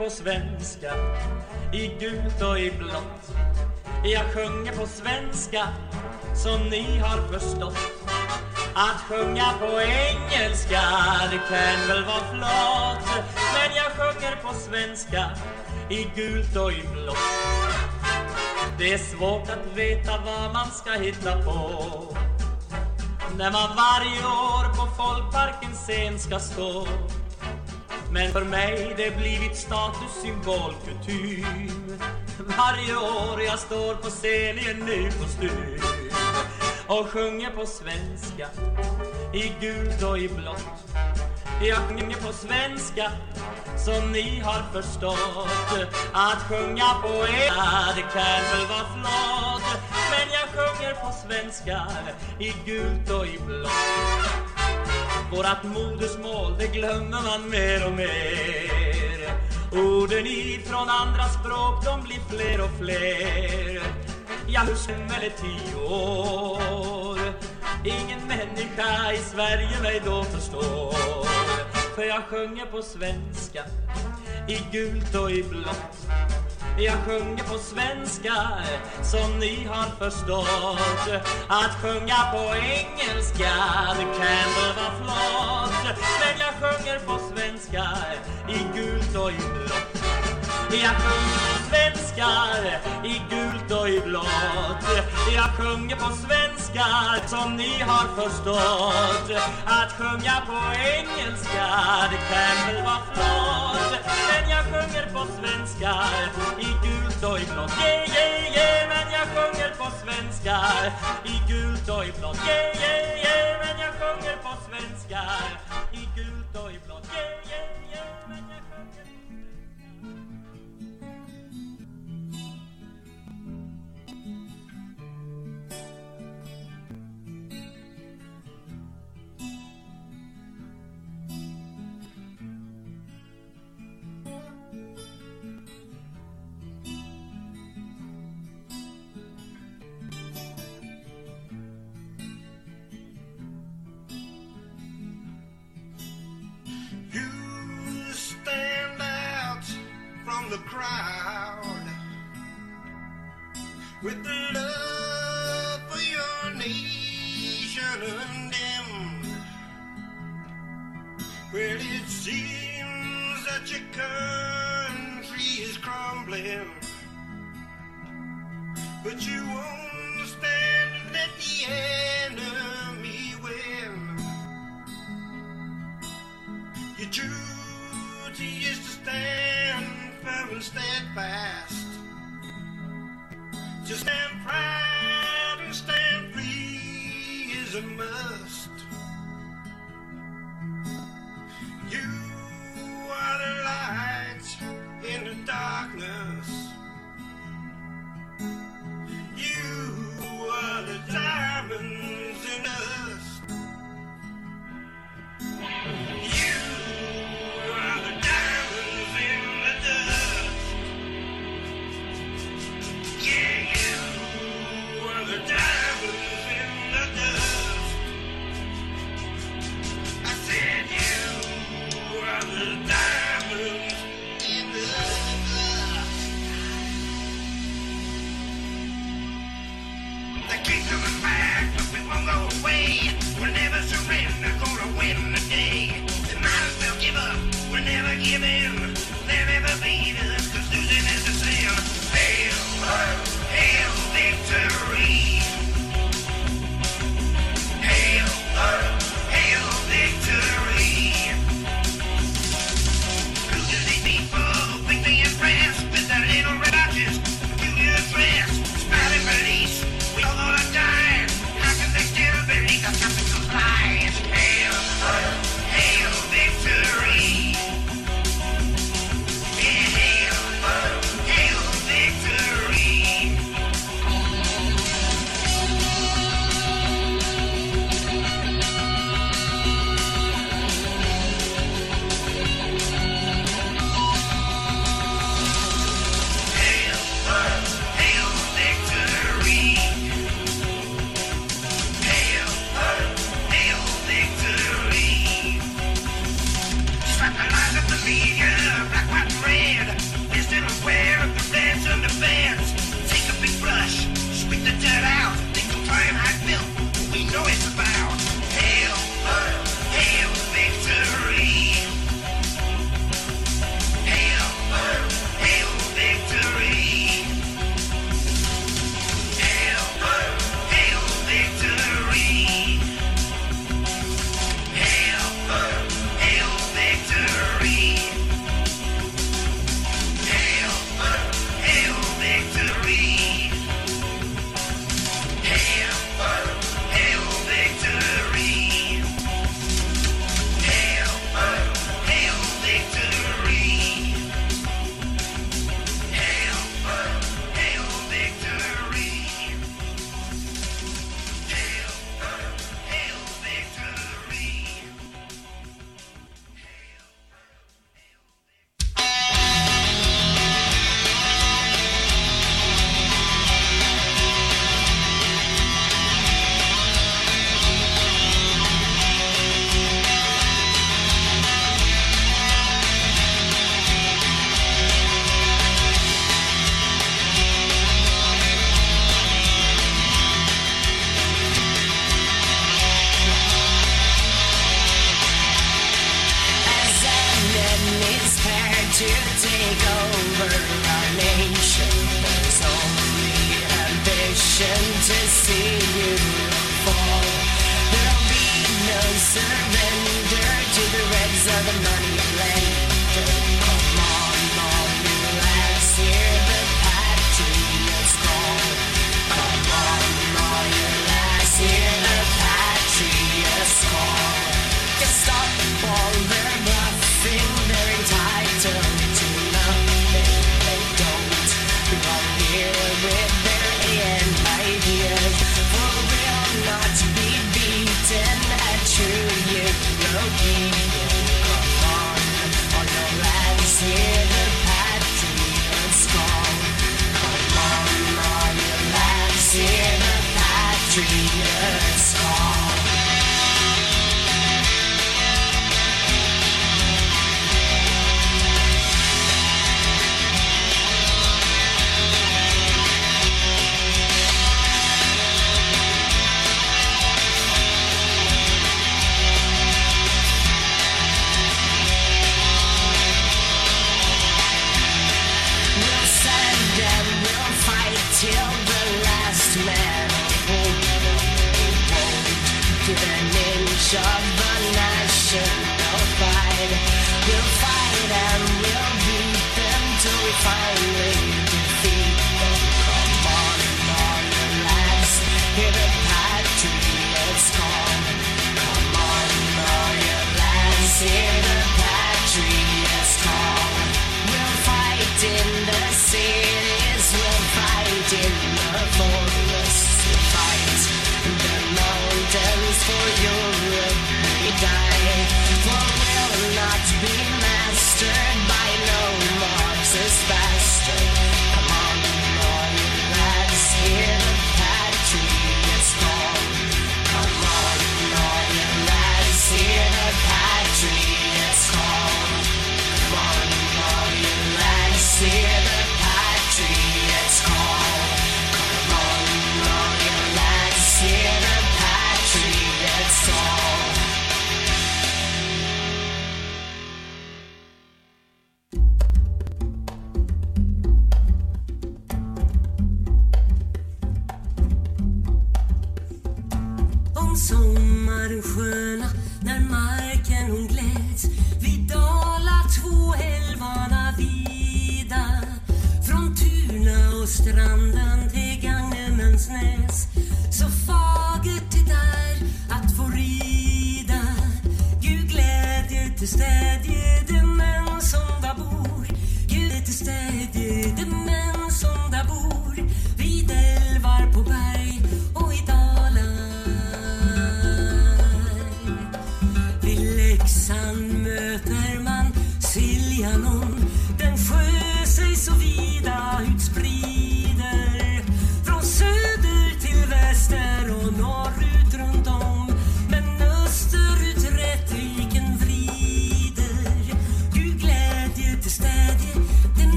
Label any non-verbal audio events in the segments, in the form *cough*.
på svenska i gult och i blått. Jag sjunger på svenska så ni har förstått. Att sjunga på engelska, det kan väl vara flott. Men jag sjunger på svenska i gult och i blått. Det är svårt att veta vad man ska hitta på. När man varje år på Folkparkens scen ska stå. Men för mig det blivit status, symbol, kutym Varje år jag står på scen i en ny kostym Och sjunger på svenska i gult och i blått. Jag sjunger på svenska som ni har förstått. Att sjunga på er, det kan väl vara flott. Men jag sjunger på svenska i gult och i blått. Vårat modersmål, det glömmer man mer och mer. Orden ifrån andra språk, de blir fler och fler. Ja, hur fem eller tio år. Ingen människa i Sverige mig då förstår. För jag sjunger på svenska I gult och i blått jag sjunger på svenska som ni har förstått. Att sjunga på engelska, det kan väl vara flott. Men jag sjunger på svenska i gult och i blått. Jag sjunger svenskar i gult och i blått Jag sjunger på svenska som ni har förstått Att sjunga på engelska det kan väl vara flott Men jag sjunger på svenska i gult och i blått yeah, yeah, yeah. Men jag sjunger på svenska i gult och i blått yeah, yeah, yeah. Men jag sjunger på svenska i gult och i blått yeah, yeah, yeah. Men jag sjunger...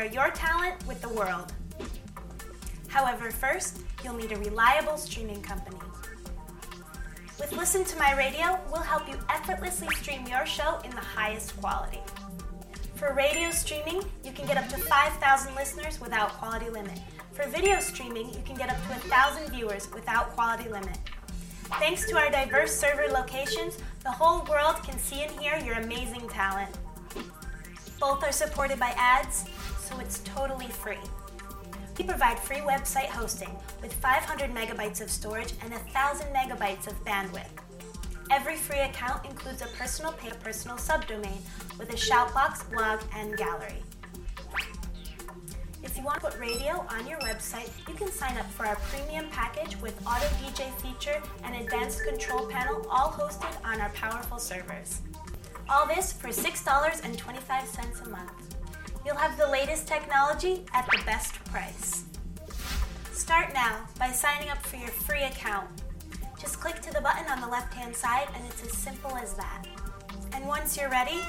share your talent with the world. However, first, you'll need a reliable streaming company. With Listen to My Radio, we'll help you effortlessly stream your show in the highest quality. For radio streaming, you can get up to 5,000 listeners without quality limit. For video streaming, you can get up to 1,000 viewers without quality limit. Thanks to our diverse server locations, the whole world can see and hear your amazing talent. Both are supported by ads, so it's totally free. We provide free website hosting with 500 megabytes of storage and 1,000 megabytes of bandwidth. Every free account includes a personal pay personal subdomain with a shoutbox, blog, and gallery. If you want to put radio on your website, you can sign up for our premium package with auto DJ feature and advanced control panel, all hosted on our powerful servers. All this for $6.25 a month. You'll have the latest technology at the best price. Start now by signing up for your free account. Just click to the button on the left hand side and it's as simple as that. And once you're ready,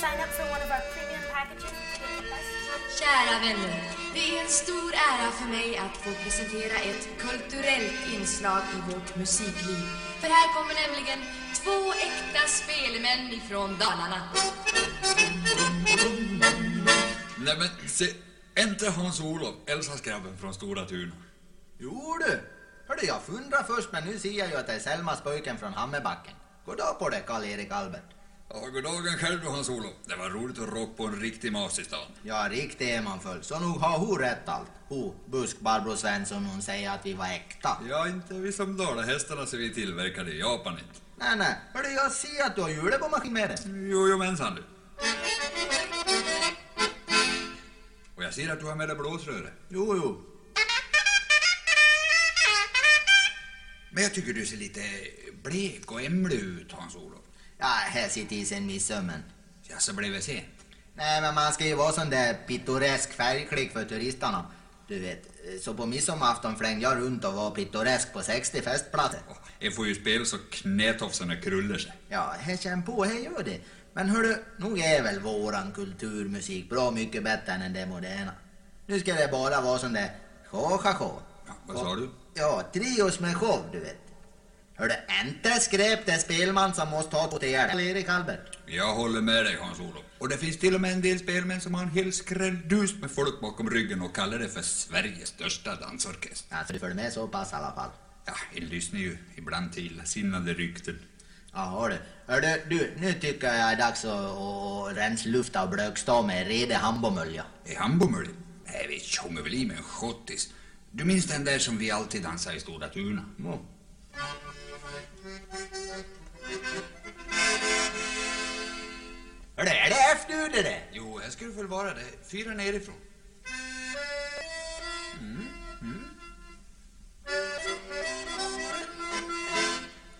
sign up for one of our premium packages to get the best. Kära vänner, det är en stor ära för mig att få presentera ett kulturellt inslag i vårt musikliv. För här kommer nämligen två äkta spelmän ifrån Dalarna. Nej men se, inte Hans-Olof, Elsas-grabben från Stora Tuna. Jo du, hörde jag fundrade först men nu ser jag ju att det är Selmas pojken från Hammerbacken. Goddag på dig Karl-Erik Albert. Ja, goddagen själv du Hans-Olof. Det var roligt att råka på en riktig mas i stan. Ja, riktigt är man full. Så nog har hon rätt allt. Hon, busk Barbro Svensson, hon säger att vi var äkta. Ja, inte vi som dalahästarna som vi tillverkade i Japan inte. Nej, nej. Hörde jag ser att du har hjulet på maskin med dig. Jo, jo mensan du. Och jag ser att du har med dig blåsröret. Jo, jo. Men jag tycker du ser lite blek och ämlig ut, Hans-Olof. Ja, här sitter i sen midsömmen. Ja, så blev det sent. Nej, men man ska ju vara sån där pittoresk färgklick för turisterna. Du vet, så på midsommarafton flängde jag runt och var pittoresk på 60 festplatser. Oh, jag får ju spela så knätofsarna krullar sig. Ja, här känn på, här gör det. Men hörru, nog är väl våran kulturmusik bra mycket bättre än den moderna. Nu ska det bara vara sån där show-show. Ja, vad sa du? Ja, trios med show, du vet. Hörru, inte skräp det spelman som måste ha på till er. Erik Albert. Jag håller med dig, Hans-Olof. Och det finns till och med en del spelmän som har en hel skrälldus med folk bakom ryggen och kallar det för Sveriges största dansorkester. Alltså, du följer med så pass i alla fall. Ja, jag lyssnar ju ibland till illasinnade rykten. Ja, hörru. Hörru, du, nu tycker jag det är dags att, att rensa lufta och blökstå med redig hambomölja. Är Hambomull? Nej, vi tjongar väl i med en schottis. Du minns den där som vi alltid dansade i Stora Tuna? Ja. Hörru, är det efter det där? Jo, här ska du väl vara det. Fyra nerifrån.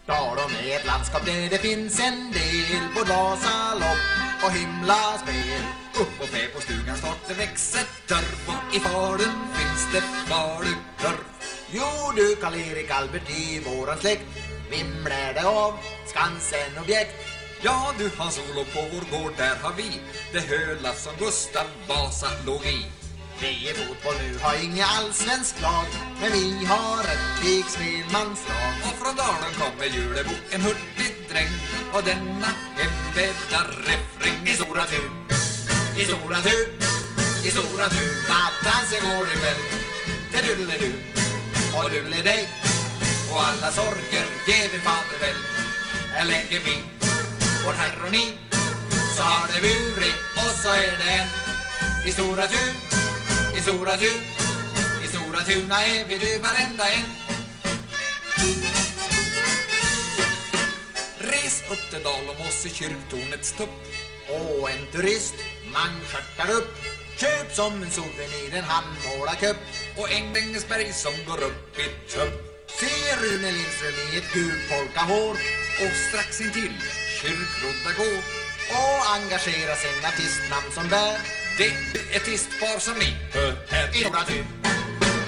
Dalom är ett landskap där det finns en del på Vasalopp och himlaspel. Upp och fä på stugan tak det växer törf och i Falun finns det falutörf Jo du Karl-Erik Albert i våran släkt vimlar det av Skansen-objekt. Ja du Hans-Olof, på vår gård där har vi det höla som Gustav Vasa låg i. Vi i fotboll nu har inga allsvensk lag men vi har ett pikspelmanslag. Och från dalen kommer Julebo, en hurtig dräng och denna hembäddar refräng i Stora tur, I Stora tur, i Stora tur att dansen går ikväll. Det dulle du och dulle dig Och alla sorger ger vi fader väl. Här lägger vi vår ni. så har det burit och så är det en i Stora tur i Stora Tun, i Stora Tuna är vi du varenda en. Res upp till dal oss i kyrktornets topp. Och en turist, man stjärtar upp Köp som en souvenir en handmålarkupp Och Englängsberg som går upp i tupp. Se Rune Lindström i ett gult polkahår Och strax intill kyrkrodda gå. Och engagera sin artistnamn som bär det är ett artistpar som ni hör här. I Stora Tun,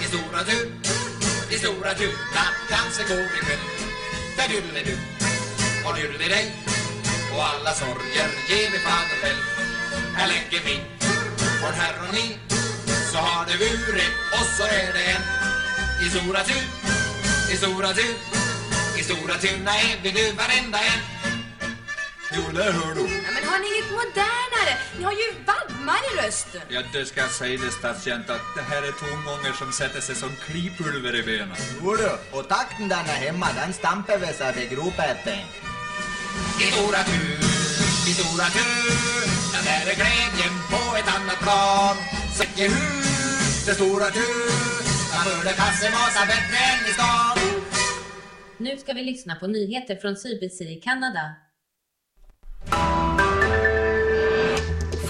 i stora tur, i stora tur, dansen går ikväll. Där du och dej och alla sorger ger vi fader själv. Här lägger vi vår ni, så har det burit och så är det en. I stora tur, i stora tur, i stora tunna är vi nu varenda en. Jo, det hör du. Ja, men har ni inget modernare? Ni har ju vadmar i rösten. Ja, det ska sägas statstjänt att det här är tongångar som sätter sig som klipulver i benen. Jodå, och takten där hemma den stampar vi så vi gropar I stora tur, i stora tur, den där är glädjen på ett annat plan. Sätt ge hus, det stora tur, man borde kassemasa bättre än i stan. Nu ska vi lyssna på nyheter från CBC i Kanada.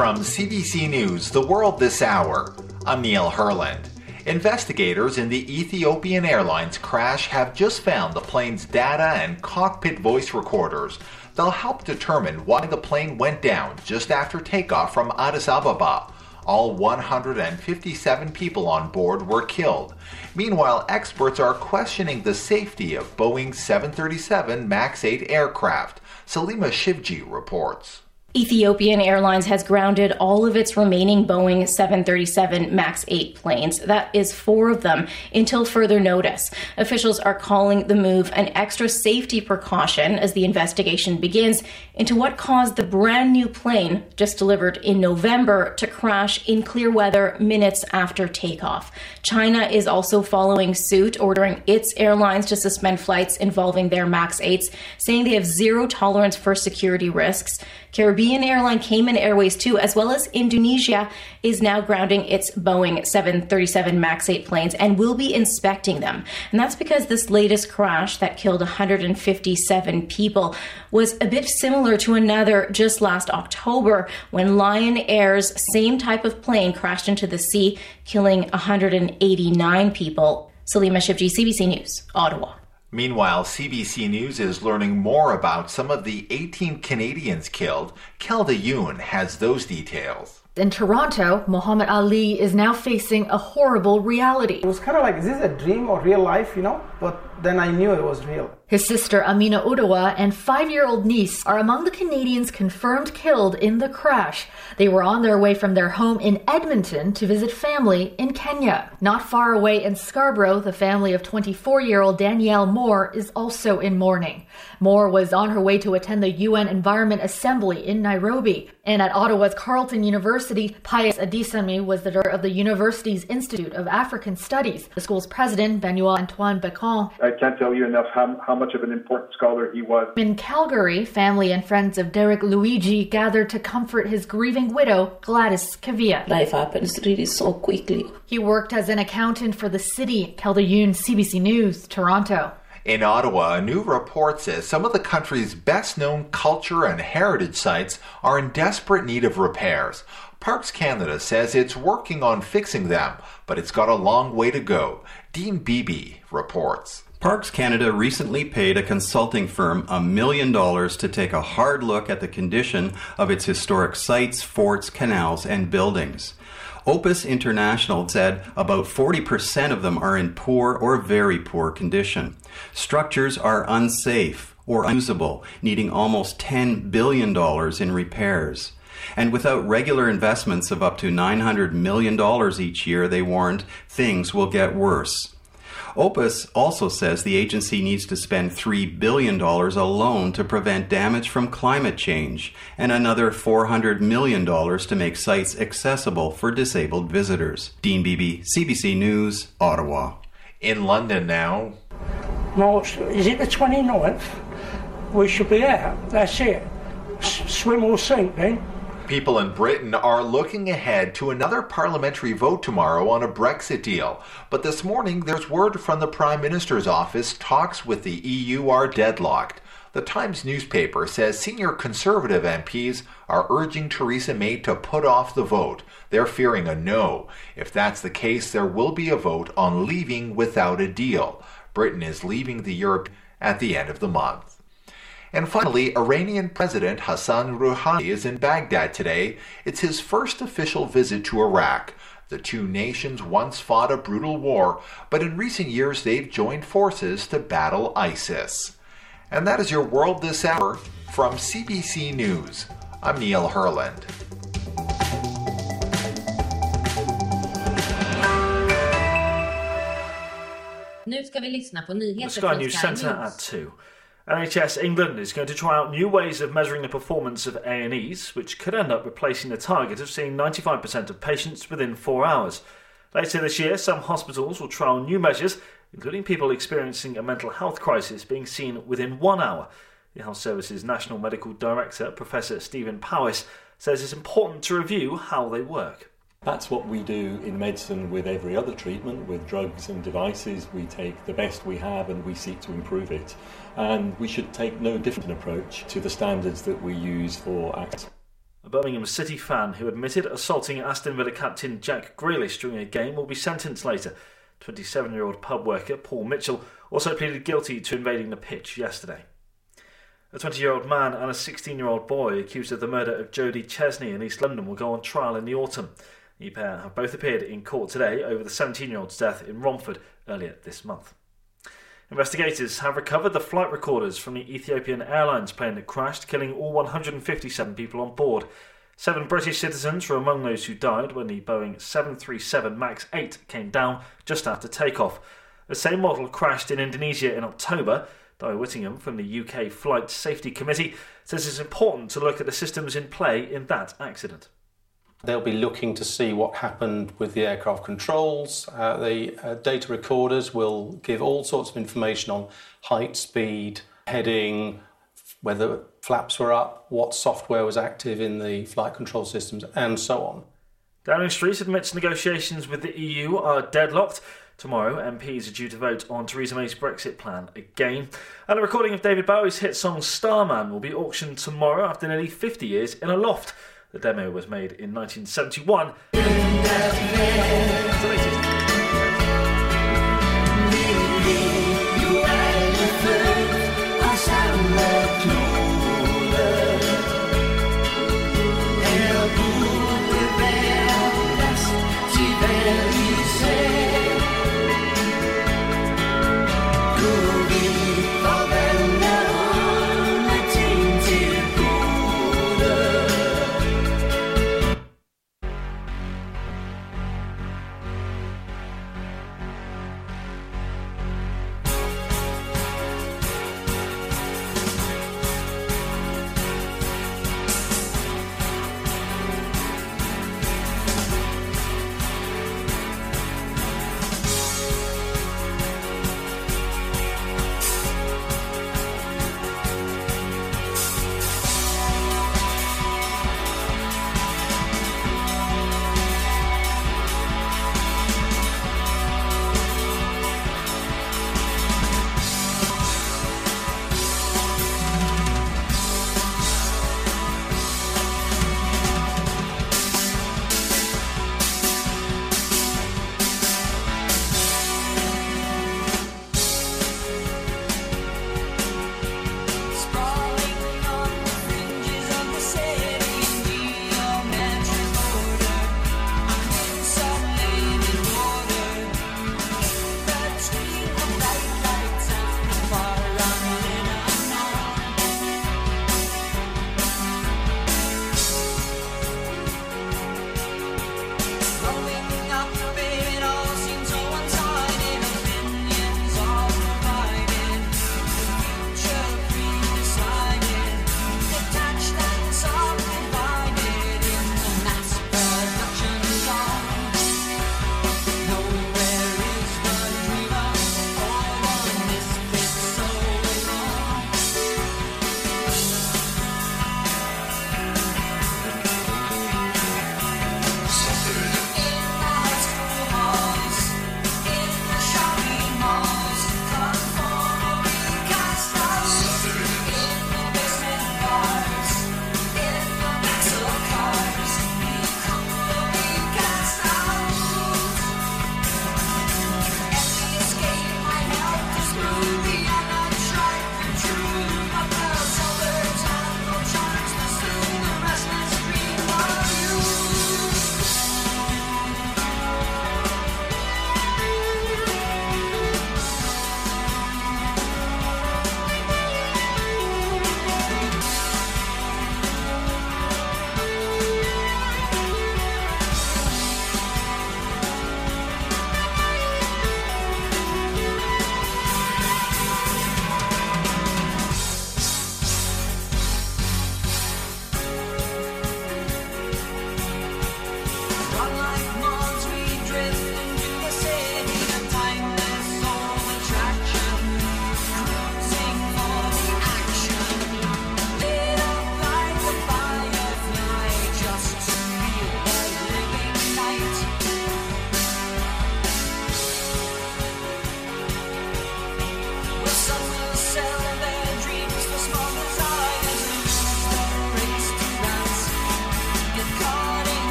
From CBC News, The World This Hour, I'm Neil Herland. Investigators in the Ethiopian Airlines crash have just found the plane's data and cockpit voice recorders. They'll help determine why the plane went down just after takeoff from Addis Ababa. All 157 people on board were killed. Meanwhile, experts are questioning the safety of Boeing's 737 MAX 8 aircraft. Salima Shivji reports. Ethiopian Airlines has grounded all of its remaining Boeing 737 MAX 8 planes. That is four of them until further notice. Officials are calling the move an extra safety precaution as the investigation begins into what caused the brand new plane, just delivered in November, to crash in clear weather minutes after takeoff. China is also following suit, ordering its airlines to suspend flights involving their MAX 8s, saying they have zero tolerance for security risks. Caribbean airline Cayman Airways, too, as well as Indonesia, is now grounding its Boeing 737 MAX 8 planes and will be inspecting them. And that's because this latest crash that killed 157 people was a bit similar to another just last October when Lion Air's same type of plane crashed into the sea, killing 189 people. Salima Shivji, CBC News, Ottawa. Meanwhile, CBC News is learning more about some of the 18 Canadians killed. Kelda Yoon has those details. In Toronto, Muhammad Ali is now facing a horrible reality. It was kind of like, is this a dream or real life, you know? But then I knew it was real. His sister Amina Udawa and five year old niece are among the Canadians confirmed killed in the crash. They were on their way from their home in Edmonton to visit family in Kenya. Not far away in Scarborough, the family of 24 year old Danielle Moore is also in mourning. Moore was on her way to attend the UN Environment Assembly in Nairobi. And at Ottawa's Carleton University, Pius Adisami was the director of the university's Institute of African Studies. The school's president, Benoit Antoine Becon, I can't tell you enough how, how much of an important scholar he was. In Calgary, family and friends of Derek Luigi gathered to comfort his grieving widow, Gladys Kavia. Life happens really so quickly. He worked as an accountant for the city. Kelda Yoon, CBC News, Toronto. In Ottawa, a new report says some of the country's best known culture and heritage sites are in desperate need of repairs. Parks Canada says it's working on fixing them, but it's got a long way to go. Dean Beebe reports. Parks Canada recently paid a consulting firm a million dollars to take a hard look at the condition of its historic sites, forts, canals, and buildings. Opus International said about 40% of them are in poor or very poor condition. Structures are unsafe or unusable, needing almost $10 billion in repairs. And without regular investments of up to $900 million each year, they warned things will get worse. Opus also says the agency needs to spend $3 billion alone to prevent damage from climate change and another $400 million to make sites accessible for disabled visitors. Dean Beebe, CBC News, Ottawa. In London now. No, is it the 29th? We should be out. That's it. S- swim or sink then. People in Britain are looking ahead to another parliamentary vote tomorrow on a Brexit deal. But this morning, there's word from the Prime Minister's office talks with the EU are deadlocked. The Times newspaper says senior Conservative MPs are urging Theresa May to put off the vote. They're fearing a no. If that's the case, there will be a vote on leaving without a deal. Britain is leaving the Europe at the end of the month. And finally, Iranian President Hassan Rouhani is in Baghdad today. It's his first official visit to Iraq. The two nations once fought a brutal war, but in recent years they've joined forces to battle ISIS. And that is your world this hour from CBC News. I'm Neil Herland. Nu ska vi lyssna på nyheter The Sky från News Sky Centre News. at 2. NHS England is going to try out new ways of measuring the performance of A&Es, which could end up replacing the target of seeing 95% of patients within four hours. Later this year, some hospitals will trial new measures, including people experiencing a mental health crisis being seen within one hour. The Health Service's National Medical Director, Professor Stephen Powis, says it's important to review how they work. That's what we do in medicine with every other treatment, with drugs and devices. We take the best we have and we seek to improve it. And we should take no different approach to the standards that we use for acts. A Birmingham City fan who admitted assaulting Aston Villa captain Jack Grealish during a game will be sentenced later. 27 year old pub worker Paul Mitchell also pleaded guilty to invading the pitch yesterday. A 20 year old man and a 16 year old boy accused of the murder of Jodie Chesney in East London will go on trial in the autumn. The pair have both appeared in court today over the 17 year old's death in Romford earlier this month. Investigators have recovered the flight recorders from the Ethiopian Airlines plane that crashed, killing all 157 people on board. Seven British citizens were among those who died when the Boeing 737 MAX 8 came down just after takeoff. The same model crashed in Indonesia in October. Di Whittingham from the UK Flight Safety Committee says it's important to look at the systems in play in that accident. They'll be looking to see what happened with the aircraft controls. Uh, the uh, data recorders will give all sorts of information on height, speed, heading, whether flaps were up, what software was active in the flight control systems, and so on. Downing Street admits negotiations with the EU are deadlocked. Tomorrow, MPs are due to vote on Theresa May's Brexit plan again. And a recording of David Bowie's hit song Starman will be auctioned tomorrow after nearly 50 years in a loft. The demo was made in 1971.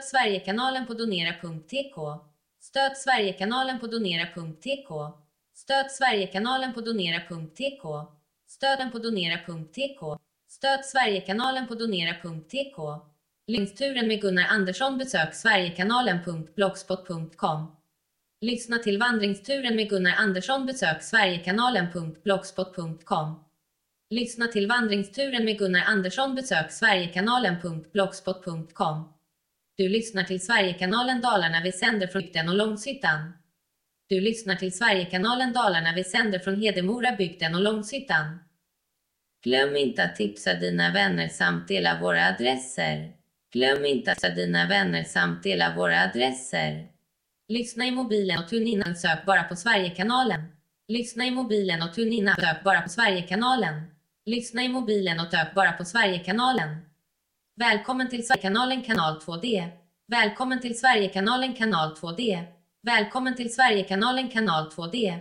Stöd Sverigekanalen på donera.tk. Stöd Sverigekanalen på donera.tk. Stöd Sverigekanalen på donera.tk. Stöden på donera.tk. Stöd Sverigekanalen på donera.tk. Linksturen med Gunnar Andersson besök sverigekanalen.blogspot.com. Lyssna till vandringsturen med Gunnar Andersson besök sverigekanalen.blogspot.com. Lyssna till vandringsturen med Gunnar Andersson besök sverigekanalen.blogspot.com. Du lyssnar till Sverigekanalen Dalarna vi sänder från bygden och Långshyttan. Du lyssnar till Sverigekanalen Dalarna vi sänder från Hedemora bygden och Långshyttan. Glöm inte att tipsa dina vänner samt dela våra adresser. Glöm inte att tipsa dina vänner samt dela våra adresser. Lyssna i mobilen och tune in. Sök bara på Sverigekanalen. Lyssna i mobilen och tune in. Sök bara på Sverigekanalen. Lyssna i mobilen och sök bara på Sverigekanalen. Välkommen till Sverigekanalen kanal 2D. Välkommen till Sverigekanalen kanal 2D. Välkommen till Sverigekanalen kanal 2D.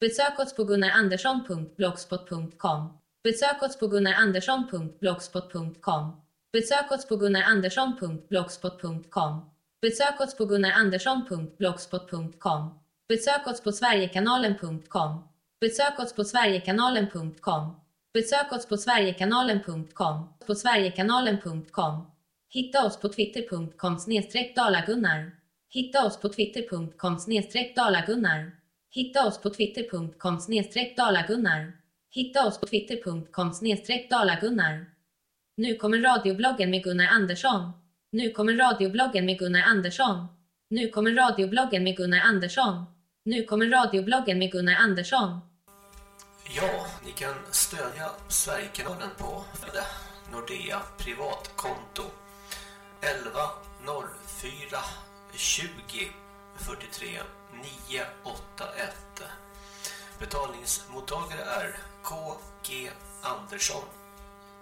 Besök oss på gunnarandersson.blogspot.com. Besök oss på gunnarandersson.blogspot.com. Besök oss på gunnarandersson.blogspot.com. Besök oss på gunnarandersson.blogspot.com. Besök oss på sverigekanalen.com. Besök oss på sverigekanalen.com. Besök oss på sverigekanalen.com. På sverigekanalen.com. Hitta oss på twitter.com snedstreck dalagunnar. Hitta oss på twitter.com snedstreck dalagunnar. Hitta oss på twitter.com snedstreck dalagunnar. Hitta oss på twitter.com snedstreck dalagunnar. Nu kommer radiobloggen med Gunnar Andersson. Nu kommer radiobloggen med Gunnar Andersson. Nu kommer radiobloggen med Gunnar Andersson. Nu kommer radiobloggen med Gunnar Andersson. Ja, ni kan stödja Sverigekanalen på Nordea privatkonto. 11 04 20 43 981 Betalningsmottagare är KG Andersson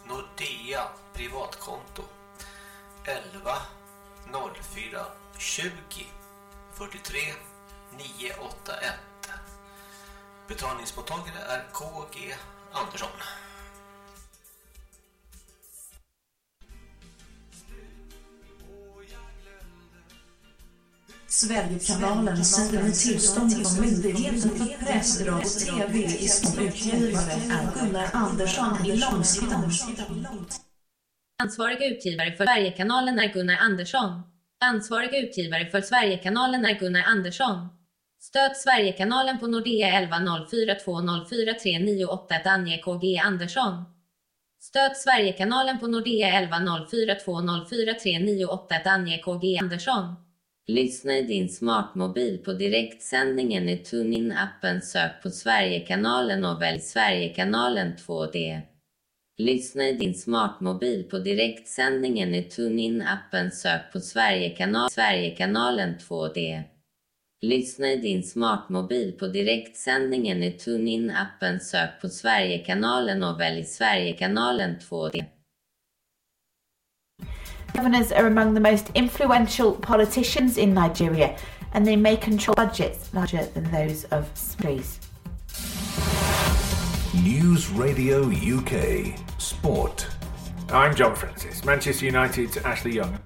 Nordea privatkonto. 11 04 20 43 981 Betalningsmottagare är KG Andersson. Sverigekanalen sänder med tillstånd från Myndigheten för press, radio och TV i som utgivare är Gunnar Andersson i Långshyttan. Ansvariga utgivare för Sverigekanalen är Gunnar Andersson. Ansvariga utgivare för Sverigekanalen är Gunnar Andersson. Stöd Sverigekanalen på Nordea 11042043981 ange KG Andersson. Stöd Sverigekanalen på Nordea 11042043981 ange KG Andersson. Lyssna i din smartmobil på direktsändningen i TuneIn-appen. Sök på Sverigekanalen och välj Sverigekanalen 2D. Lyssna i din smartmobil på direktsändningen i TuneIn-appen. Sök på Sverigekanal Sverigekanalen 2D. Lyssna i din smartmobil på direktsändningen i TuneIn-appen. Sök på Sverigekanalen och välj Sverigekanalen 2D. Governors are among the most influential politicians in Nigeria, and they may control budgets larger than those of countries. News Radio UK Sport. I'm John Francis. Manchester United's Ashley Young.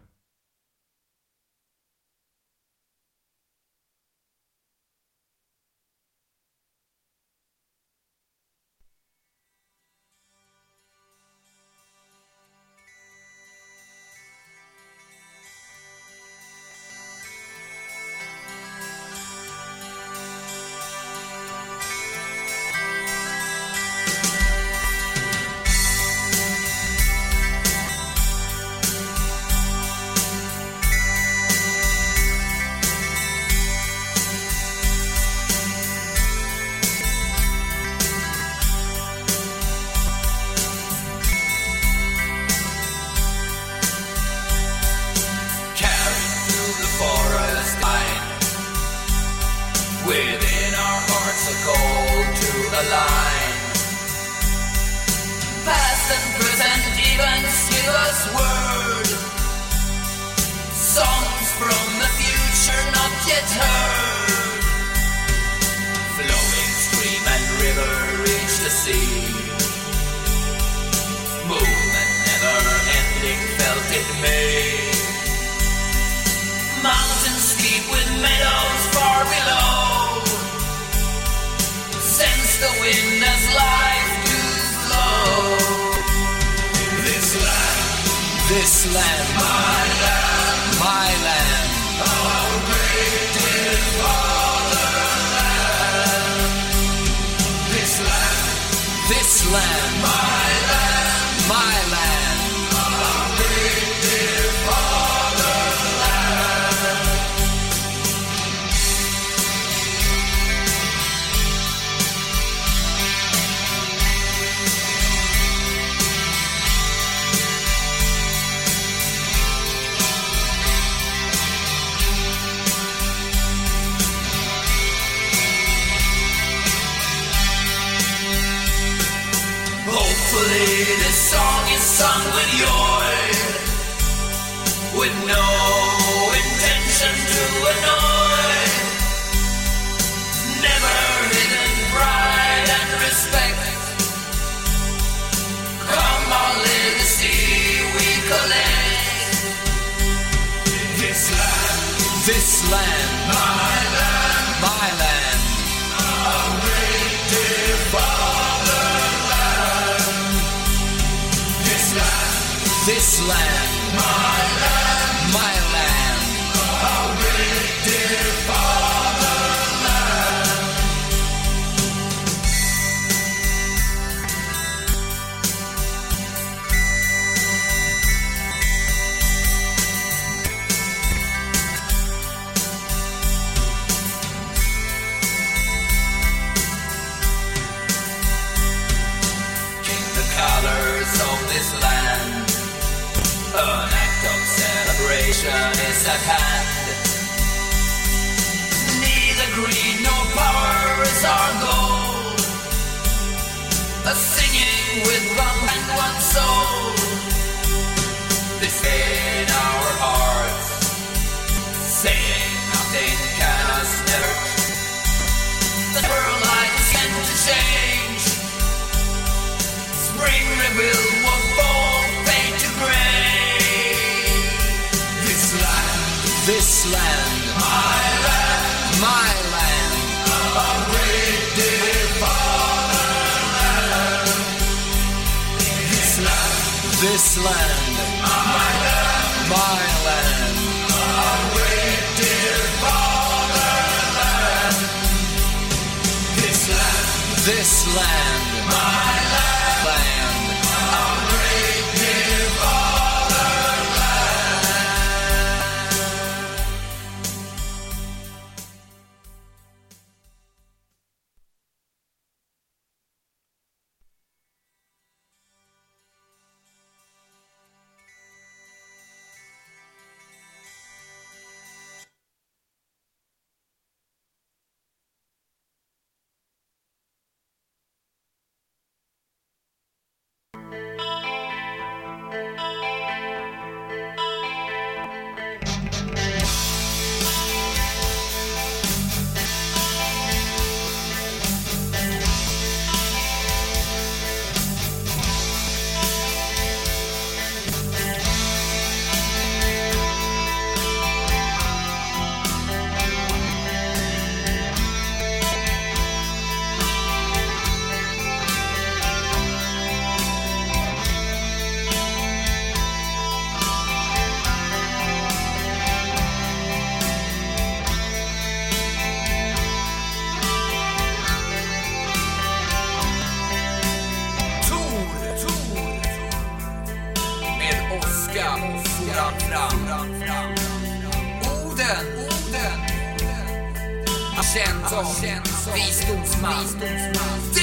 Smiles.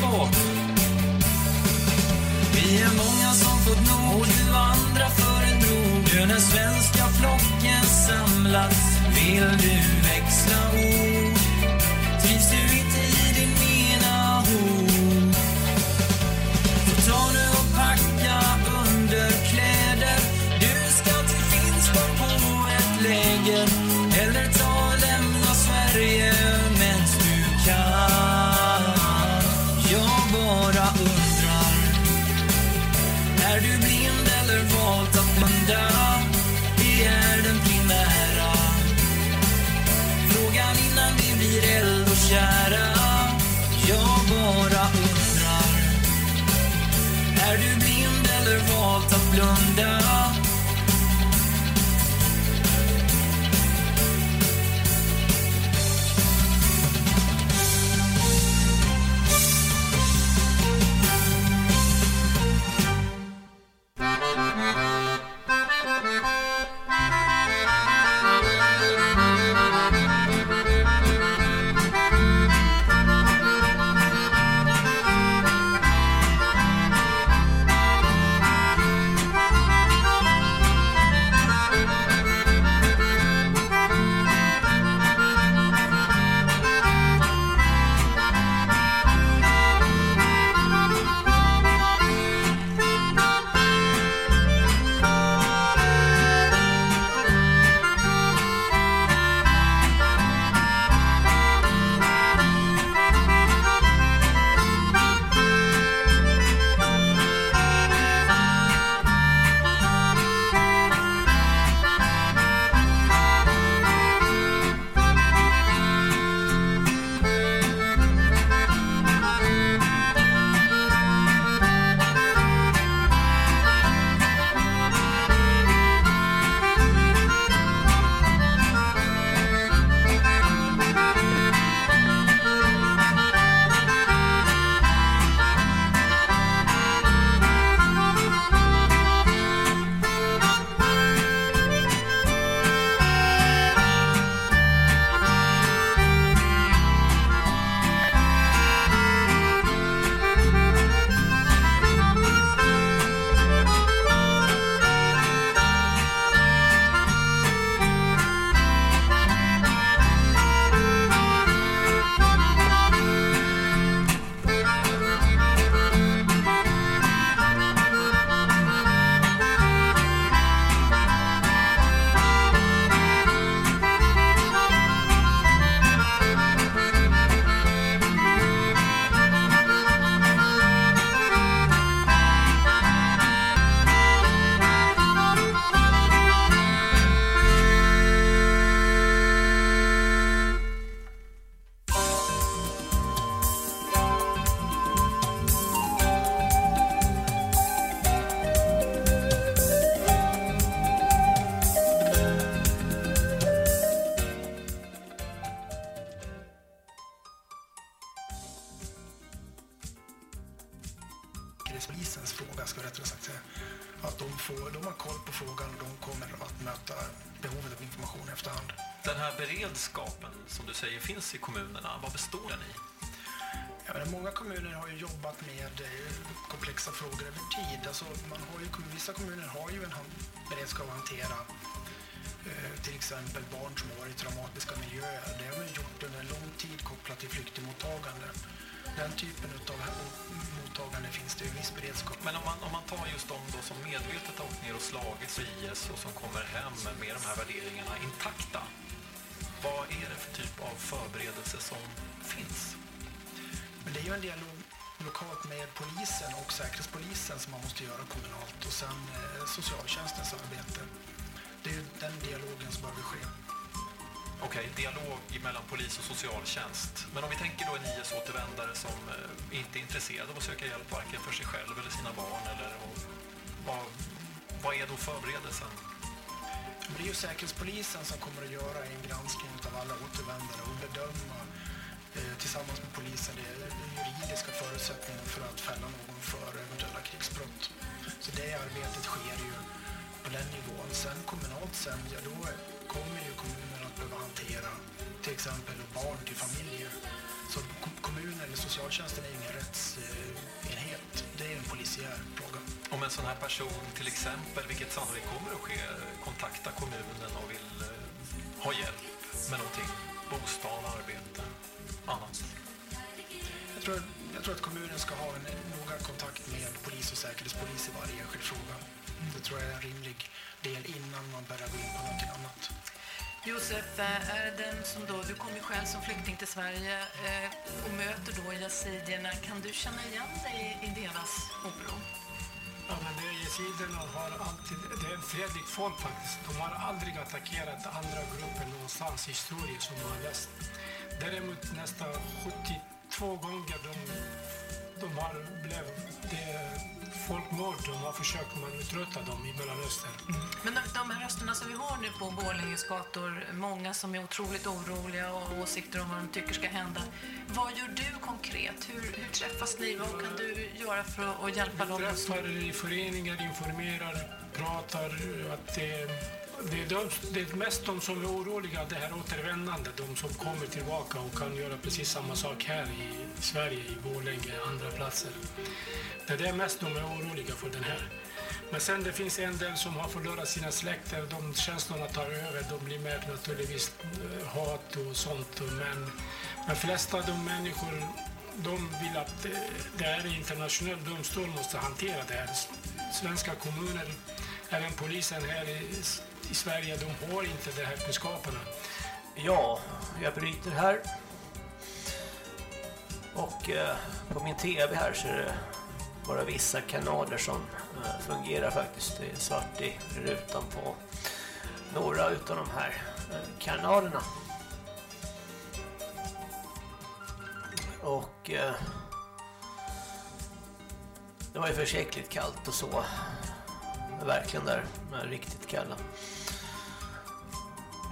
Bort. Vi är många som fått nog och du andra för en drog Nu när svenska flocken samlats Vill du växla ord? Kära Jag bara undrar Är du blind eller valt att blunda? Exempel barn som har i traumatiska miljöer. Det har man gjort under en lång tid kopplat till flyktingmottagande. Den typen av mottagande finns det ju viss beredskap. Men om man, om man tar just de då som medvetet har åkt ner och slagits i IS och som kommer hem med de här värderingarna intakta, vad är det för typ av förberedelse som finns? Men det är ju en dialog lokalt med polisen och säkerhetspolisen som man måste göra kommunalt och sen eh, socialtjänstens arbete. Det är den dialogen som behöver ske. Okej, dialog mellan polis och socialtjänst. Men om vi tänker då en IS-återvändare som eh, inte är intresserad av att söka hjälp varken för sig själv eller sina barn eller och, vad, vad är då förberedelsen? Det är ju Säkerhetspolisen som kommer att göra en granskning av alla återvändare och bedöma eh, tillsammans med polisen de juridiska förutsättningarna för att fälla någon för eventuella krigsbrott. Så det arbetet sker ju på den nivån. Sen kommunalt sen, ja då kommer ju kommunen att behöva hantera till exempel barn till familjer. Så kom- kommunen eller socialtjänsten är ingen rättsenhet. Det är en polisiär fråga. Om en sån här person till exempel, vilket sannolikt kommer att ske, kontaktar kommunen och vill eh, ha hjälp med någonting, bostad, arbete, annat. Jag tror, jag tror att kommunen ska ha en noga kontakt med polis och säkerhetspolis i varje enskild fråga. Det tror jag är en rimlig del innan man börjar gå in på någonting annat. Josef, är den som då, du kom ju själv som flykting till Sverige eh, och möter då yazidierna. Kan du känna igen dig i deras oro? Ja, men yazidierna har alltid, det är ett fredligt folk faktiskt. De har aldrig attackerat andra grupper någonstans i historien som man läst. Däremot nästan 72 gånger de, de har blivit folkmord, de har försökt man utrota dem i Mellanöstern. Men de, de här rösterna som vi har nu på Borlänges gator, många som är otroligt oroliga och åsikter om vad de tycker ska hända. Vad gör du konkret? Hur, hur träffas ni? Vad kan du göra för att, att hjälpa dem? Vi träffar i föreningar, informerar, pratar. Att det, det, är de, det är mest de som är oroliga, det här återvändande, de som kommer tillbaka och kan göra precis samma sak här i Sverige, i Borlänge, andra platser. Det är mest de är oroliga för den här. Men sen det finns en del som har förlorat sina släkter, de känslorna tar över, de blir mer naturligtvis eh, hat och sånt. Men de flesta av de människor, de vill att eh, det är en internationell domstol måste hantera det här. Svenska kommuner, även polisen här i, i Sverige, de har inte de här kunskaperna. Ja, jag bryter här. Och eh, på min tv här så är det bara vissa kanaler som eh, fungerar faktiskt. Det är svart i rutan på några utav de här eh, kanalerna. Och eh, det var ju försäkligt kallt och så. Verkligen där, riktigt kalla.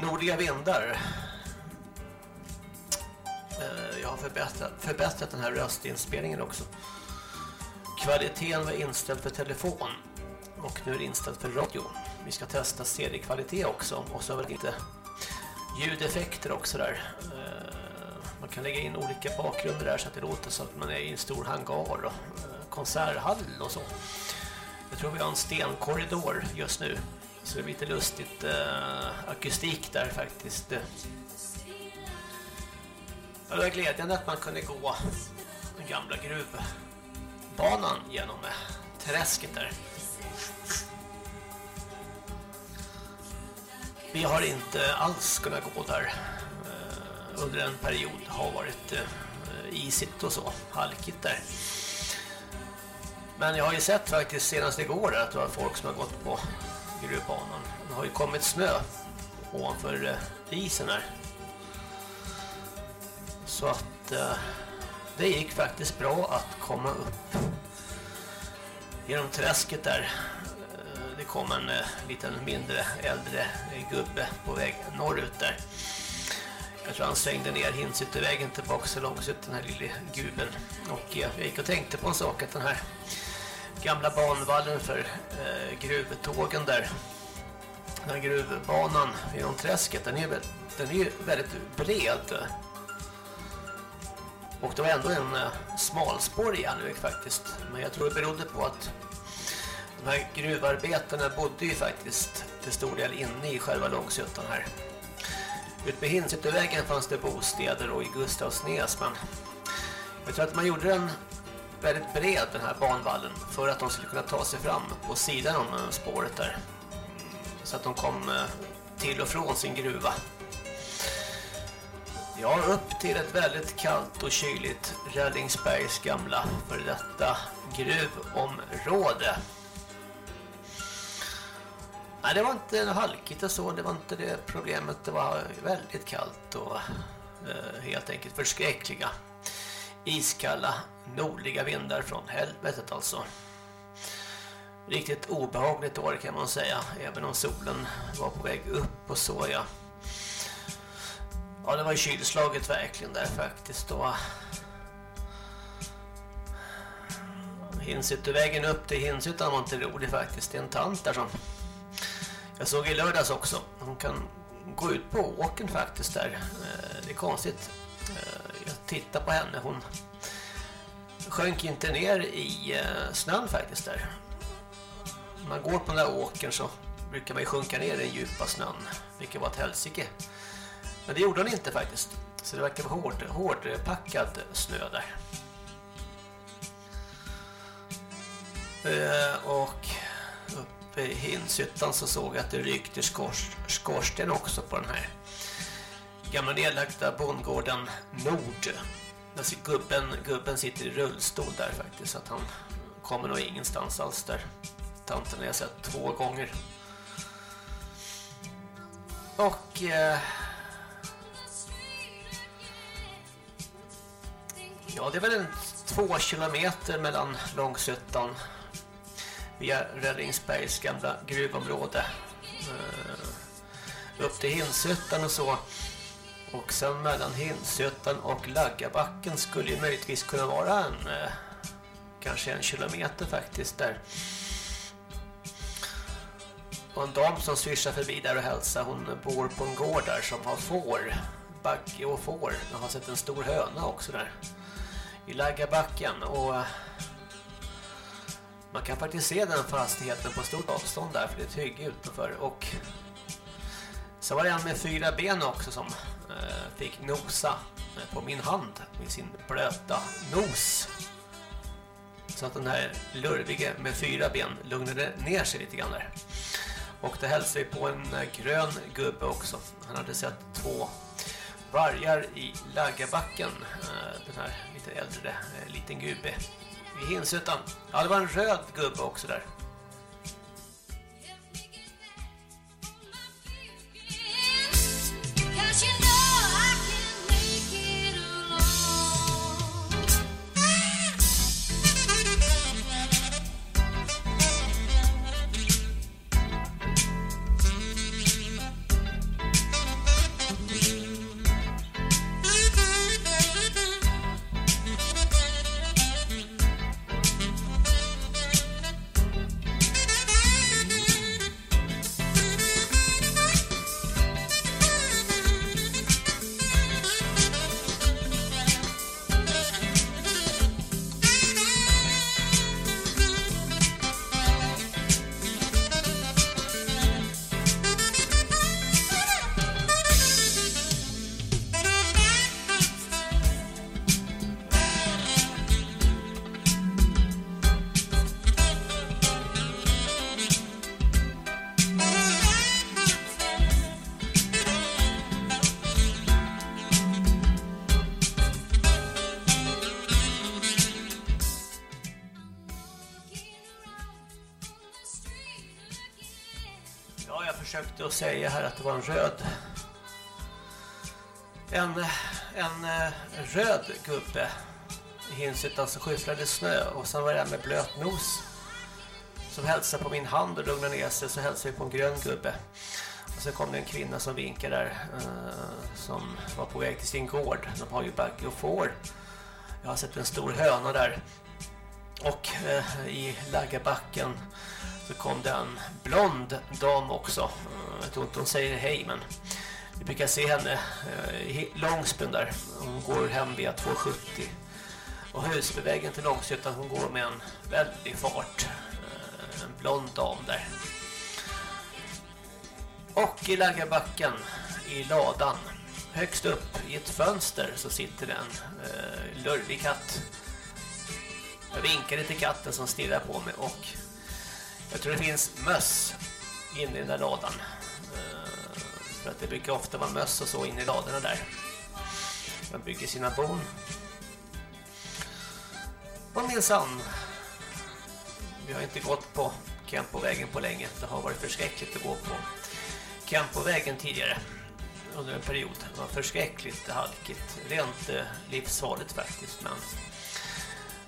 Nordliga vindar. Eh, Jag har förbättrat, förbättrat den här röstinspelningen också. Kvaliteten var inställd för telefon och nu är det inställt för radio. Vi ska testa CD-kvalitet också och så har vi lite ljudeffekter också där. Eh, man kan lägga in olika bakgrunder där så att det låter så att man är i en stor hangar och eh, konserthall och så. Jag tror vi har en stenkorridor just nu. Så det är lite lustigt eh, akustik där faktiskt. Ja, det var glädjande att man kunde gå den gamla banan genom eh, träsket där. Vi har inte alls kunnat gå där eh, under en period. har varit eh, isigt och så, halkigt där. Men jag har ju sett faktiskt senast igår att det var folk som har gått på gruvbanan. Det har ju kommit snö ovanför isen här. Så att det gick faktiskt bra att komma upp genom träsket där. Eh, det kom en eh, liten mindre äldre gubbe på väg norrut där. Jag tror han svängde ner Hinsyttervägen tillbaka så långt ut den här lilla guben. Och jag gick och tänkte på en sak att den här gamla banvallen för eh, gruvtågen där. Den här gruvbanan genom träsket, den är, den är ju väldigt bred. Och det var ändå en eh, smalspårig järnväg faktiskt. Men jag tror det berodde på att de här gruvarbetarna bodde ju faktiskt till stor del inne i själva Långshyttan här. Utmed på Hinsyttervägen fanns det bostäder och i Gustavsnäs men jag tror att man gjorde den väldigt bred den här banvallen för att de skulle kunna ta sig fram på sidan om eh, spåret där. Så att de kom eh, till och från sin gruva. Ja, upp till ett väldigt kallt och kyligt Räddningsbergs gamla för detta gruvområde. Nej, det var inte halkigt och så. Det var inte det problemet. Det var väldigt kallt och eh, helt enkelt förskräckliga. Iskalla nordliga vindar från helvetet alltså. Riktigt obehagligt år kan man säga. Även om solen var på väg upp och så ja. Ja, det var ju kylslaget verkligen där faktiskt då. Hinsyttervägen upp till Hinsyttan var inte rolig faktiskt. Det är en tant där som jag såg i lördags också. Hon kan gå ut på åken faktiskt där. Eh, det är konstigt. Eh, jag tittar på henne. Hon sjönk inte ner i eh, snön faktiskt där. När man går på den där åken så brukar man ju sjunka ner i den djupa snön. Vilket var ett helsike. Men det gjorde hon inte faktiskt. Så det verkar vara hård, hårdpackad snö där. Eh, och uppe i Hinsyttan så såg jag att det rykte skors, skorsten också på den här gamla nedlagda bondgården Nord. Alltså gubben, gubben sitter i rullstol där faktiskt så att han kommer nog ingenstans alls där. Tanten har jag sett två gånger. Och eh, ja, det är väl en två kilometer mellan Långsuttan via Rällingsbergs gamla gruvområde eh, upp till Hinsötan och så. Och sen mellan Hinsötan och Laggabacken skulle ju möjligtvis kunna vara en eh, kanske en kilometer faktiskt där. Och en dam som svischar förbi där och hälsar hon bor på en gård där som har får Bagge och får. Jag har sett en stor höna också där i Laggabacken och eh, man kan faktiskt se den fastigheten på stort avstånd där för det är ett hygge utanför och så var det en med fyra ben också som eh, fick nosa eh, på min hand med sin blöta nos. Så att den här lurvige med fyra ben lugnade ner sig lite grann där. Och det hälsade vi på en grön gubbe också. Han hade sett två vargar i Laggabacken. Den här lite äldre eh, liten gubbe i Hinshyttan. Ja, det var en röd gubbe också där. En eh, röd gubbe i Hinshyttan alltså som skyfflade snö och sen var det en med blöt nos som hälsade på min hand och lugnade ner sig så hälsade vi på en grön gubbe. Och så kom det en kvinna som vinkade där eh, som var på väg till sin gård. De har ju bagge och får. Jag har sett en stor höna där. Och eh, i Laggabacken så kom det en blond dam också. Eh, jag tror inte hon säger hej men vi brukar se henne eh, i Långsbyn där. Hon går hem via 270. Och Husbyvägen till Långshyttan hon går med en väldig fart. Eh, en blond dam där. Och i Lägerbacken, i ladan högst upp i ett fönster så sitter en eh, lurvig katt. Jag vinkade till katten som stirrar på mig och jag tror det finns möss inne i den där ladan. För att det brukar ofta vara möss och så inne i ladorna där. Man bygger sina bon. Och minsann, vi har inte gått på Kempovägen på länge. Det har varit förskräckligt att gå på Kempovägen tidigare under en period. Det var förskräckligt halkigt. Rent eh, livsfarligt faktiskt. Men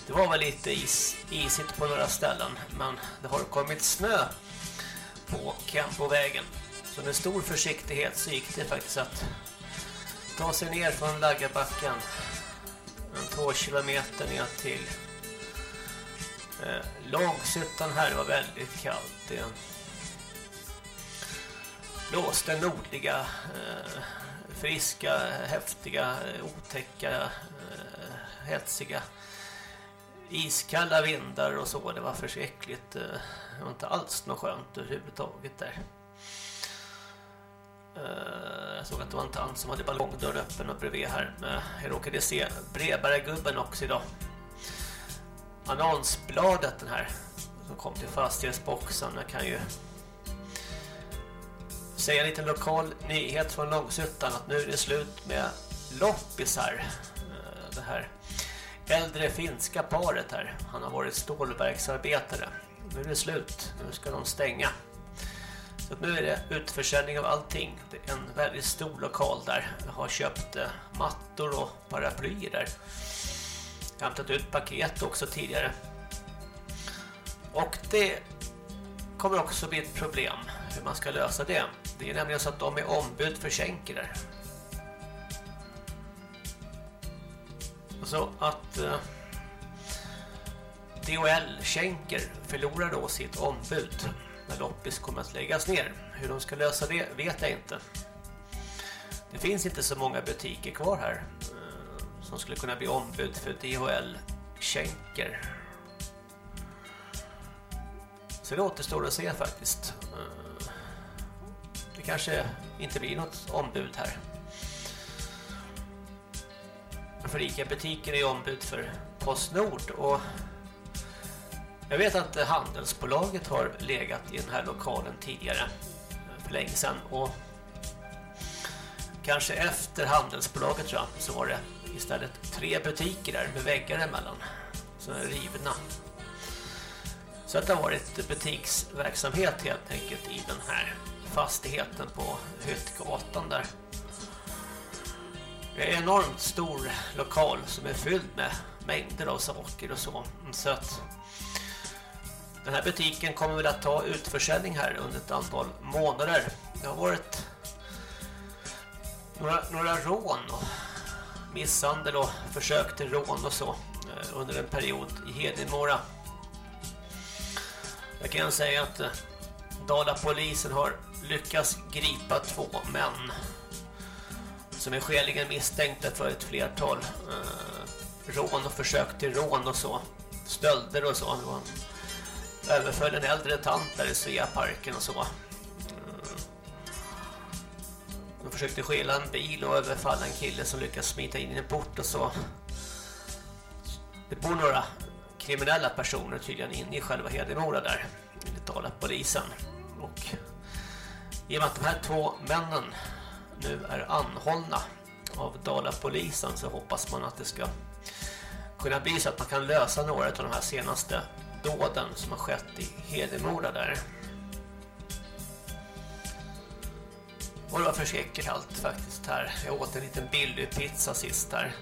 det var väl lite is, isigt på några ställen. Men det har kommit snö på Kempovägen. Så med stor försiktighet så gick det faktiskt att ta sig ner från Laggabacken en två kilometer ner till eh, Långsuttan här. Det var väldigt kallt. Det blåste nordliga, eh, friska, häftiga, otäcka, eh, hetsiga iskalla vindar och så. Det var förskräckligt. Eh, det var inte alls något skönt överhuvudtaget där. Eh, jag såg att det var en tant som hade ballongdörr öppen och bredvid här. Eh, jag råkade se brevbärargubben också idag. Annonsbladet den här som kom till fastighetsboxen. Jag kan ju säga en liten lokal nyhet från Långsuttan att nu är det slut med loppisar. Eh, det här äldre finska paret här. Han har varit stålverksarbetare. Nu är det slut. Nu ska de stänga. Så nu är det utförsäljning av allting. Det är en väldigt stor lokal där. Jag har köpt eh, mattor och paraplyer där. Jag har hämtat ut paket också tidigare. Och det kommer också bli ett problem hur man ska lösa det. Det är nämligen så att de är ombud för skänker där. Så att eh, DHL skänker förlorar då sitt ombud när loppis kommer att läggas ner. Hur de ska lösa det vet jag inte. Det finns inte så många butiker kvar här eh, som skulle kunna bli ombud för DHL Schenker. Så det återstår att se faktiskt. Eh, det kanske inte blir något ombud här. För ICA-butiken är ombud för Postnord och jag vet att handelsbolaget har legat i den här lokalen tidigare eh, för länge sedan och kanske efter handelsbolaget tror jag, så var det istället tre butiker där med väggar emellan som är rivna. Så att det har varit butiksverksamhet helt enkelt i den här fastigheten på Hyttgatan där. Det är en enormt stor lokal som är fylld med mängder av saker och så. Så att den här butiken kommer väl att ta utförsäljning här under ett antal månader. Det har varit några, några rån och misshandel och försök till rån och så eh, under en period i Hedemora. Jag kan säga att eh, Dalapolisen har lyckats gripa två män som är skäligen misstänkta för ett flertal eh, rån och försök till rån och så. Stölder och så. Det var överföll en äldre tant där i Sveaparken och så. Mm. De försökte skela en bil och överfalla en kille som lyckades smita in i en port och så. Det bor några kriminella personer tydligen inne i själva Hedemora där. Enligt Dala polisen. Och i och med att de här två männen nu är anhållna av Dala polisen så hoppas man att det ska kunna bli så att man kan lösa några av de här senaste dåden som har skett i Hedemora där. Och det var förskräckligt kallt faktiskt här. Jag åt en liten billig pizza sist här.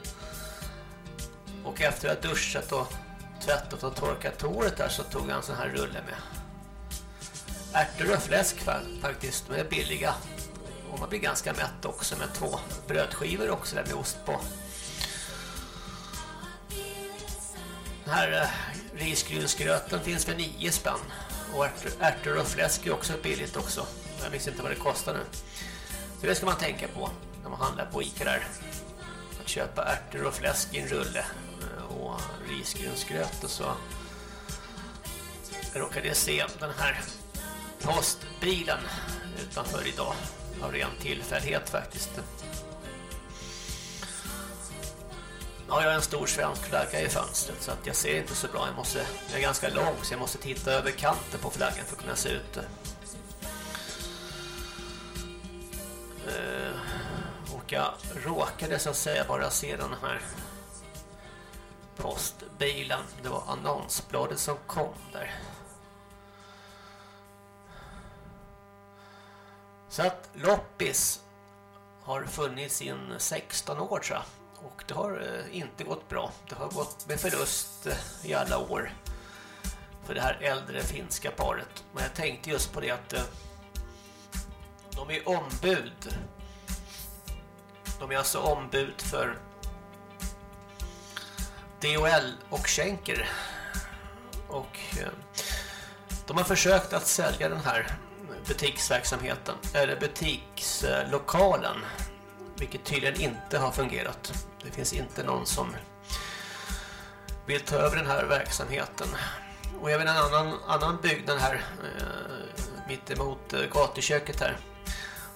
Och efter att ha duschat och tvättat och torkat håret där så tog jag en sån här rulle med ärtor och fläsk faktiskt. De är billiga. Och man blir ganska mätt också med två brödskivor också där med ost på. Den här eh, risgrynsgröten finns för 9 spänn. Och ärtor, ärtor och fläsk är också billigt också. Jag minns inte vad det kostar nu. Så det ska man tänka på när man handlar på Ica där. Att köpa ärtor och fläsk i en rulle eh, och risgrynsgröt och så. Jag råkade se den här postbilen utanför idag av ren tillfällighet faktiskt. har jag en stor svensk flagga i fönstret så att jag ser inte så bra. Jag, måste, jag är ganska lång så jag måste titta över kanten på flaggan för att kunna se ut. Eh, och jag råkade så att säga bara se den här postbilen. Det var annonsbladet som kom där. Så att Loppis har funnits i 16 år tror jag. Och det har eh, inte gått bra. Det har gått med förlust eh, i alla år för det här äldre finska paret. Men jag tänkte just på det att eh, de är ombud. De är alltså ombud för DHL och Schenker. Och de har försökt att sälja den här butiksverksamheten, eller butikslokalen, vilket tydligen inte har fungerat. Det finns inte någon som vill ta över den här verksamheten. Och även en annan, annan byggnad här eh, mitt emot eh, gatuköket här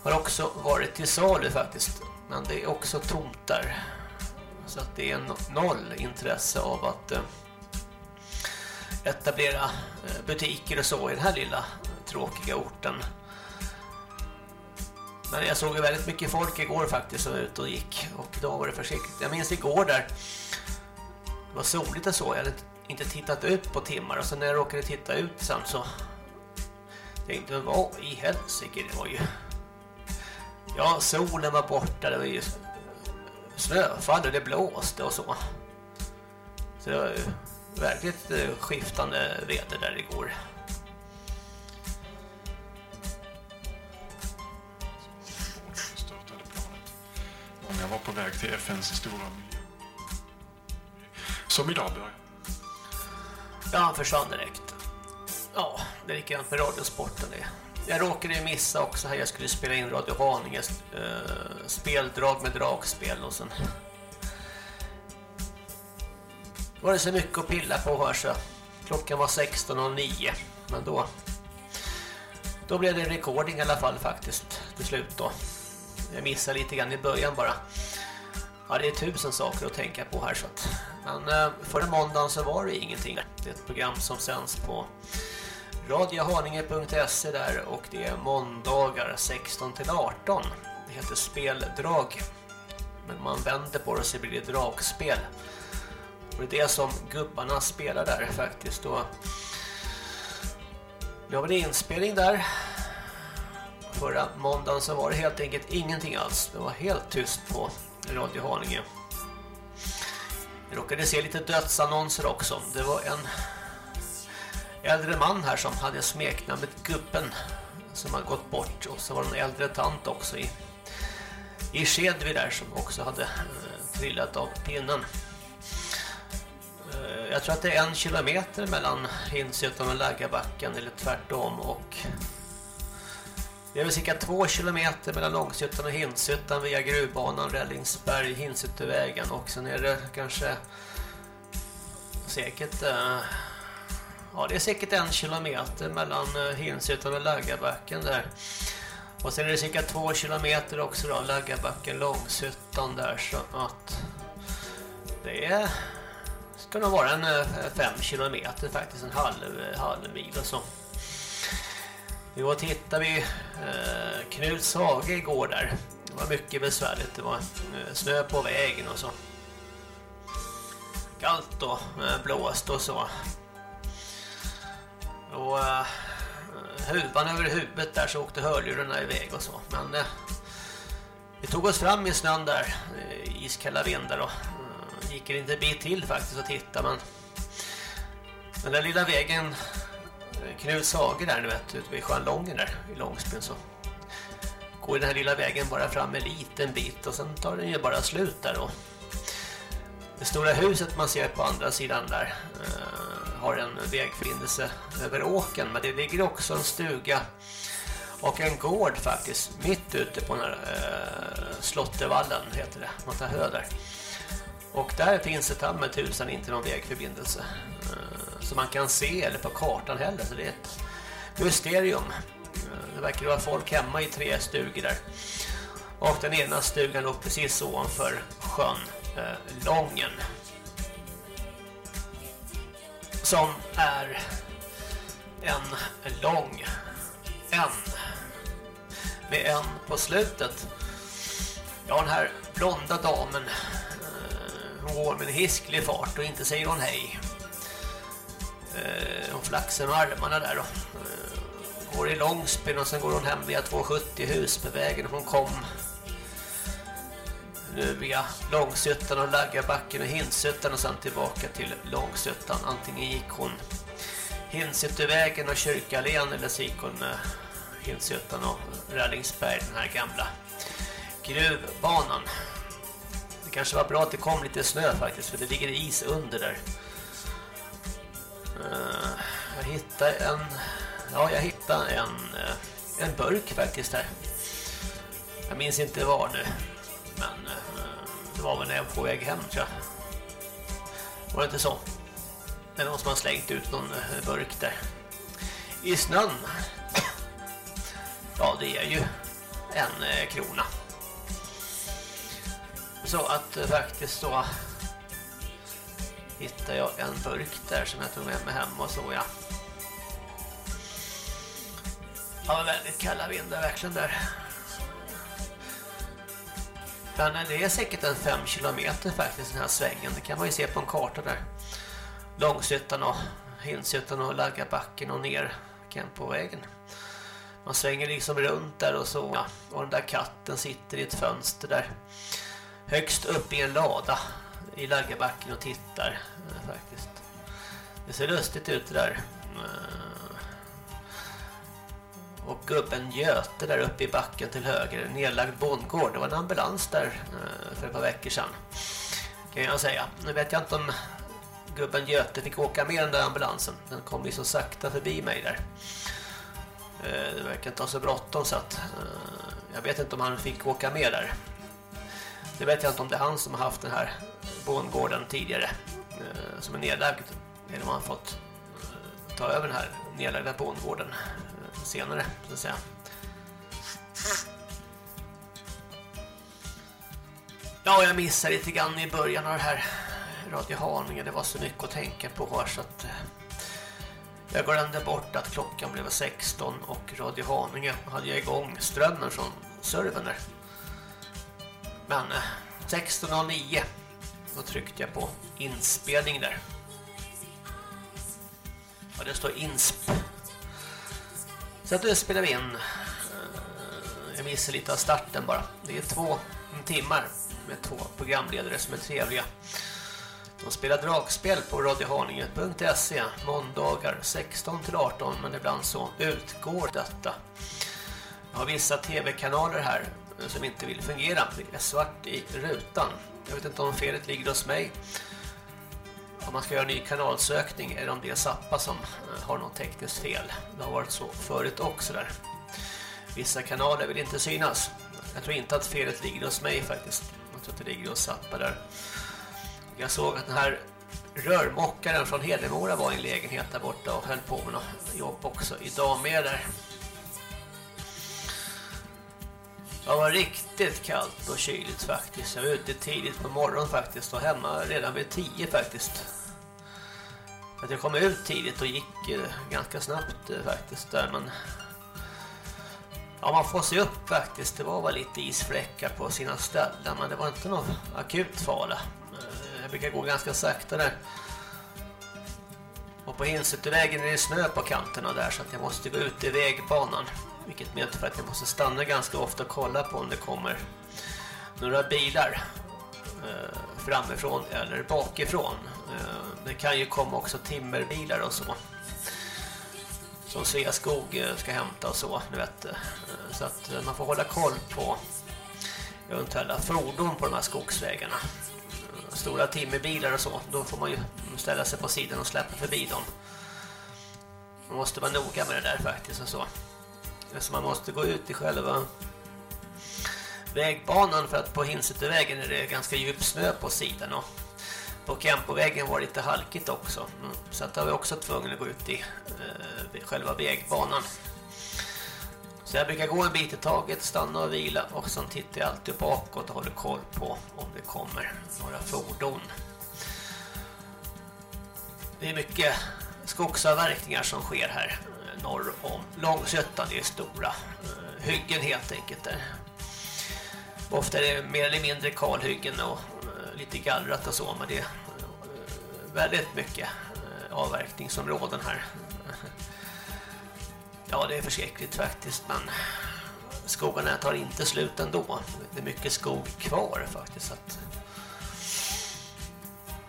har också varit till salu faktiskt. Men det är också tomt där. Så att det är noll intresse av att eh, etablera eh, butiker och så i den här lilla eh, tråkiga orten. Men jag såg väldigt mycket folk igår faktiskt som var ute och gick. Och då var det försiktigt. Jag minns igår där. Det var soligt och så. Jag hade inte tittat ut på timmar. Och sen när jag råkade titta ut sen så tänkte jag, vad i helsike det var ju... Ja, solen var borta. Det var ju snöfall och det blåste och så. Så det var ju verkligt eh, skiftande väder där igår. Jag var på väg till FNs stora miljö. Som idag börjar. Ja, han försvann direkt. Ja, det är likadant med radiosporten det. Jag råkade missa också här, jag skulle spela in Radio Haninges eh, speldrag med dragspel och sen var det så mycket att pilla på här så klockan var 16.09 men då då blev det en recording i alla fall faktiskt till slut då. Jag missade lite grann i början bara. Ja, det är tusen saker att tänka på här så att men eh, förra måndagen så var det ingenting. Det är ett program som sänds på radiohaninge.se där och det är måndagar 16 till 18. Det heter speldrag. Men man vänder på det så blir det dragspel. Och det är det som gubbarna spelar där faktiskt. Och nu har vi en inspelning där. Förra måndagen så var det helt enkelt ingenting alls. Det var helt tyst på Radio Haninge. Jag råkade se lite dödsannonser också. Det var en äldre man här som hade smeknamnet Guppen som har gått bort. Och så var det en äldre tant också i, i Skedvi där som också hade eh, trillat av pinnen. Eh, jag tror att det är en kilometer mellan Hinshyttan och Lägabacken eller tvärtom och det är väl cirka två kilometer mellan Långshyttan och Hinshyttan via gruvbanan, Rällingsberg, Hinshyttevägen och sen är det kanske säkert eh, ja det är säkert en kilometer mellan eh, Hinsyttan Hinshyttan och Läggabacken där och sen är det cirka två kilometer också då Läggabacken, Långshyttan där så att det är ska nog vara en eh, fem kilometer faktiskt, en halv, halv mil och så. Vi var och tittade vid eh, Knuts hage igår där. Det var mycket besvärligt. Det var eh, snö på vägen och så. Kallt och eh, blåst och så. Och eh, huvan över huvudet där så åkte hörlurarna iväg och så. Men eh, vi tog oss fram i snön där, eh, iskalla vindar och eh, gick inte en bit till faktiskt och titta men den där lilla vägen Knuts hage där nu vet ute vid sjön Lången där i Långsbyn så går den här lilla vägen bara fram en liten bit och sen tar den ju bara slut där då. Det stora huset man ser på andra sidan där eh, har en vägförbindelse över åken men det ligger också en stuga och en gård faktiskt mitt ute på den här eh, Slottevallen heter det, man tar hö där. Och där finns det med tusen inte någon vägförbindelse eh, som man kan se eller på kartan heller så det är ett mysterium. Det verkar vara folk hemma i tre stugor där. Och den ena stugan låg precis ovanför sjön eh, Lången. Som är en lång en med en på slutet. Ja, den här blonda damen eh, hon går med en hisklig fart och inte säger hon hej. Eh, hon flaxar med armarna där och eh, går i Långsbyn och sen går hon hem via 270 hus med vägen Hon kom nu via Långsuttan och Laggarbacken och Hinsuttan och sen tillbaka till Långsuttan. Antingen gick hon Hinsyttervägen och Kyrkallén eller så gick hon eh, och Rällingsberg, den här gamla gruvbanan. Det kanske var bra att det kom lite snö faktiskt för det ligger is under där. Eh, jag hittade en ja, jag hittade en eh, en burk faktiskt här. Jag minns inte var nu. Men eh, det var väl när jag var på väg hem tror jag. Var det inte så? Det är någon som har slängt ut någon burk där. I snön. Ja, det är ju en krona. Så att faktiskt så hittade jag en burk där som jag tog med mig hem och så ja. Ja, väldigt kalla vindar verkligen där. Men det är säkert en fem kilometer faktiskt den här svängen. Det kan man ju se på en karta där. Långshyttan och Hinshyttan och Laggabacken och ner vägen. Man svänger liksom runt där och så. Ja, och den där katten sitter i ett fönster där högst upp i en lada i Laggarbacken och tittar eh, faktiskt. Det ser lustigt ut det där. Eh, och gubben Göte där uppe i backen till höger, nedlagd bondgård. Det var en ambulans där eh, för ett par veckor sedan. Kan jag säga. Nu vet jag inte om gubben Göte fick åka med den där ambulansen. Den kom ju så sakta förbi mig där. Eh, det verkar inte ha så bråttom så att eh, jag vet inte om han fick åka med där. Det vet jag inte om det är han som har haft den här bondgården tidigare eh, som är nedlagd. Eller man har fått eh, ta över den här nedlagda bondgården eh, senare, så att säga. Ja, jag missade lite grann i början av det här Radio Haninge. Det var så mycket att tänka på här så att jag glömde bort att klockan blev 16 och Radio Haninge hade jag igång strömmen från servern där. Men 16.09 då tryckte jag på inspelning där. Ja, det står insp. Så att nu spelar vi in. Eh, jag missar lite av starten bara. Det är två timmar med två programledare som är trevliga. De spelar dragspel på radiohaninge.se måndagar 16 till 18 men ibland så utgår detta. Jag har vissa tv-kanaler här som inte vill fungera. Det är svart i rutan. Jag vet inte om felet ligger hos mig. Om man ska göra en ny kanalsökning eller om det är Zappa som eh, har något tekniskt fel. Det har varit så förut också där. Vissa kanaler vill inte synas. Jag tror inte att felet ligger hos mig faktiskt. Jag tror att det ligger hos Zappa där. Jag såg att den här rörmockaren från Hedemora var i en lägenhet där borta och höll på med något jobb också idag med där. Det var riktigt kallt och kyligt faktiskt. Jag var ute tidigt på morgonen faktiskt och hemma redan vid tio faktiskt. Att jag kom ut tidigt och gick eh, ganska snabbt eh, faktiskt där men Ja, man får se upp faktiskt. Det var väl lite isfläckar på sina ställen men det var inte någon akut fara. Eh, jag brukar gå ganska sakta där. Och på Hinsutevägen är det snö på kanterna där så att jag måste gå ut i vägbanan. Vilket medför att jag måste stanna ganska ofta och kolla på om det kommer några bilar eh, framifrån eller bakifrån. Eh, det kan ju komma också timmerbilar och så. Som Sveaskog eh, ska hämta och så, ni vet. Eh, så att eh, man får hålla koll på eventuella fordon på de här skogsvägarna. Eh, stora timmerbilar och så, då får man ju ställa sig på sidan och släppa förbi dem. Man måste vara noga med det där faktiskt och så. Så man måste gå ut i själva vägbanan för att på Hinsetevägen är det ganska djup snö på sidan och på Kempovägen var det lite halkigt också. Mm. Så att där var vi också tvungna att gå ut i eh, själva vägbanan. Så jag brukar gå en bit i taget, stanna och vila och sen tittar jag alltid bakåt och håller koll på om det kommer några fordon. Det är mycket skogsavverkningar som sker här norr om Långsötan. Det är stora eh, hyggen helt enkelt där. Ofta är det mer eller mindre kalhyggen och eh, lite gallrat och så, men det är eh, väldigt mycket eh, avverkningsområden här. *laughs* Ja, det är förskräckligt faktiskt, men skogarna tar inte slut ändå. Det är mycket skog kvar faktiskt. Att...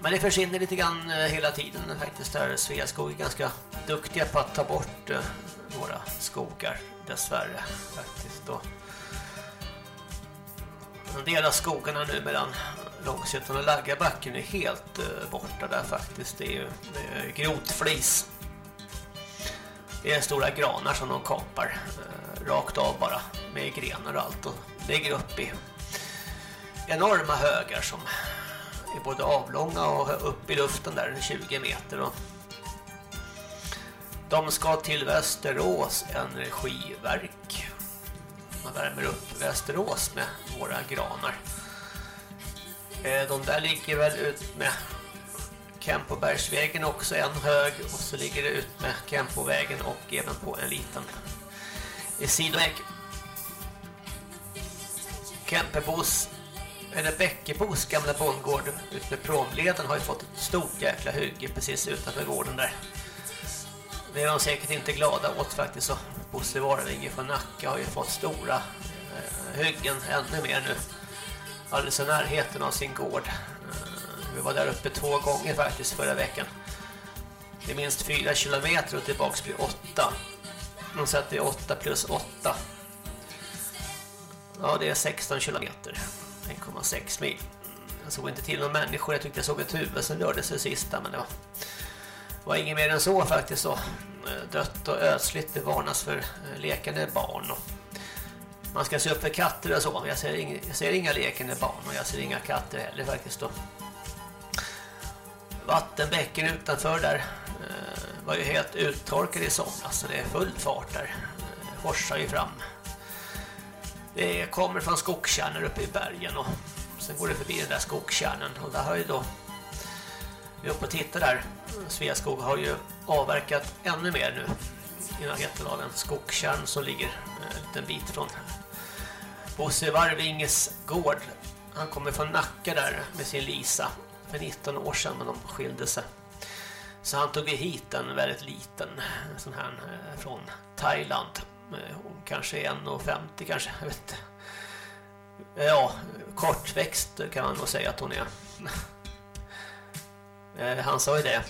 Men det försvinner lite grann eh, hela tiden faktiskt. Där Sveaskog är ganska duktiga på att ta bort eh, våra skogar, dessvärre faktiskt. Och en del av skogarna nu mellan Långsötan och Laggabacken är helt eh, borta där faktiskt. Det är ju grotflis. Det är stora granar som de kapar rakt av bara med grenar och allt och lägger upp i enorma högar som är både avlånga och upp i luften där 20 meter och de ska till Västerås energiverk. Man värmer upp Västerås med våra granar. Eh, de där ligger väl ut med Kempobergsvägen också en hög och så ligger det ut med Kempovägen och även på en liten sidoväg. Kempebos eller Bäckebos gamla bondgård ute med promleden har ju fått ett stort jäkla hygge precis utanför gården där. Det är de säkert inte glada åt faktiskt så Bosse Varvinge från Nacka har ju fått stora eh, hyggen ännu mer nu alldeles i närheten av sin gård. Eh, vi var där uppe två gånger faktiskt förra veckan. Det är minst fyra kilometer och tillbaks blir åtta. De sätter 8 plus åtta. Ja, det är 16 kilometer. 1,6 mil. Jag såg inte till någon människor. Jag tyckte jag såg ett huvud som rörde sig sista, men det var, var inget mer än så faktiskt. Så. Eh, dött och ödsligt. Det varnas för eh, lekande barn. Och man ska se upp för katter och så. men Jag ser, inga, jag ser inga lekande barn och jag ser inga katter heller faktiskt. Då. Vattenbäcken utanför där eh, var ju helt uttorkad i somras. Så det är full fart där. Det forsar ju fram. Eh, det kommer från skogskärnor uppe i bergen och sen går det förbi den där skogskärnan och där har ju då vi är uppe och tittar där Sveaskog har ju avverkat ännu mer nu i närheten av en skogskärn som ligger eh, en liten bit från Bosse Varvinges gård. Han kommer från Nacka där med sin Lisa för 19 år sedan när de skilde sig. Så han tog hit en väldigt liten eh, sån här från Thailand. Eh, hon kanske är 1,50 kanske, *laughs* jag vet inte. Ja, kortväxt kan man nog säga att hon är. *laughs* Eh, han sa ju det.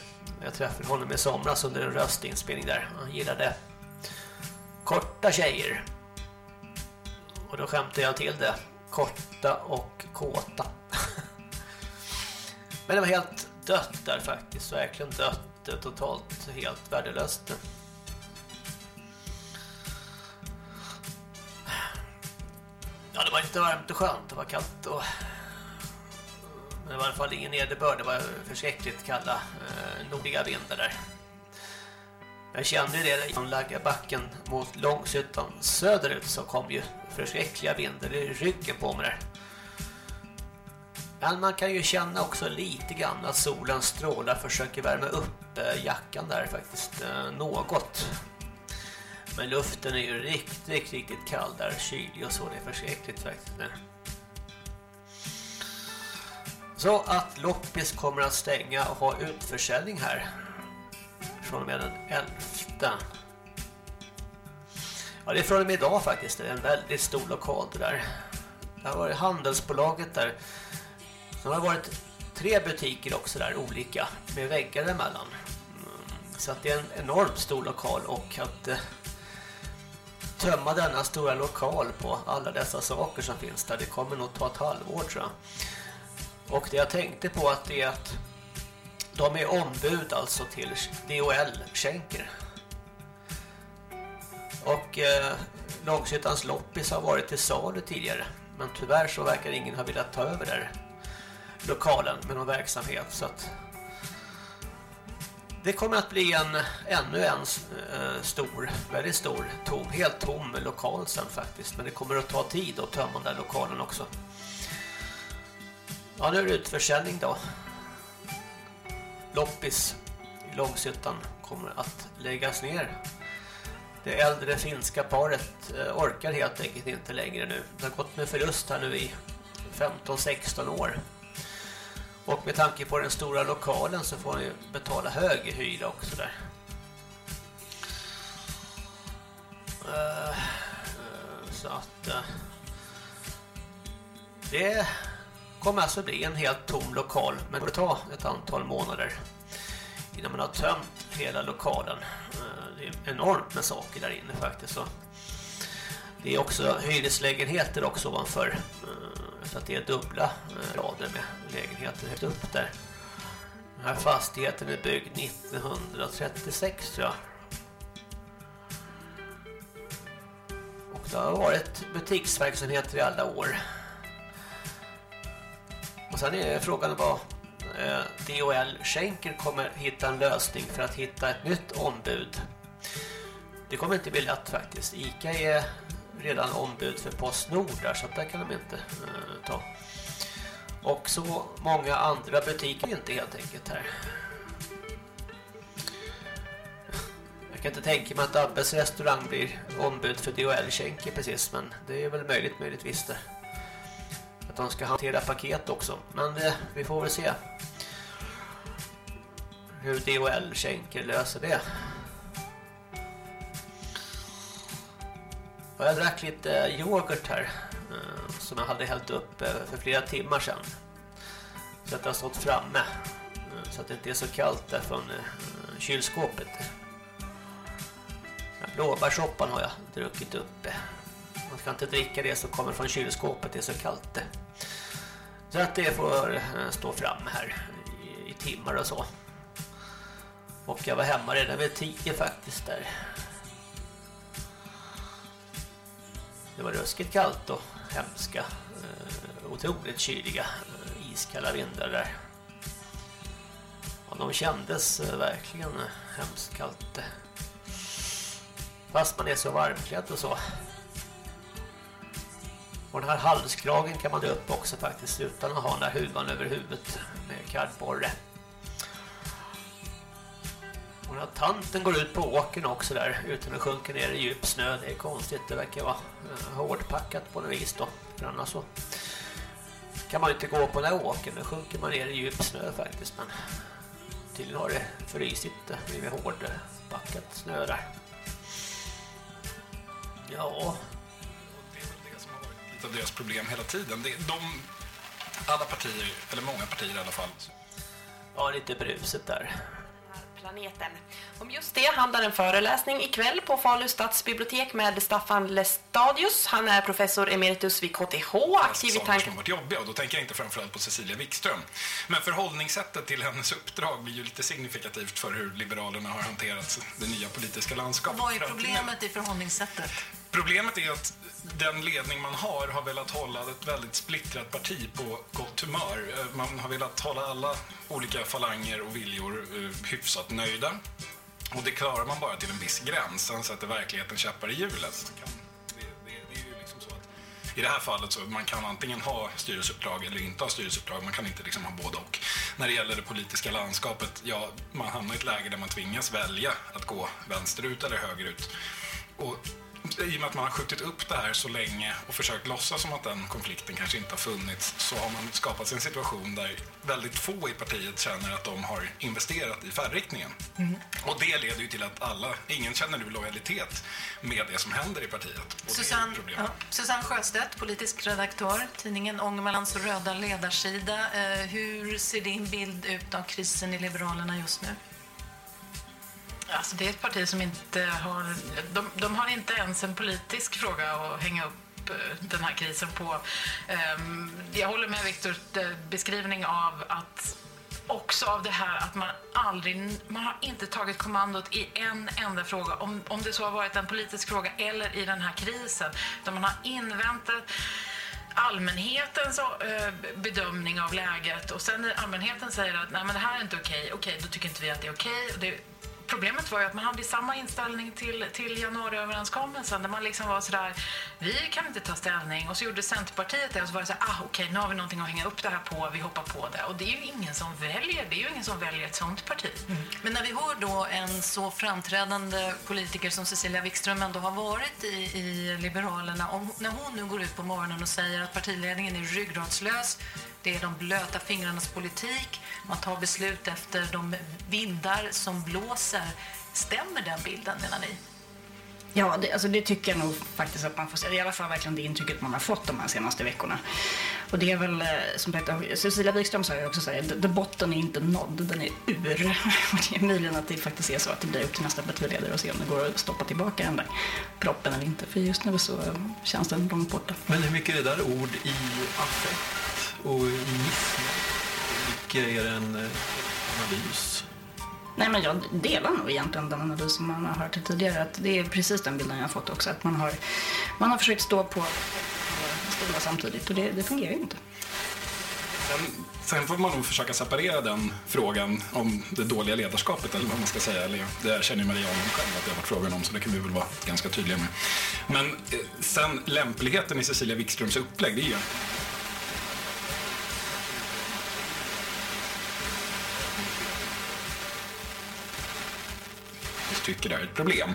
Jag träffade honom i somras under en röstinspelning där. Han gillade korta tjejer. Och då skämtade jag till det. Korta och kåta. *laughs* Men det var helt dött där faktiskt. Verkligen dött. Totalt helt värdelöst. Ja, det var inte varmt och skönt. Det var kallt och... Men det var i alla fall ingen nederbörd. Det var förskräckligt kalla eh, nordliga vindar där. Jag kände det från Laggabacken mot Långshyttan söderut så kom ju förskräckliga vindar i ryggen på mig där. Men man kan ju känna också lite grann att solen strålar försöker värma upp eh, jackan där faktiskt eh, något. Men luften är ju riktigt, riktigt, kall där, kylig och så, det är förskräckligt faktiskt. Så att Loppis kommer att stänga och ha utförsäljning här från och med den 11. Ja, det är från och med idag faktiskt. Det är en väldigt stor lokal det där. Det har varit handelsbolaget där. Det har varit tre butiker också där, olika, med väggar emellan. Så att det är en enormt stor lokal och att eh, tömma denna stora lokal på alla dessa saker som finns där, det kommer nog ta ett halvår tror jag. Och det jag tänkte på att det är att de är ombud alltså till DOL skänker. Och eh, Långshyttans loppis har varit till salu tidigare. Men tyvärr så verkar ingen ha velat ta över där lokalen med någon verksamhet så att det kommer att bli en ännu en eh, stor, väldigt stor, tom, helt tom lokal sen faktiskt. Men det kommer att ta tid att tömma den där lokalen också. Ja, nu är det utförsäljning då. Loppis i Långshyttan kommer att läggas ner. Det äldre finska paret eh, orkar helt enkelt inte längre nu. Det har gått med förlust här nu i 15-16 år. Och med tanke på den stora lokalen så får ni betala hög hyra också där. Eh, så att eh, det kommer alltså bli en helt tom lokal men det tar ett antal månader innan man har tömt hela lokalen. Eh, det är enormt med saker där inne faktiskt. Det är också hyreslägenheter också ovanför. Ehm, så att det är dubbla eh, rader med lägenheter högt upp där. Den här fastigheten är byggd 1936 tror jag. Och det har varit butiksverksamheter i alla år. Och sen är frågan vad eh, DHL Schenker kommer hitta en lösning för att hitta ett nytt ombud. Det kommer inte bli lätt faktiskt. Ica är redan ombud för Postnord där så att där kan de inte eh, ta. Och så många andra butiker inte helt enkelt här. Jag kan inte tänka mig att Abbes restaurang blir ombud för DHL Schenker precis men det är väl möjligt möjligtvis det. Att de ska hantera paket också. Men eh, vi får väl se hur DHL Schenker löser det. Och jag drack lite yoghurt här eh, som jag hade hällt upp eh, för flera timmar sedan. Så att det har stått framme. Eh, så att det inte är så kallt där från kylskåpet. Blåbärssoppan har jag druckit upp. Man ska inte dricka det som kommer från kylskåpet, det är så kallt. Så att det får stå framme här i, i timmar och så. Och jag var hemma redan vid tio faktiskt där. Det var ruskigt kallt och hemska, eh, otroligt kyliga, eh, iskalla vindar där. Och de kändes eh, verkligen hemskt kallt. Fast man är så varmklädd och så. Och den här halskragen kan man dra upp också faktiskt utan att ha den där huvan över huvudet med kardborre. Och den här tanten går ut på åken också där utan att sjunka ner i djup snö. Det är konstigt, det verkar vara eh, hårdpackat på något vis då. För annars så kan man ju inte gå på den här åken. Då sjunker man ner i djup snö faktiskt. Men tydligen har det frysit, det blivit hårdpackat snö där. Ja, lite av deras problem hela tiden. Det, de, alla partier, eller många partier i alla fall. Ja, lite bruset där. Planeten. Om just det handlar en föreläsning ikväll på Falu stadsbibliotek med Staffan Lestadius. Han är professor emeritus vid KTH, aktiv i saker tanken... som har varit jobbiga och då tänker jag inte framförallt på Cecilia Wikström. Men förhållningssättet till hennes uppdrag blir ju lite signifikativt för hur Liberalerna har hanterat det nya politiska landskapet. Vad är problemet i förhållningssättet? Problemet är att den ledning man har har velat hålla ett väldigt splittrat parti på gott humör. Eh, man har velat hålla alla olika falanger och viljor eh, hyfsat nöjda. Och det klarar man bara till en viss gräns. Sen sätter verkligheten käppar i hjulet. Liksom I det här fallet så man kan antingen ha styrelseuppdrag eller inte ha styrelseuppdrag. Man kan inte liksom ha både och. När det gäller det politiska landskapet, ja, man hamnar i ett läge där man tvingas välja att gå vänsterut eller högerut. Och i och med att man har skjutit upp det här så länge och försökt låtsas som att den konflikten kanske inte har funnits så har man skapat sig en situation där väldigt få i partiet känner att de har investerat i färdriktningen. Och det leder ju till att alla, ingen känner nu lojalitet med det som händer i partiet. Och det är Susanne, ja, Susanne Sjöstedt, politisk redaktör, tidningen Ångermanlands röda ledarsida. Eh, hur ser din bild ut av krisen i Liberalerna just nu? Alltså det är ett parti som inte har... De, de har inte ens en politisk fråga att hänga upp eh, den här krisen på. Ehm, jag håller med Viktors eh, beskrivning av att också av det här att man aldrig, man har inte tagit kommandot i en enda fråga, om, om det så har varit en politisk fråga eller i den här krisen, utan man har inväntat allmänhetens eh, bedömning av läget och sen när allmänheten säger att Nej, men det här är inte okej, okej, då tycker inte vi att det är okej. Problemet var ju att man hade samma inställning till, till januariöverenskommelsen där man liksom var sådär, vi kan inte ta ställning och så gjorde Centerpartiet det och så var det såhär, ah, okej, nu har vi någonting att hänga upp det här på, vi hoppar på det. Och det är ju ingen som väljer, det är ju ingen som väljer ett sånt parti. Mm. Men när vi hör då en så framträdande politiker som Cecilia Wikström ändå har varit i, i Liberalerna, om, när hon nu går ut på morgonen och säger att partiledningen är ryggradslös, det är de blöta fingrarnas politik, man tar beslut efter de vindar som blåser. Stämmer den bilden menar ni? Ja, det, alltså det tycker jag nog faktiskt att man får är i alla fall verkligen det intrycket man har fått de här senaste veckorna. Och det är väl, eh, som Peter, Cecilia Wikström sa ju också så här, "D- d- botten är inte nådd, den är ur. *laughs* Och det är möjligen att det faktiskt är så att det blir upp till nästa partiledare och se om det går att stoppa tillbaka den där proppen eller inte. För just nu så eh, känns den långt borta. Men hur mycket är det där ord i affekt och mycket är en eh, analys? Nej, men jag delar nog egentligen den analys som man har hört tidigare. Att det är precis den bilden jag har fått också. Att man har, man har försökt stå på stolar samtidigt och det, det fungerar ju inte. Sen, sen får man nog försöka separera den frågan om det dåliga ledarskapet, eller vad man ska säga. Eller, det här känner ju Maria Arnholm själv att det har varit frågan om, så det kan vi väl vara ganska tydliga med. Men eh, sen lämpligheten i Cecilia Wikströms upplägg, det är ju tycker det är ett problem.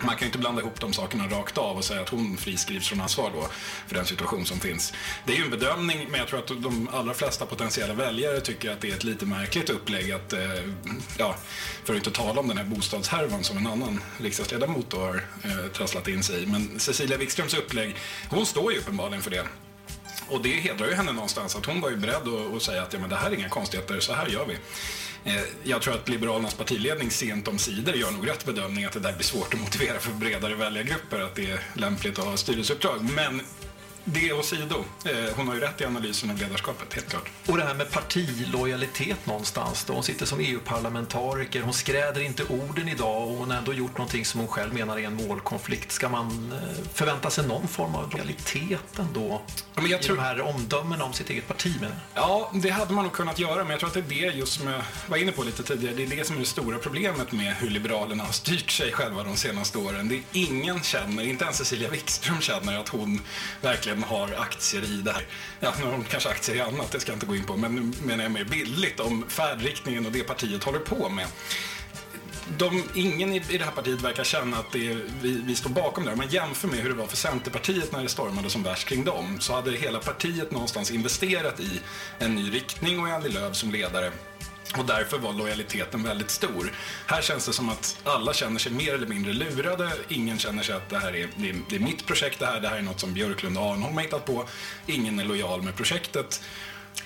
Man kan ju inte blanda ihop de sakerna rakt av och säga att hon friskrivs från ansvar då för den situation som finns. Det är ju en bedömning, men jag tror att de allra flesta potentiella väljare tycker att det är ett lite märkligt upplägg att, eh, ja, för att inte tala om den här bostadshärvan som en annan riksdagsledamot då har eh, trasslat in sig i. Men Cecilia Wikströms upplägg, hon står ju uppenbarligen för det. Och det hedrar ju henne någonstans att hon var ju beredd att, att säga att ja, men det här är inga konstigheter, så här gör vi. Eh, jag tror att Liberalernas partiledning sent om sidor gör nog rätt bedömning att det där blir svårt att motivera för bredare väljargrupper att det är lämpligt att ha styrelseuppdrag. Men det åsido, eh, hon har ju rätt i analysen av ledarskapet, helt klart. Och det här med partilojalitet någonstans då. Hon sitter som EU-parlamentariker, hon skräder inte orden idag och hon har ändå gjort någonting som hon själv menar är en målkonflikt. Ska man eh, förvänta sig någon form av lojalitet ändå? men jag I tror- de här omdömena om sitt eget parti jag. Ja, det hade man nog kunnat göra, men jag tror att det är det just som jag var inne på lite tidigare. Det är det som är det stora problemet med hur Liberalerna har styrt sig själva de senaste åren. Det är ingen känner, inte ens Cecilia Wikström känner att hon verkligen har aktier i det här. Ja, nu har de kanske aktier i annat, det ska jag inte gå in på, men nu menar jag mer bildligt om färdriktningen och det partiet håller på med. De, ingen i, i det här partiet verkar känna att det är, vi, vi står bakom det. Om man jämför med hur det var för Centerpartiet när det stormade som värst kring dem så hade hela partiet någonstans investerat i en ny riktning och i Annie Lööf som ledare. Och därför var lojaliteten väldigt stor. Här känns det som att alla känner sig mer eller mindre lurade. Ingen känner sig att det här är, det är, det är mitt projekt, det här, det här är något som Björklund och Arnholm har hittat på. Ingen är lojal med projektet.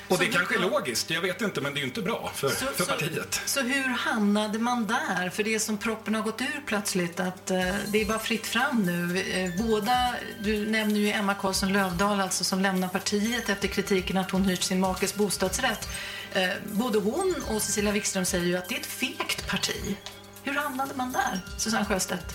Och det kanske är logiskt, jag vet inte, men det är ju inte bra för, Så- för så- partiet. Så hur hamnade man där? För det är som proppen har gått ur plötsligt att eh, det är bara fritt fram nu. Eh, båda, du nämner ju Emma Karlsson Lövdahl alltså som lämnar partiet efter kritiken att hon hyrt sin makes bostadsrätt. Eh, både hon och Cecilia Wikström säger ju att det är ett fegt parti. Hur hamnade man där, Susanne Sjöstedt?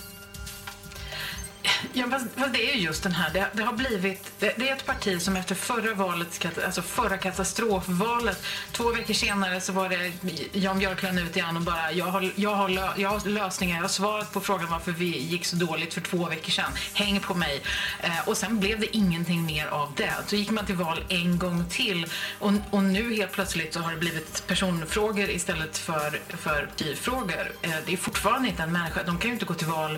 Ja, fast, fast det är ju just den här. Det, det har blivit, det, det är ett parti som efter förra valet, alltså förra katastrofvalet, två veckor senare så var det Jan Björklund ut igen och bara jag har, jag, har lö, jag har lösningar, jag har svaret på frågan varför vi gick så dåligt för två veckor sedan. Häng på mig. Eh, och sen blev det ingenting mer av det. Så gick man till val en gång till och, och nu helt plötsligt så har det blivit personfrågor istället för, för partifrågor. Eh, det är fortfarande inte en människa. De kan ju inte gå till val.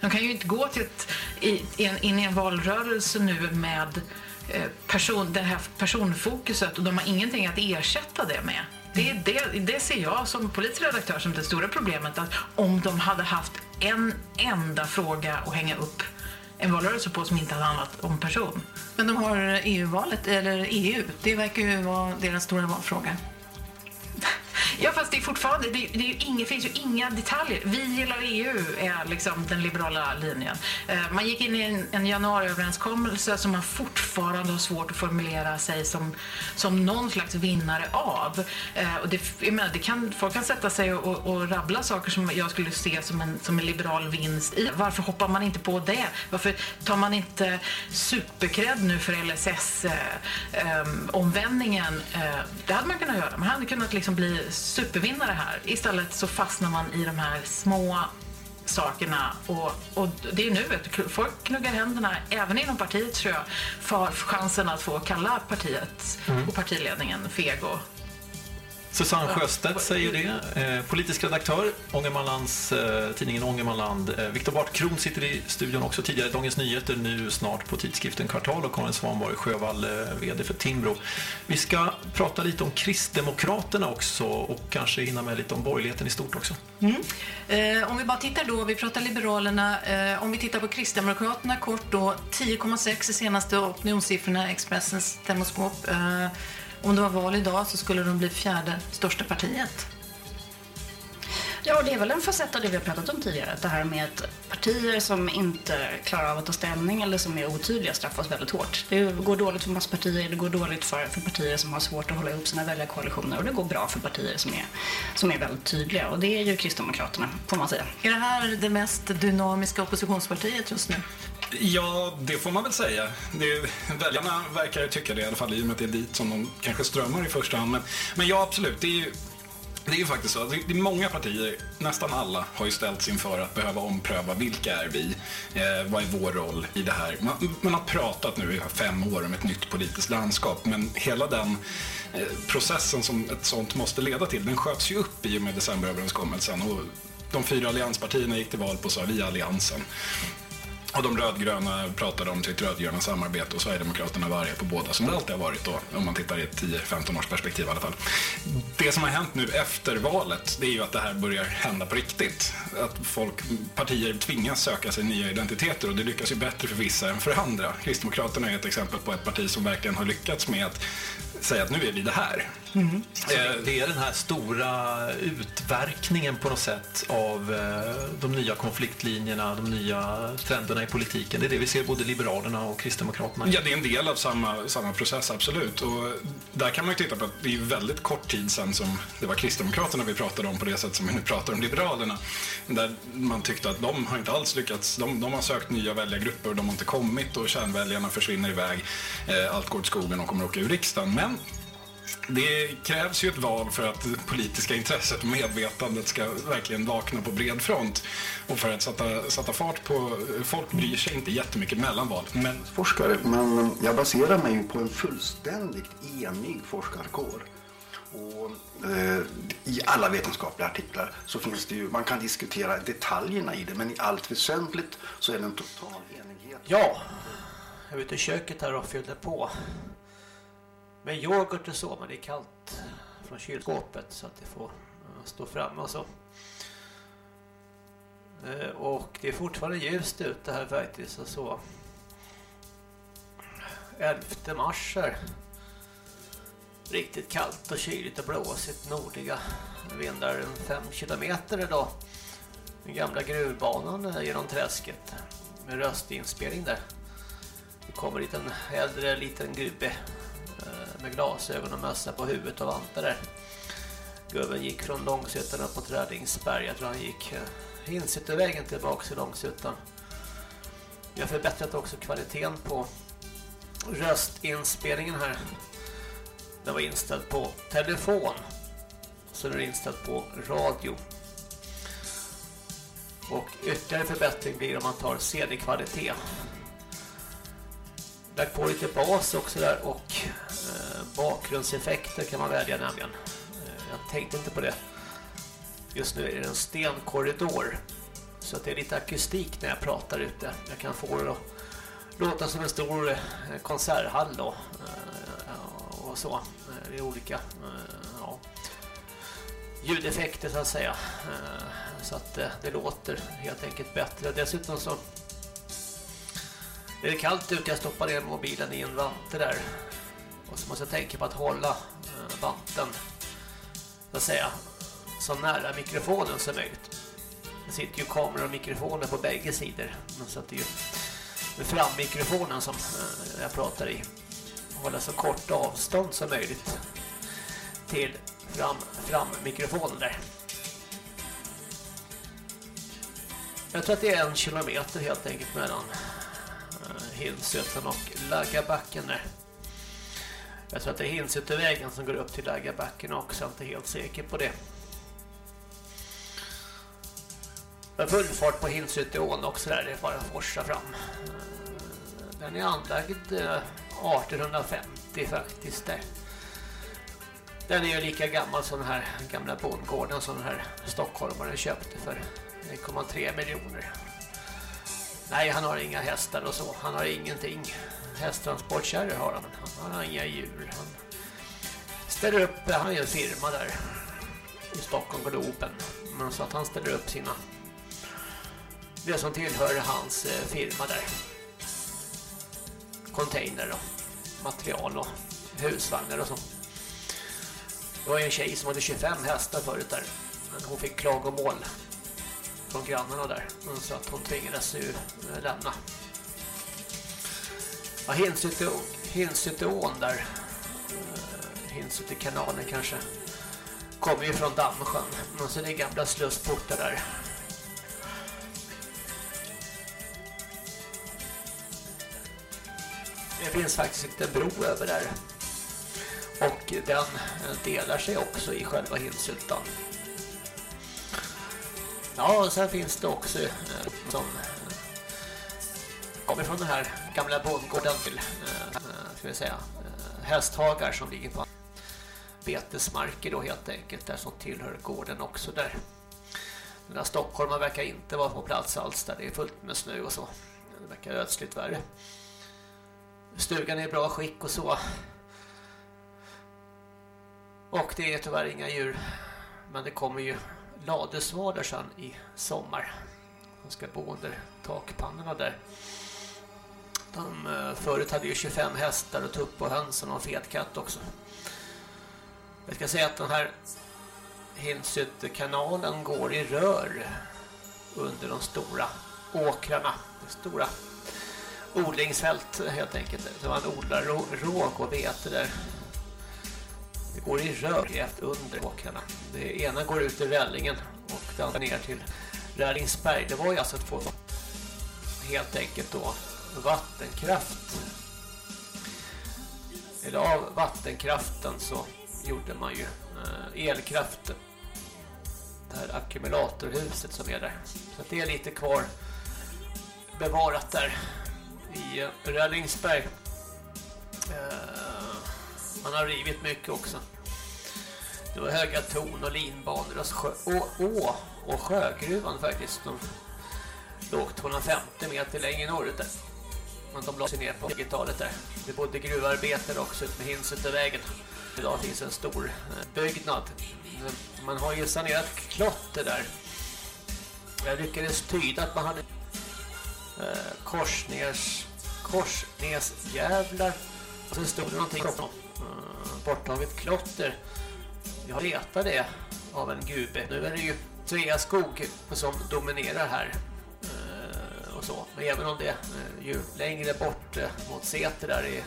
De kan ju inte gå till ett, i, i en, in i en valrörelse nu med eh, person, det här personfokuset och de har ingenting att ersätta det med. Det, är det, det ser jag som politisk redaktör som det stora problemet att om de hade haft en enda fråga att hänga upp en valrörelse på som inte hade handlat om person. Men de har EU-valet, eller EU. Det verkar ju vara deras stora valfråga. Ja, fast det är fortfarande, det, det är ju inga, finns ju inga detaljer. Vi gillar EU är liksom den liberala linjen. Eh, man gick in i en, en januariöverenskommelse som man fortfarande har svårt att formulera sig som, som någon slags vinnare av. Eh, och det, jag menar, det kan, folk kan sätta sig och, och, rabbla saker som jag skulle se som en, som en liberal vinst i. Varför hoppar man inte på det? Varför tar man inte superkredd nu för LSS-omvändningen? Eh, eh, det hade man kunnat göra. Man hade kunnat liksom bli supervinnare här. Istället så fastnar man i de här små sakerna och, och det är nu, vet du, folk knuggar händerna, även inom partiet tror jag, för chansen att få kalla partiet Mm. och partiledningen feg och Susanne Sjöstedt säger det. Eh, politisk redaktör, Ångermanlands, eh, tidningen Ångermanland. Eh, Viktor Bart Kron sitter i studion också, tidigare Dagens Nyheter, nu snart på tidskriften Kvartal och Karin Svanborg Sjövall, eh, VD för Timbro. Vi ska prata lite om Kristdemokraterna också och kanske hinna med lite om borgerligheten i stort också. Mm. Eh, om vi bara tittar då, vi pratar Liberalerna, eh, om vi tittar på Kristdemokraterna kort då, 10,6 i senaste opinionssiffrorna, Expressens demoskop. Om det var val idag så skulle de bli fjärde största partiet. Ja, det är väl en facett av det vi har pratat om tidigare. Det här med att partier som inte klarar av att ta ställning eller som är otydliga straffas väldigt hårt. Det går dåligt för masspartier, det går dåligt för, för partier som har svårt att hålla ihop sina väljarkoalitioner och det går bra för partier som är, som är väldigt tydliga. Och det är ju Kristdemokraterna, får man säga. Är det här det mest dynamiska oppositionspartiet just nu? Ja, det får man väl säga. Det, väljarna verkar tycka det i alla fall i och med att det är dit som de kanske strömmar i första hand. Men, men ja, absolut. Det är ju, det är ju faktiskt så. Det det är många partier, nästan alla, har ju ställts inför att behöva ompröva vilka är vi? Eh, vad är vår roll i det här? Man, man har pratat nu i fem år om ett nytt politiskt landskap, men hela den eh, processen som ett sånt måste leda till, den sköts ju upp i och med decemberöverenskommelsen. Och de fyra allianspartierna gick till val på så vi är alliansen. Och de rödgröna pratade om sitt rödgröna samarbete och Sverigedemokraterna var arga på båda, som det alltid har varit då, om man tittar i ett 10-15 års perspektiv i alla fall. Det som har hänt nu efter valet, det är ju att det här börjar hända på riktigt. Att folk, partier tvingas söka sig nya identiteter och det lyckas ju bättre för vissa än för andra. Kristdemokraterna är ett exempel på ett parti som verkligen har lyckats med att säga att nu är vi det här. Mm. det, är den här stora utverkningen på något sätt av eh, de nya konfliktlinjerna, de nya trenderna i politiken. Det är det vi ser både Liberalerna och Kristdemokraterna. Ja, det är en del av samma, samma process, absolut. Och där kan man ju titta på att det är väldigt kort tid sedan som det var Kristdemokraterna vi pratade om på det sätt som vi nu pratar om Liberalerna. Där man tyckte att de har inte alls lyckats. De, de har sökt nya väljargrupper och de har inte kommit och kärnväljarna försvinner iväg. Eh, allt går åt skogen och kommer åka ur riksdagen. Men det krävs ju ett val för att det politiska intresset och medvetandet ska verkligen vakna på bred front. Och för att sätta, sätta fart på... Folk bryr sig inte jättemycket mellan val. Men forskare, men jag baserar mig ju på en fullständigt enig forskarkår. Och, eh, I alla vetenskapliga artiklar så finns det ju, man kan diskutera detaljerna i det, men i allt väsentligt så är det en total enighet. Ja, jag är ute i köket här och fyllde på med yoghurt och så, men det är kallt från kylskåpet så att det får eh, stå framme och så. Eh, och det är fortfarande ljust ute här faktiskt och så. 11 mars här. Riktigt kallt och kyligt och blåsigt nordliga vindar 5 kilometer idag. Den gamla gruvbanan eh, genom träsket med röstinspelning där. Det kommer en liten äldre liten gubbe med glasögon och mössa på huvudet och vantar där. Gubben gick från Långsuttan upp mot Rödingsberg. Jag tror han gick eh, tillbaka till Långsuttan. Vi har förbättrat också kvaliteten på röstinspelningen här. Den var inställd på telefon. Så den är inställd på radio. Och ytterligare förbättring blir om man tar CD-kvalitet. Lagt på lite bas också där och Eh, bakgrundseffekter kan man välja nämligen. Eh, jag tänkte inte på det. Just nu är det en stenkorridor. Så att det är lite akustik när jag pratar ute. Jag kan få det att låta som en stor eh, konserthall då. Och så. Det är olika ja, ljudeffekter så att säga. Så att det låter helt enkelt bättre. Dessutom så är det kallt ute. Jag stoppar ner mobilen i en vante där. Och så måste jag tänka på att hålla eh, vatten vanten så att säga så nära mikrofonen som möjligt. Det sitter ju kameror och mikrofoner på bägge sidor. Så att det är ju frammikrofonen som eh, jag pratar i. Hålla så kort avstånd som möjligt till fram, frammikrofonen där. Jag tror att det är en kilometer helt enkelt mellan eh, Hinsötan och Laggabacken där. Jag tror att det är Hinsutevägen som går upp till Daggabacken också, jag är inte helt säker på det. Det är full fart på Hinsuteån också där, det är bara att forsa fram. Den är anlagd eh, 1850 faktiskt där. Den är ju lika gammal som den här gamla bondgården som den här stockholmaren köpte för 1,3 miljoner. Nej, han har inga hästar och så. Han har ingenting. Hästtransportkärror har han, han har inga djur. Han ställer upp, han har ju en firma där i Stockholm Globen. Men så att han ställer upp sina det som tillhör hans eh, firma där. Container och material och husvagnar och så. Det var ju en tjej som hade 25 hästar förut där. Men hon fick klagomål från grannarna där. Så att hon tvingades ju eh, lämna. Ja, Hinsytteån där. Uh, kanske. Kommer ju från Dammsjön. Men så är det gamla slussportar där. Det finns faktiskt inte en bro över där. Och den delar sig också i själva Hinsyltan. Ja, och sen finns det också eh, som eh, kommer från den här gamla bondgården till eh, ska vi säga, eh, hästhagar som ligger på betesmarker då helt enkelt där som tillhör gården också där. Den där Stockholm verkar inte vara på plats alls där det är fullt med snö och så. Det verkar ödsligt värre. Stugan är i bra skick och så. Och det är tyvärr inga djur. Men det kommer ju ladesvardar sen i sommar. De ska bo under takpannorna där. De eh, förut hade ju 25 hästar och tupp och höns och någon fet katt också. Jag ska säga att den här Hinsyttekanalen går i rör under de stora åkrarna. De stora odlingsfält helt enkelt. Så man odlar råg och vete där. Det går i rör efter under åkrarna. Det ena går ut i Rällingen och det andra ner till Rällingsberg. Det var ju alltså två helt enkelt då vattenkraft. Eller av vattenkraften så gjorde man ju eh, elkraft. Det här ackumulatorhuset som är där. Så det är lite kvar bevarat där i eh, Rällingsberg. Eh, man har rivit mycket också. Det var höga torn och linbanor och, sjö, och, å, och sjögruvan faktiskt. De låg 250 meter längre norrut där. Men de la sig ner på 90-talet där. Det bodde gruvarbetare också ut med vägen. Idag finns en stor eh, byggnad. Eh, man har ju sanerat klotter där. Jag lyckades tyda att man hade eh, korsnäs korsnäsjävlar och så stod det någonting om uh, borttaget klotter jag letade det av en gube nu är det ju Sveaskog som dominerar här och så men även om det är ju längre bort eh, mot Säter där är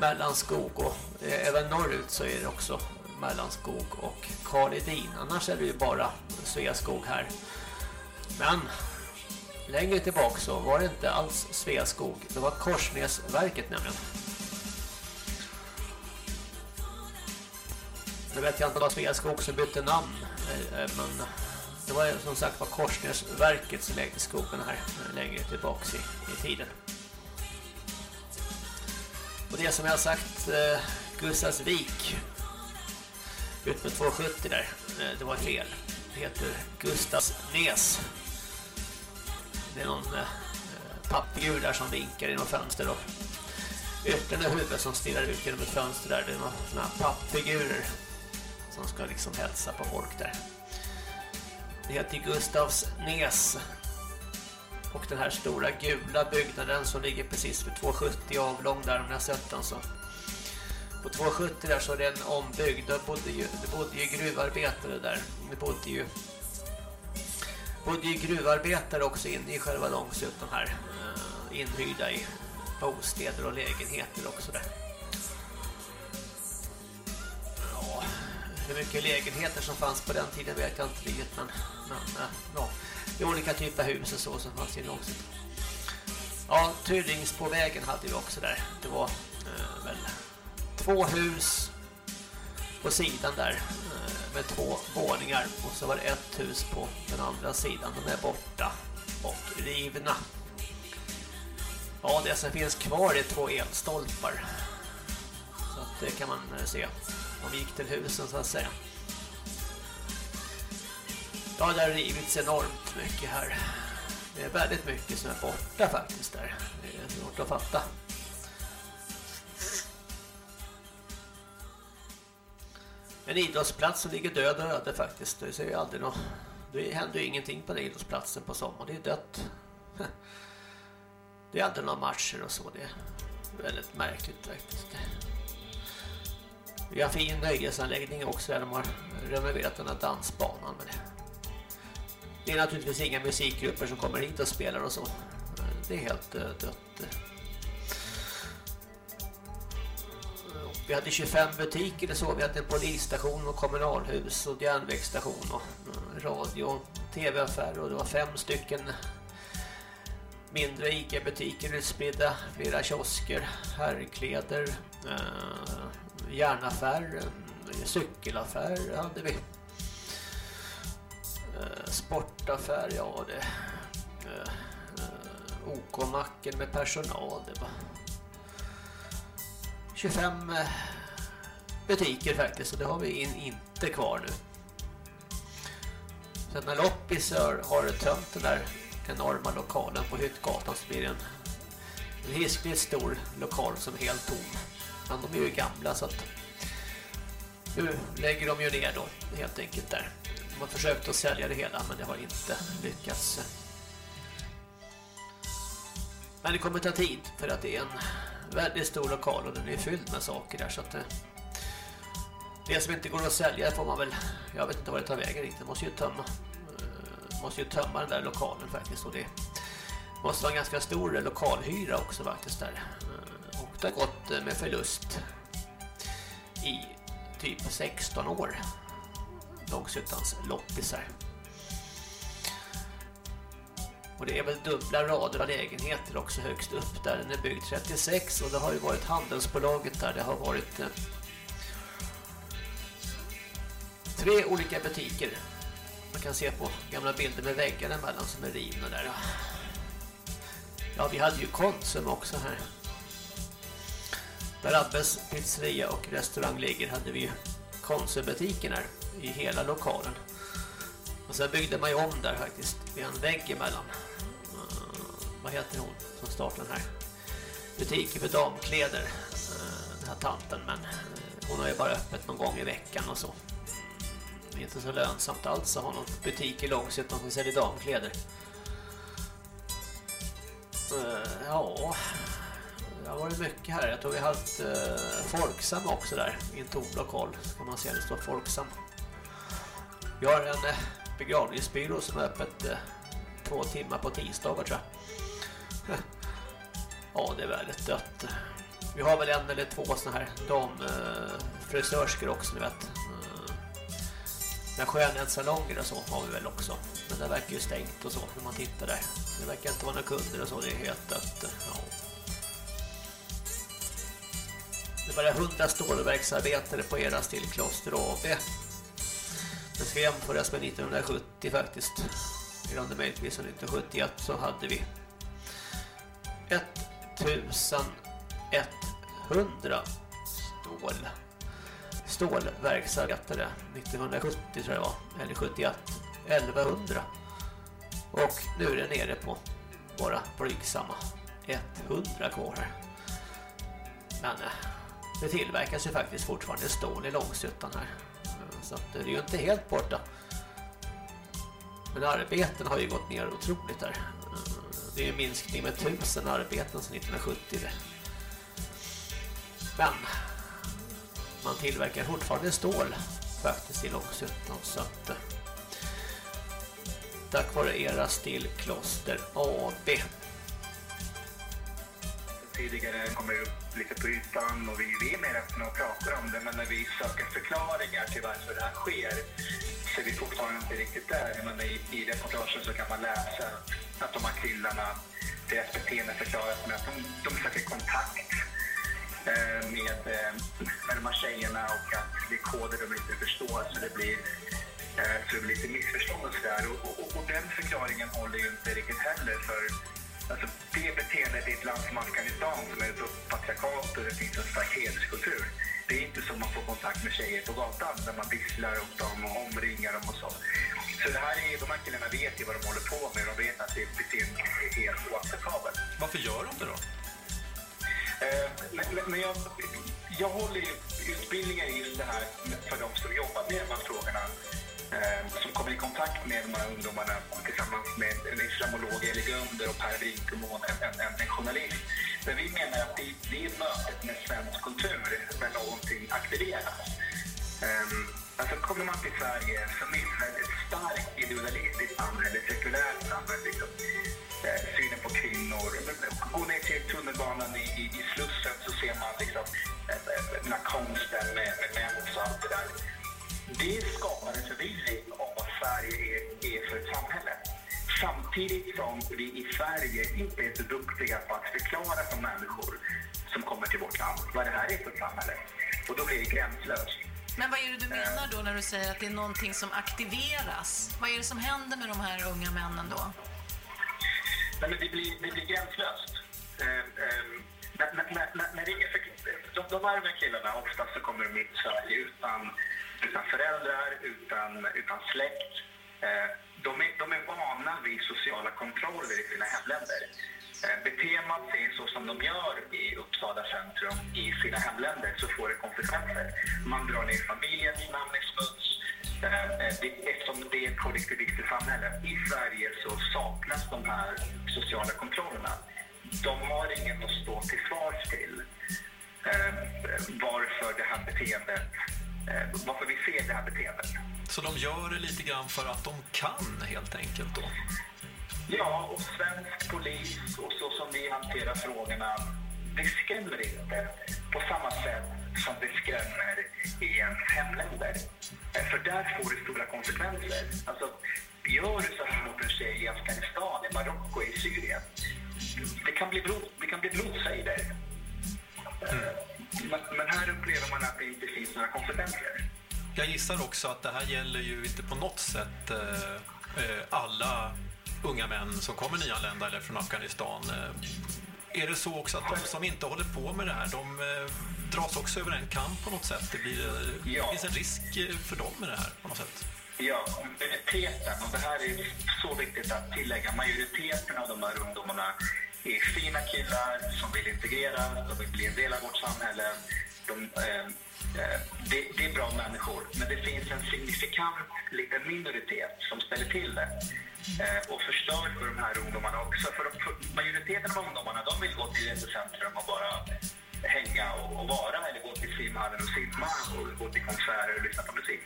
Mellanskog och eh, även norrut så är det också Mellanskog och Karledin. annars är det ju bara Sveaskog här men Längre tillbaka så var det inte alls Sveaskog. Det var Korsnäsverket nämligen. Nu vet jag inte om det var Sveaskog som bytte namn. Men det var som sagt var Korsnäsverket som läggde skogen här eh, längre tillbaka i, i tiden. Och det som jag har sagt, eh, Gustavsvik ut med 270 där, eh, det var fel. Det heter Gustavsnäs. Det är någon eh, pappfigur där som vinkar i något fönster då. Ytterna huvudet som stirrar ut genom ett fönster där. Det är några sådana pappfigurer som ska liksom hälsa på folk där. Det heter Gustavs Nes. Och den här stora gula byggnaden som ligger precis vid 270 avlång där om ni har sett den så. På 270 där så är den ombyggd. Det bodde ju, det bodde ju gruvarbetare där. Det bodde ju bodde ju gruvarbetare också inne i själva Långsuttan här. Eh, inhyrda i bostäder och lägenheter också där. Ja, hur mycket lägenheter som fanns på den tiden vet jag inte riktigt men, men ja, i olika typer av hus och så som fanns inne också. Ja, Tyringsbovägen hade vi också där. Det var eh, väl två hus på sidan där eh, med två våningar och så var det ett hus på den andra sidan. De är borta och rivna. Ja, det som finns kvar är två elstolpar. Så att det kan man eh, och vi gick till husen så att säga. Ja, det har rivits enormt mycket här. Det är väldigt mycket som är borta faktiskt där. Det är svårt att fatta. En idrottsplats som ligger död och öde faktiskt. Det ser ju aldrig något. Det händer ju ingenting på den idrottsplatsen på sommaren. Det är dött. *laughs* Det är aldrig några matcher och så. Det är väldigt märkligt faktiskt. Vi har fin nöjesanläggning också där de har renoverat den här dansbanan med det. Det är naturligtvis inga musikgrupper som kommer hit och spelar och så. Det är helt eh, dött. Vi hade 25 butiker och så. Vi hade en polisstation och kommunalhus och järnvägsstation och radio och tv-affär och det var fem stycken mindre ICA-butiker utspridda, flera kiosker, herrkläder, eh, järnaffär, cykelaffär hade vi. Eh, sportaffär, ja det. Eh, eh OK-macken med personal, det var 25 eh, butiker faktiskt och det har vi in, inte kvar nu. Sen när Loppis har, har tömt den där enorma lokalen på Hyttgatan så blir det en, en hiskligt stor lokal som är helt tom. Men de är ju gamla så att nu lägger de ju ner då helt enkelt där. De har försökt att sälja det hela men det har inte lyckats. Men det kommer ta tid för att det är en väldigt stor lokal och den är fylld med saker där så att eh, det, som inte går att sälja får man väl, jag vet inte vad det tar vägen riktigt, måste ju tömma måste ju tömma den där lokalen faktiskt och det måste vara en ganska stor lokalhyra också faktiskt där eh, och det har gått eh, med förlust i typ 16 år Långsuttans loppisar och det är väl dubbla rader av lägenheter också högst upp där. Den är byggd 36 och det har ju varit handelsbolaget där. Det har varit eh, tre olika butiker. Man kan se på gamla bilder med väggar emellan som är rivna där. Ja, vi hade ju Konsum också här. Där Abbes pizzeria och restaurang ligger hade vi ju Konsumbutiken här i hela lokalen. Och sen byggde man ju om där faktiskt med en vägg emellan. Uh, vad heter hon som startade den här butiken för damkläder? Uh, den här tanten, men uh, hon har ju bara öppet någon gång i veckan och så. Det är inte så lönsamt alls att ha någon butik i Långshyttan som säljer damkläder. Eh, ja, det har varit mycket här. Jag tror vi har haft eh, Folksam också där i en tom lokal. Kan man se det står Folksam. Vi har en eh, begravningsbyrå som är öppet uh, två timmar på tisdagar tror jag. *laughs* ja, det är väldigt dött. Vi har väl en eller två såna här damfrisörskor också, ni vet. Men skönhetssalonger och så har vi väl också. Men det verkar ju stängt och så när man tittar där. Det verkar inte vara några kunder och så, det är helt dött. Ja. Det är bara 100 stålverksarbetare på era stillkloster AB. Det ska jämföras med 1970 faktiskt. Redan det möjligtvis 1971 så hade vi 1100 stål stålverksarbetare 1970 tror jag det var, eller 71 1100 och nu är det nere på bara blygsamma 100 kvar här. Men eh, det tillverkas ju faktiskt fortfarande stål i Långsuttan här. Eh, så att det är ju inte helt borta. Men arbeten har ju gått ner otroligt här. Eh, det är en minskning med tusen arbeten sedan 1970. Men man tillverkar fortfarande stål faktiskt i Långsuttan så att eh, tack vare era stillkloster AB tidigare kommer upp lite på ytan och vi, vi är mer öppna och pratar om det. Men när vi söker förklaringar till varför det här sker så är vi fortfarande inte riktigt där. Men i, i reportagen så kan man läsa att de här killarna, deras beteende förklaras med att de, de söker kontakt Eh, med, eh, med de här tjejerna och att det är koder de inte förstår så det blir eh, så det blir lite missförstånd och sådär. Och, och, och den förklaringen håller ju inte riktigt heller för Alltså det beteendet i ett land som Afghanistan som är ett patriarkat och det finns en stark hederskultur. Det är inte som man får kontakt med tjejer på gatan där man visslar upp dem och omringar dem och så. Så det här är, de här killarna vet ju vad de håller på med och de vet att det är helt oacceptabelt. Varför gör de det då? Eh, men, men, jag, jag håller ju utbildningar i just det här för de som jobbar med de här frågorna. Eh, som kommer i kontakt med de här ungdomarna tillsammans med en islamolog, Eli Gunder och Per Winkelmån, en, en, en, en journalist. Men vi menar att det, det är mötet med svensk kultur där någonting aktiveras. Ehm, Alltså kommer man till Sverige som är ett starkt individualistiskt samhälle, sekulärt samhälle, liksom, eh, synen på kvinnor. Gå ner till tunnelbanan i, i, i Slussen så ser man liksom, eh, eh den här konsten med, med mens och allt det där. Det skapar en förvirring om vad Sverige är, är för ett samhälle. Samtidigt som vi i Sverige inte är så duktiga på att förklara för människor som kommer till vårt land vad det här är för ett samhälle. Och då blir det gränslöst. Men vad är det du menar då när du säger att det är någonting som aktiveras? Vad är det som händer med de här unga männen då? Nej, men det, blir, det blir gränslöst. Eh, eh, när, när, när, när- det är för, de, de här killarna, oftast så kommer de hit till Sverige utan, utan föräldrar, utan, utan släkt. Ehm, de, är, de är vana vid sociala kontroller i sina hemländer. Beter man sig så som de gör i Uppsala centrum i sina hemländer så får det konsekvenser. Man drar ner familjens namn i smuts. Eh, eh, eftersom det är ett kollektivistiskt samhälle. I Sverige så saknas de här sociala kontrollerna. De har ingen att stå till svars till eh, varför det här beteendet, varför vi ser det här beteendet. Så de gör det lite grann för att de kan helt enkelt då? Ja, och svensk polis och så som vi hanterar frågorna, det skrämmer inte på samma sätt som det skrämmer i ens hemländer. Eh, för där får det stora konsekvenser. Alltså, gör du så här mot en tjej i Afghanistan, i Marocko, i Syrien, det kan bli, blod, det kan bli blodfejder. Eh, men, men här upplever man att det inte finns några konsekvenser. Jag gissar också att det här gäller ju inte på något sätt eh, eh alla unga män som kommer nyanlända eller från Afghanistan. Eh, är det så också att de som inte håller på med det här, de eh, dras också över en kamp på något sätt? Det, blir, eh, det finns en risk för dem med det här på något sätt? Ja, majoriteten, och det här är så viktigt att tillägga, majoriteten av de här ungdomarna är fina killar som vill integrera, de vill bli en del av vårt samhälle. De, ehm, eh, det, det är bra människor, men det finns en signifikant liten minoritet som ställer till det eh, och förstör för de här ungdomarna också. För, de, majoriteten av ungdomarna de vill gå till centrum och bara hänga och, och vara eller gå till simhallen och simma och gå till konserter och lyssna på musik.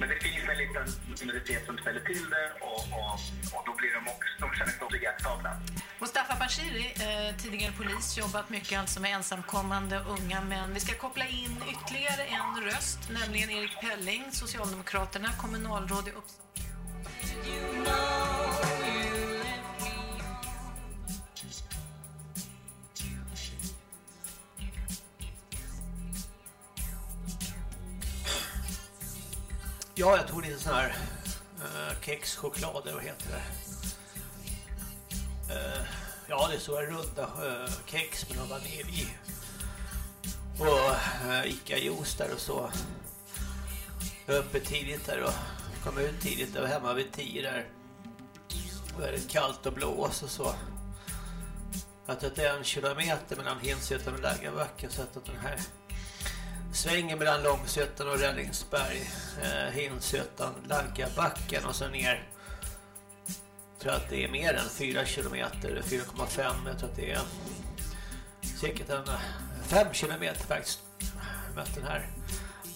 Men det finns en liten minoritet som ställer till det och, och, och då blir de också, de känner sig också iakttagna. Mustafa Bashiri, eh, tidigare polis, jobbat mycket alltså med ensamkommande unga män. Vi ska koppla in ytterligare en röst, nämligen Erik Pelling, Socialdemokraterna, kommunalråd i Uppsala. Ja, jag tog lite sån här uh, kexchoklad, eller vad heter det? Uh, ja, det är så här runda uh, kex med någon vanilj i. Och uh, Ica-juice där och så. Jag uppe tidigt där och kom ut tidigt. Jag var hemma vid tio där. Väldigt kallt och blås och så. Att det är en kilometer mellan Hinshyttan och Lägerbacken så att den här svängen mellan Långsötan och Rällingsberg, eh, Hinshyttan, Laggabacken och sen ner. Jag tror att det är mer än 4 kilometer, 4,5. Jag tror att det är säkert en eh, 5 kilometer faktiskt. Jag mött den här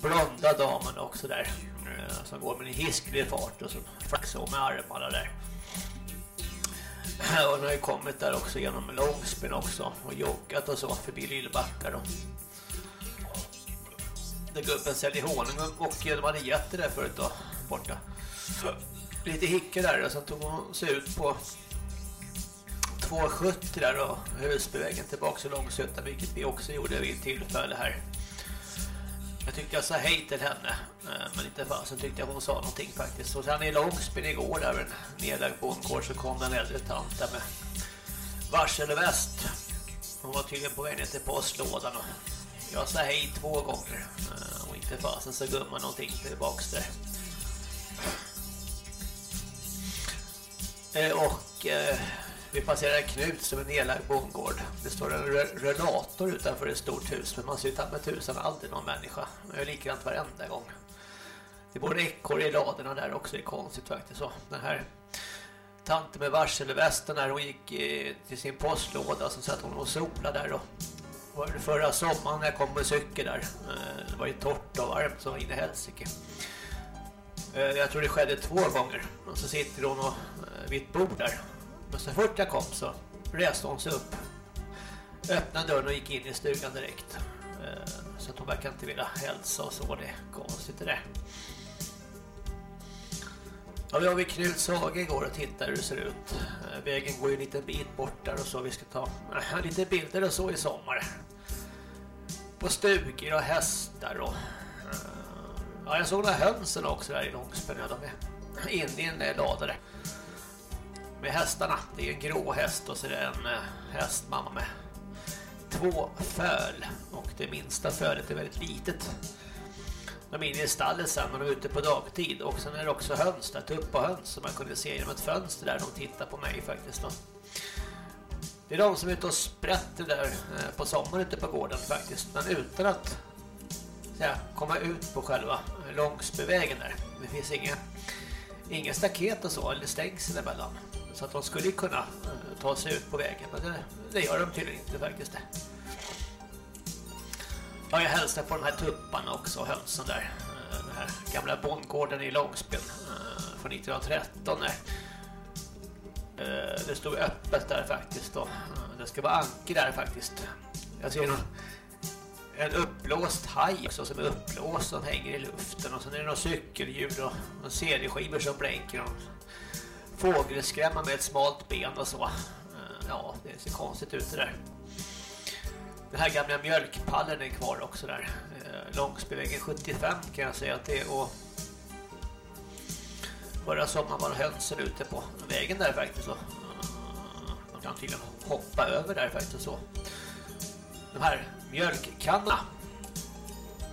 blonda damen också där. eh, Som går med en hisklig fart och som flaxar med armarna där. *clears throat* Och den har ju kommit där också genom Långsbyn också och joggat och så förbi Lillbacka då. Där gubben säljer honung och de hade gett det där förut då, borta. Lite hickor där och sen tog hon sig ut på 270 där och Husbyvägen tillbaka till Långsötan vilket vi också gjorde vid ett tillfälle här. Jag tyckte jag sa hej till henne eh, men inte fan så tyckte jag hon sa någonting faktiskt. Och sen i Långsbyn igår där vid en nedlagd bondgård så kom den äldre tant där med varsel väst. Hon var tydligen på väg ner till postlådan och jag sa hej två gånger eh, och inte fasen så gumman någonting tillbaks där. Eh, och eh, vi passerar Knut som en nedlagd bondgård. Det står en relator utanför ett stort hus men man ser ut med tusen aldrig någon människa. Det är likadant varenda gång. Det bor ekorre i ladorna där också, det är konstigt faktiskt så. Den här tanten med varselvästen när hon gick till sin postlåda så satt hon och solade där då var det förra sommaren när jag kom med cykel där. Eh, det var ju torrt och varmt som var inne i helsike. Eh, jag tror det skedde två gånger. Och så sitter hon och, eh, vid ett bord där. Men så fort jag kom så reste hon sig upp. Öppnade dörren och gick in i stugan direkt. Så att hon verkar inte vilja hälsa och så. Det är konstigt det där. Ja, vi var vid Knuts hage igår och tittade hur det ser ut. Eh, vägen går ju en liten bit bort där och så. Vi ska ta eh, lite bilder och så i sommar. På stugor och hästar och... Eh, ja, jag såg några hönsen också där i Långsben. De är inne i en lada där. Med hästarna. Det är en grå häst och så är det en hästmamma med två föl. Och det minsta fölet är väldigt litet. De är inne i stallet sen när de är ute på dagtid. Och sen är det också höns där, tupp och höns som man kunde se genom ett fönster där de tittar på mig faktiskt. Då. Det är de som är ute och sprätter där eh, på sommaren ute på gården faktiskt. Men utan att här, komma ut på själva eh, Långsbyvägen där. Det finns inga, inga staket och så, eller stängsel emellan. Så att de skulle kunna eh, ta sig ut på vägen. Men det, det gör de tydligen inte faktiskt. Ja, jag hälsar på de här tupparna också, hönsen där. Eh, den här gamla bondgården i Långsben eh, från 1913 eh, Det stod öppet där faktiskt då. Det ska vara anker där faktiskt. Jag ser någon, en uppblåst haj också som är uppblåst som hänger i luften. Och sen är det några cykelljud och CD-skivor som blänker. Och fågelskrämma med ett smalt ben och så. Ja, det ser konstigt ut det där. Den här gamla mjölkpallen är kvar också där. Eh, Långsbyvägen 75 kan jag säga att det är. Och förra sommaren var hönsen ute på vägen där faktiskt. Så. De eh, kan tydligen hoppa över där faktiskt så. De här mjölkkanna.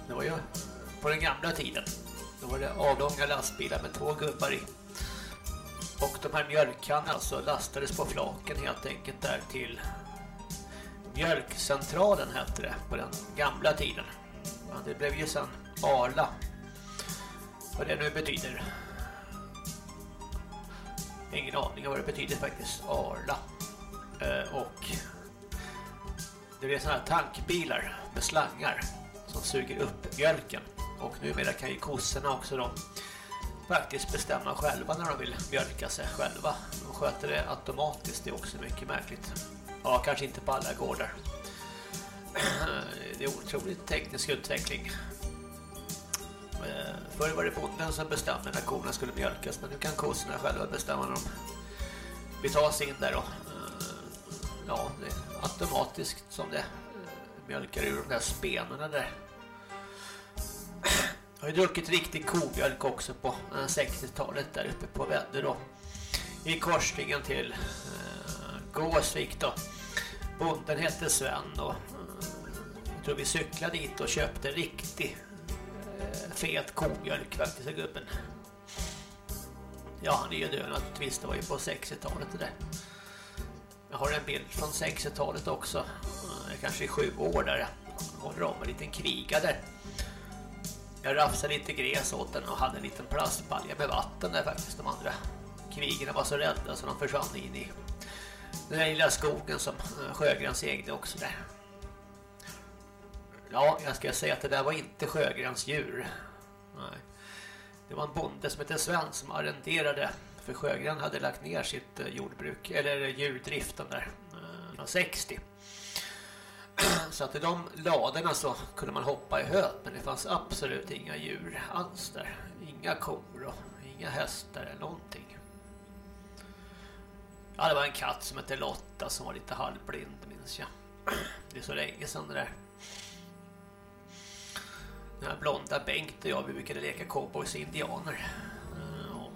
Det var ju på den gamla tiden. Då var det avlånga lastbilar med två gubbar i. Och de här mjölkkannorna alltså lastades på flaken helt enkelt där till Mjölkcentralen hette det på den gamla tiden. Men det blev ju sen Arla. Vad det nu betyder. Ingen aning om vad det betyder faktiskt. Arla. Eh, och det är sådana här tankbilar med slangar som suger upp mjölken. Och numera kan ju kossorna också då faktiskt bestämma själva när de vill mjölka sig själva. De sköter det automatiskt, det är också mycket märkligt. Ja, kanske inte på alla gårdar. Det är otroligt teknisk utveckling. Eh, förr var det bonden som bestämde när korna skulle mjölkas, men nu kan kossorna själva bestämma när de vill ta sig in där. då. Eh, ja, det är automatiskt som det eh, mjölkar ur de där spenarna där. Jag har ju druckit riktig komjölk också på 60-talet där uppe på Väddö då. I korsningen till eh, Gåsvik då. Bonden hette Sven och jag tror vi cyklade dit och köpte riktig eh, fet komjölk faktiskt av gubben. Ja, han är ju död naturligtvis, det var ju på 60-talet det där. Jag har en bild från 60-talet också. Kanske sju år där. Jag håller om en liten kviga där. Jag rafsade lite gräs åt den och hade en liten plastbalja med vatten där faktiskt. De andra kvigorna var så rädda så de försvann in i den här lilla skogen som Sjögrens ägde också där. Ja, jag ska säga att det där var inte Sjögrens djur. Nej. Det var en bonde som hette Sven som arrenderade för Sjögren hade lagt ner sitt eh, jordbruk eller eh, djurdriften där eh, 1960. *clears throat* Så att i de ladorna så kunde man hoppa i höet men det fanns absolut inga djur alls där. Inga kor och inga hästar eller någonting. Ja, det var en katt som hette Lotta som var lite halvblind minns jag. Det är så länge sedan det där. Den här blonda Bengt och jag vi brukade leka cowboys och indianer. Eh,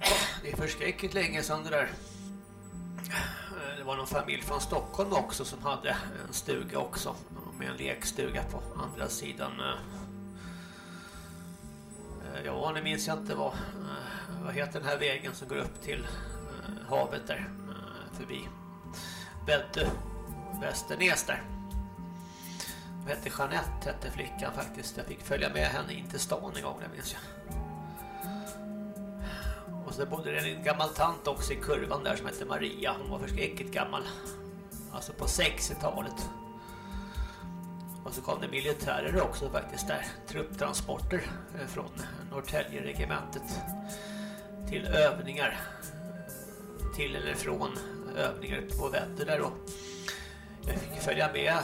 ja. Det är förskräckligt länge sedan det där. Eh, det var någon familj från Stockholm också som hade en stuga också med en lekstuga på andra sidan. Eh, Eh, ja, nu minns jag inte vad, eh, vad heter den här vägen som går upp till eh, havet där förbi Bäddö, Västernäs där. Vad hette Jeanette hette flickan faktiskt. Jag fick följa med henne in till stan en gång, det minns jag. Och så bodde det en gammal tant också i kurvan där som hette Maria. Hon var förskräckligt gammal. Alltså på 60-talet. Och så kom det militärer också faktiskt där. Trupptransporter eh, från Norrtäljeregementet till övningar. Till eller från övningar på Vätter där då. Jag fick följa med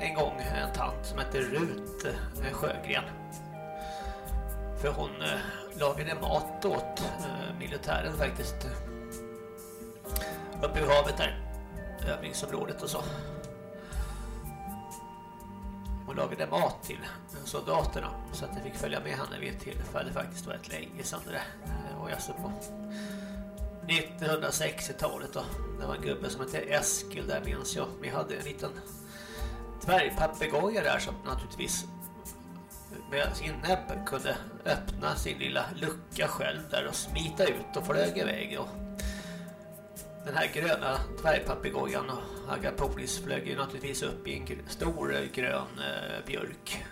en gång en tant som hette Rut eh, Sjögren. För hon eh, lagade mat åt militären faktiskt. Uppe i havet där. Övningsområdet och så. Hon lagade mat till soldaterna så att jag fick följa med henne vid ett tillfälle faktiskt var ett länge sedan det var Och jag så på 1960-talet då. Det var en gubbe som hette Eskil där minns jag. Vi hade en liten dvärgpapegoja där som naturligtvis med sin näbb kunde öppna sin lilla lucka själv där och smita ut och flög iväg. Och den här gröna dvärgpapegojan och Agapolis flög ju naturligtvis upp i en stor eh, grön eh, björk.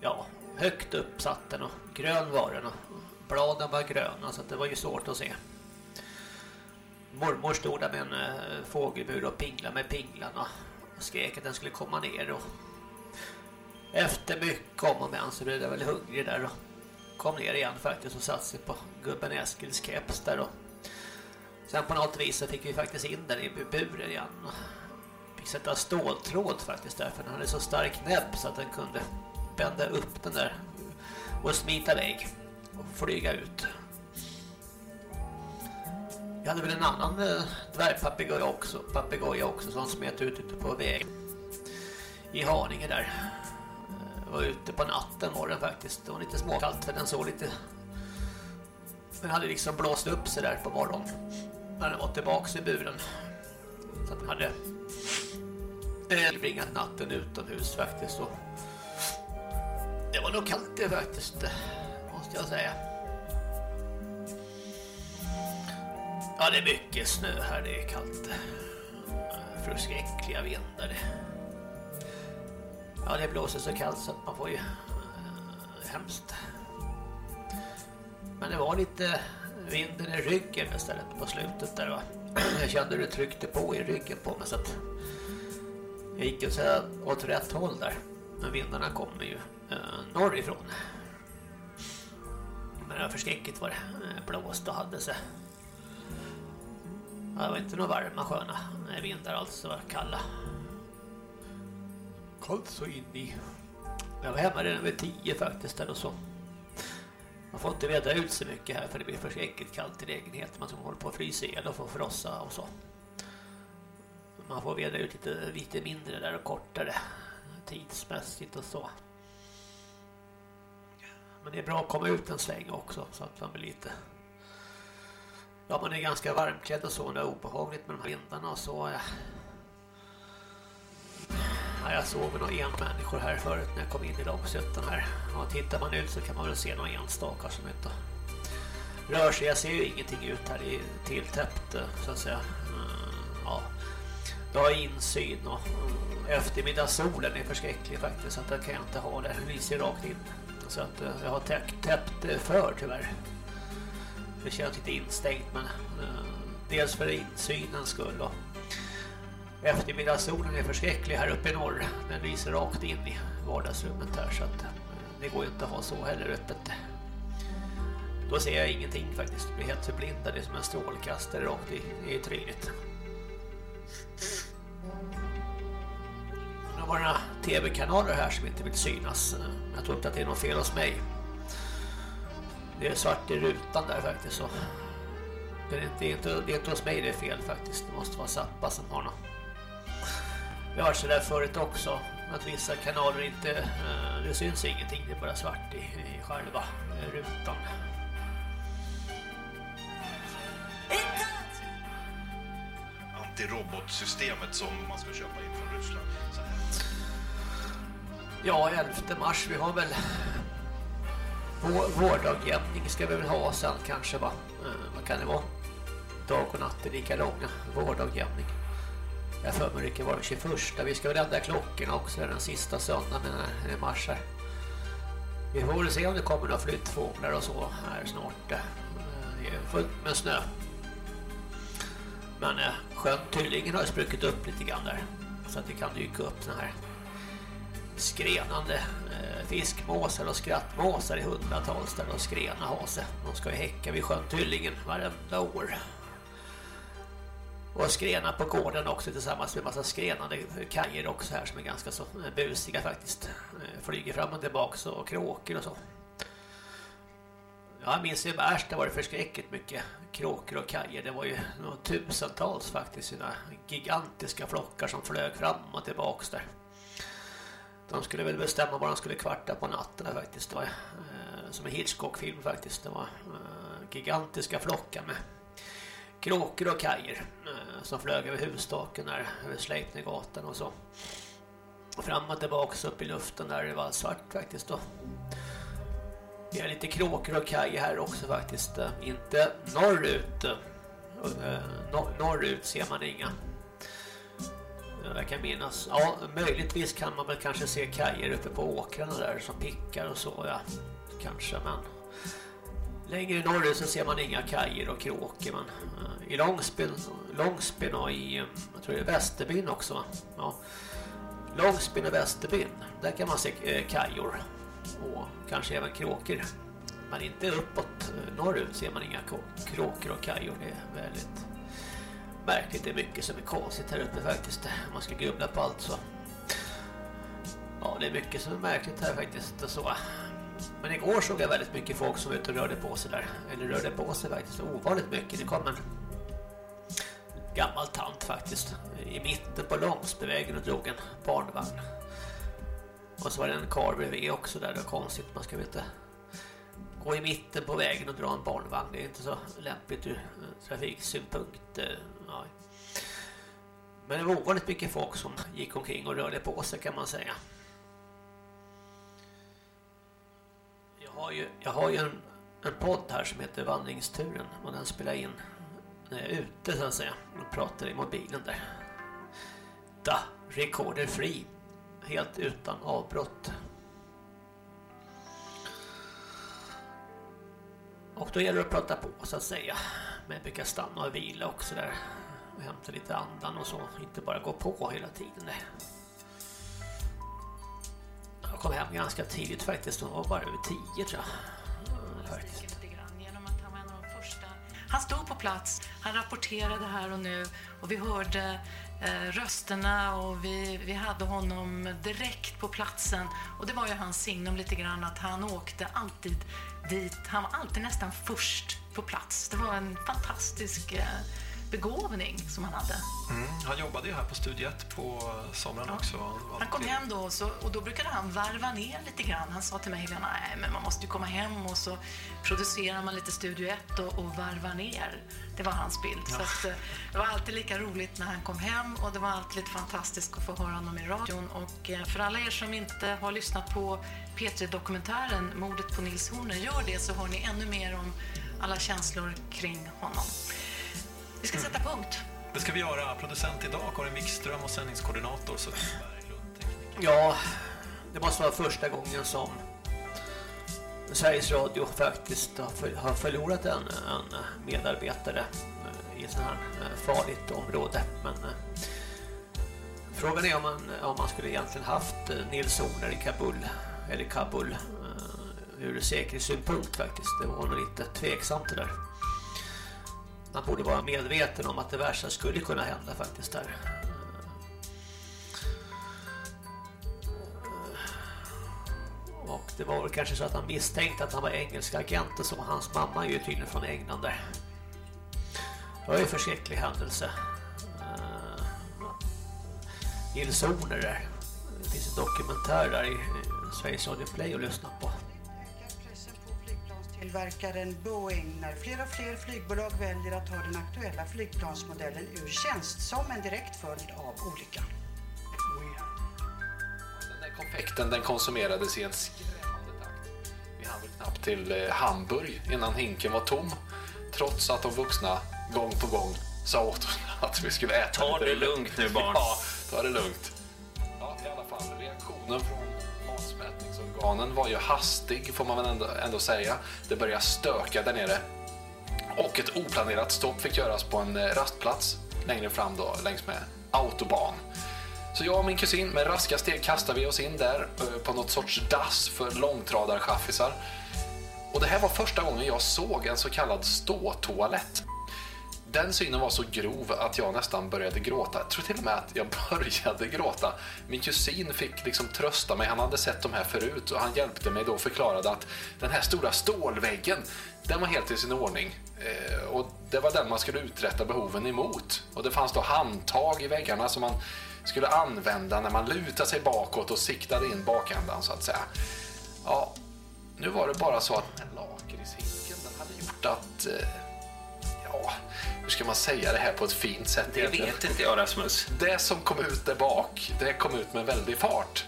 Ja, högt upp satt den och grön var den och bladen var gröna så att det var ju svårt att se. Mormor stod där med en eh, fågelbur och pinglade med pinglarna och skrek att den skulle komma ner och efter mycket om och men så blev jag väl hungrig där och kom ner igen faktiskt och satte sig på gubben Eskils keps där och sen på något vis så fick vi faktiskt in den i buren igen och fick sätta ståltråd faktiskt där för den hade så stark näbb så att den kunde bända upp den där och smita iväg och flyga ut. Jag hade väl en annan eh, dvärgpapegoja också, papegoja också som smet ut ute på vägen i Haninge där. Eh, var ute på natten var den faktiskt. Det var lite småkallt för den såg lite... Den hade liksom blåst upp sig där på morgonen. När den var tillbaka i buren. Så att den hade eh, tillbringat natten utomhus faktiskt. Och det var nog kallt det faktiskt, måste jag säga. Ja, det är mycket snö här, det är kallt. Förskräckliga vindar. Ja, det blåser så kallt så att man får ju eh, hemskt. Men det var lite vinden i ryggen istället på slutet där va. Jag kände hur det tryckte på i ryggen på mig så att jag gick ju så här åt rätt håll där. Men vindarna kommer ju eh, norrifrån. Men det var eh, förskräckligt vad det blåste och hade sig. Det var inte några varma sköna eh, vindar alls, det var kalla. Kallt så in i. Jag var hemma redan vid tio faktiskt där och så. Man får inte vädra ut så mycket här för det blir förskräckligt kallt i lägenheten. Man håller på att frysa el och får frossa och så. Man får vädra ut lite, lite mindre där och kortare tidsmässigt och så. Men det är bra att komma ut en sväng också så att man blir lite Ja, man är ganska varmklädd och så. Det är obehagligt med de här vindarna och så. Ja. Ja, jag såg några enmänniskor här förut när jag kom in i Långsötan här. Ja, tittar man ut så kan man väl se några enstaka som inte rör sig. Jag ser ju ingenting ut här. Det är tilltäppt eh, så att säga. Mm, ja. Jag har insyn och mm, eftermiddagssolen är förskräcklig faktiskt. Så att den kan jag inte ha där. Den lyser rakt in. Så att eh, jag har täppt, täppt för tyvärr. Det känns lite instängt men dels för insynens skull och eftermiddagssolen är förskräcklig här uppe i norr. Den lyser rakt in i vardagsrummet här så att eh, det går ju inte att ha så heller öppet. Då ser jag ingenting faktiskt. Jag blir helt förblindad. Det är som en strålkastare rakt i, i trynet. Det var några tv-kanaler här som inte vill synas. Jag tror inte att det är något fel hos mig. Det är svart i rutan där faktiskt så. Det är inte, det är inte, det är inte hos mig det är fel faktiskt. Det måste vara Zappa som har något. Vi har så där förut också. Att vissa kanaler inte, det syns ingenting. Det är bara svart i, i själva rutan. antirobotsystemet som man ska köpa in från Ryssland. Ja, 11 mars, vi har väl vår- vårdagjämning ska vi väl ha sen kanske va? Eh, Vad kan det vara? Dag och natt är lika långa. Vårdagjämning. Jag för mig det var den 21. Vi ska väl ändra klockorna också den sista söndagen i eh, mars här. Vi får väl se om det kommer några flyttfåglar och så här snart. Eh. Det är fullt med snö. Men eh, sjön Tyllingen har ju spruckit upp lite grann där. Så att det kan dyka upp såna här skrenande fiskmåsar och skrattmåsar i hundratals där de skrena har sig. De ska ju häcka vid sjön Tyllingen varenda år. Och skrenar på gården också tillsammans med en massa skrenande kajer också här som är ganska så eh, busiga faktiskt. Eh, flyger fram och tillbaka och kråkor och så. Ja, Jag minns ju värst, det var det förskräckligt mycket kråkor och kajer. Det var ju några tusentals faktiskt. Sina gigantiska flockar som flög fram och tillbaks där. De skulle väl bestämma var de skulle kvarta på natten faktiskt. Det var eh, som en Hitchcock-film faktiskt. Det var eh, gigantiska flockar med kråkor och kajer som flög över hustaken där, över Sleipnergatan och så. Fram och tillbaks upp i luften där det var svart faktiskt då. Det är lite kråkor och kaj här också faktiskt. Inte norrut. Eh, norrut ser man inga. Jag kan minnas. Ja, möjligtvis kan man väl kanske se kajer uppe på åkrarna där som pickar och så, ja. Kanske, men längre norrut så ser man inga kajer och kråkor, men eh, i Långsbyn, Långsbyn och i, eh, jag tror det är Västerbyn också, va? Ja. Långsbyn och Västerbyn, där kan man se eh, kajor och kanske även kråkor. Men inte uppåt norrut ser man inga kråkor och kajor, det är väldigt märkligt. Det är mycket som är konstigt här uppe faktiskt. Man ska grubbla på allt så. Ja, det är mycket som är märkligt här faktiskt så. Men igår såg jag väldigt mycket folk som var ute och rörde på sig där. Eller rörde på sig faktiskt. Ovanligt mycket. Det kom en gammal tant faktiskt. I mitten på Långsbyvägen och drog en barnvagn. Och så var det en kar bredvid också där. Det var konstigt. Man ska inte gå i mitten på vägen och dra en barnvagn. Det är inte så lämpligt ur eh, trafiksynpunkt. Eh, ja. Men det var ovanligt mycket folk som gick omkring och rörde på sig kan man säga. Har ju, jag har ju en, en podd här som heter Vandringsturen och den spelar in när jag är ute så att säga och pratar i mobilen där. Da, recorder free. Helt utan avbrott. Och då gäller det att prata på så att säga. Men jag brukar stanna och vila också där. Och hämta lite andan och så. Inte bara gå på hela tiden. Nej. Jag kom hem ganska tidigt faktiskt. De var bara över tio tror jag. Faktiskt. Han stod på plats, han rapporterade här och nu och vi hörde eh, rösterna och vi, vi hade honom direkt på platsen. Och det var ju hans signum lite grann att han åkte alltid dit. Han var alltid nästan först på plats. Det var en fantastisk eh, begåvning som han hade. Mm, han jobbade ju här på Studio 1 på sommaren också. Han kom hem då och, så, och då brukade han varva ner lite grann. Han sa till mig, nej men man måste ju komma hem och så producerar man lite Studio 1 och, och varvar ner. Det var hans bild. Så att, eh, det var alltid lika roligt när han kom hem och det var alltid lite fantastiskt att få höra honom i radion. Och eh, för alla er som inte har lyssnat på P3-dokumentären Mordet på Nils Horner, gör det så har ni ännu mer om alla känslor kring honom. Vi ska sätta punkt. Det ska vi göra. Producent idag, Karin Wikström och sändningskoordinator Sofie Ja, det måste vara första gången som Sveriges Radio faktiskt har, för, har förlorat en, en medarbetare eh, i ett sånt här eh, farligt område. Men eh, frågan är om man, om man skulle egentligen haft Nils Horner i Kabul eller Kabul ur säkerhetssynpunkt faktiskt. Det var nog lite tveksamt det där. Man borde vara medveten om att det värsta skulle kunna hända faktiskt där. Och det var väl kanske så att han misstänkte att han var engelsk agent och så. Hans mamma är ju tydligen från England där. Det var ju en förskräcklig händelse. Eh, Nils Horner där. Det finns en dokumentär där i, i Sveriges Radio Play att lyssna på flygtillverkaren Boeing när fler och fler flygbolag väljer att ta den aktuella flygplansmodellen ur tjänst som en direkt följd av olyckan. Den där konfekten den konsumerades i en skrämmande takt. Vi hann väl knappt till eh, Hamburg innan hinken var tom. Trots att de vuxna gång på gång sa åt oss *laughs* att vi skulle äta Ta lite. det lugnt nu, barn. *laughs* Ja, ta det lugnt. Ja, i alla fall reaktionen från matsmältningsorganen var ju hastig får man väl ändå, ändå säga. Det började stöka där nere. Och ett oplanerat stopp fick göras på en eh, rastplats längre fram då längs med autobahn. Så jag och min kusin med raska steg kastade vi oss in där eh, på något sorts dass för långtradarchaffisar. Och det här var första gången jag såg en så kallad ståtoalett. Den synen var så grov att jag nästan började gråta. Jag tror till och med att jag *laughs* började gråta. Min kusin fick liksom trösta mig. Han hade sett de här förut och han hjälpte mig då och förklarade att den här stora stålväggen, den var helt i sin ordning. Eh, och det var den man skulle uträtta behoven emot. Och det fanns då handtag i väggarna som man skulle använda när man lutade sig bakåt och siktade in bakändan så att säga. Ja, nu var det bara så att den här lakritshinken den hade gjort att eh, hur ska man säga det här på ett fint sätt? Det vet inte jag Rasmus. Det som kom ut där bak, det kom ut med väldig fart.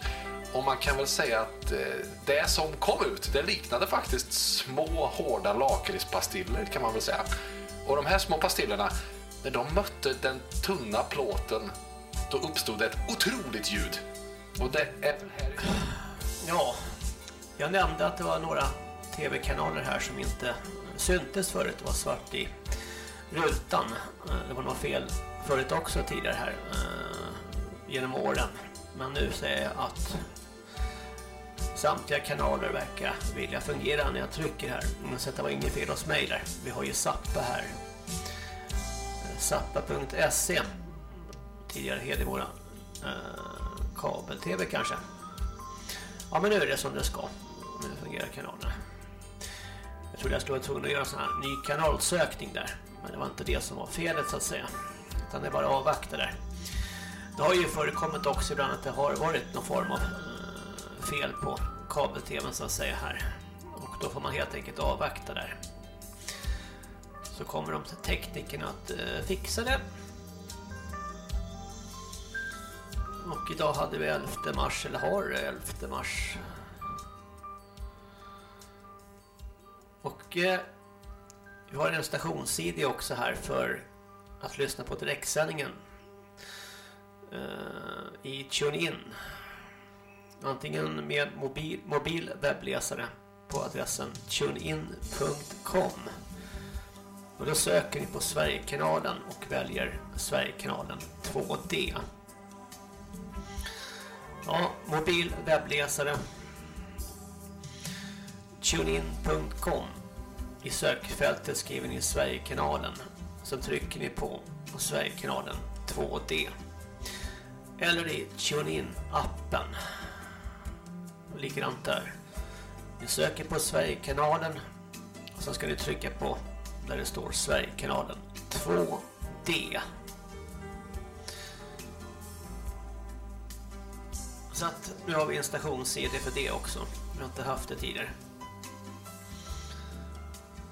Och man kan väl säga att eh, det som kom ut, det liknade faktiskt små hårda lakritspastiller kan man väl säga. Och de här små pastillerna, när de mötte den tunna plåten, då uppstod ett otroligt ljud. Och det är Ja, jag nämnde att det var några tv-kanaler här som inte syntes förut. Det var svart i rutan. Eh, det var något fel förut också tidigare här eh, genom åren. Men nu säger jag att samtliga kanaler verkar vilja fungera när jag trycker här. Så det var inget fel hos mig där. Vi har ju Zappa här. Eh, Zappa.se Tidigare Hedemora eh, kabel-tv kanske. Ja men nu är det som det ska. Nu fungerar kanalerna. Jag trodde jag skulle vara tvungen att göra en sån här ny kanalsökning där. Men det var inte det som var felet så att säga. Utan det är bara att avvakta där. Det har ju förekommit också ibland att det har varit någon form av eh, fel på kabel-tvn så att säga här. Och då får man helt enkelt avvakta där. Så kommer de till teknikerna att eh, fixa det. Och idag hade vi 11 mars, eller har 11 mars. Och eh, vi har en stations-CD också här för att lyssna på direktsändningen eh, i TuneIn. Antingen med mobil, mobil webbläsare på adressen tunein.com och då söker ni på Sverigekanalen och väljer Sverigekanalen 2D. Ja, mobil webbläsare tunein.com i sökfältet skriver ni Sverigekanalen. Så trycker ni på Sverigekanalen 2D. Eller i TuneIn-appen likadant där. Ni söker på Sverigekanalen. Och ska ni trycka på där det står Sverigekanalen 2D. Så att nu har vi en stations-CD för det också. Vi har inte haft det tidigare.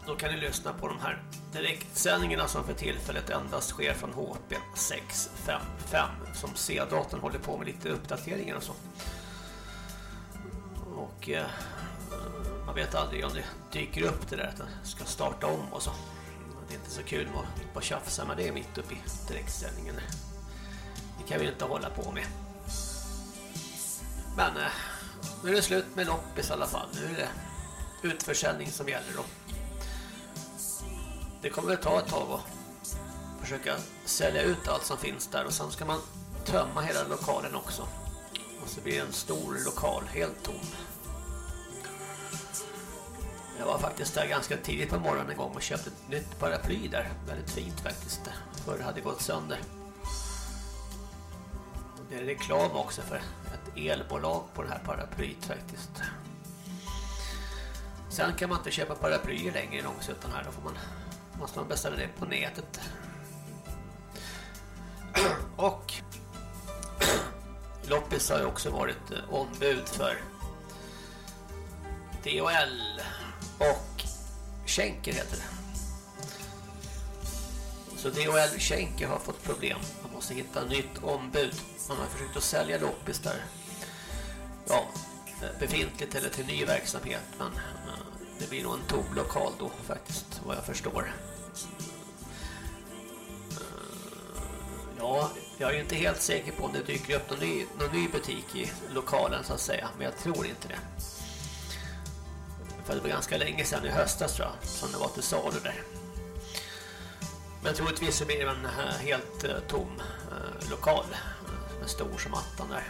Då kan ni lyssna på de här direktsändningarna som för tillfället endast sker från HP 655 som C-datorn håller på med lite uppdateringar och så. Och eh, man vet aldrig om det dyker upp det där att den ska starta om och så. Det är inte så kul med att bara tjafsa med det mitt uppe i direktsändningen. Det kan vi inte hålla på med. Men eh, nu är det slut med loppis i alla fall. Nu är det utförsäljning som gäller då. Det kommer väl ta ett tag att försöka sälja ut allt som finns där och sen ska man tömma hela lokalen också. Och så blir det en stor lokal helt tom. Jag var faktiskt där ganska tidigt på morgonen en gång och köpte ett nytt paraply där. Väldigt fint faktiskt. För det hade gått sönder. Det är reklam också för ett elbolag på det här paraplyet faktiskt. Sen kan man inte köpa paraplyer längre i Långsuttan här. Då får man, måste man beställa det på nätet. Och Loppis har ju också varit eh, ombud för DHL och Schenker heter det. Så DHL Schenker har fått problem. Man måste hitta nytt ombud. Man har försökt att sälja loppis där. Ja, eh, befintligt eller till ny verksamhet. Men eh, det blir nog en tom lokal då faktiskt, vad jag förstår. Eh, ja, jag är ju inte helt säker på om det dyker upp någon ny, någon ny butik i lokalen så att säga. Men jag tror inte det. För det var ganska länge sedan i höstas tror jag, som det var till salu där. Men troligtvis så blir det en eh, helt eh, tom lokal. eh, Som är stor som attan där.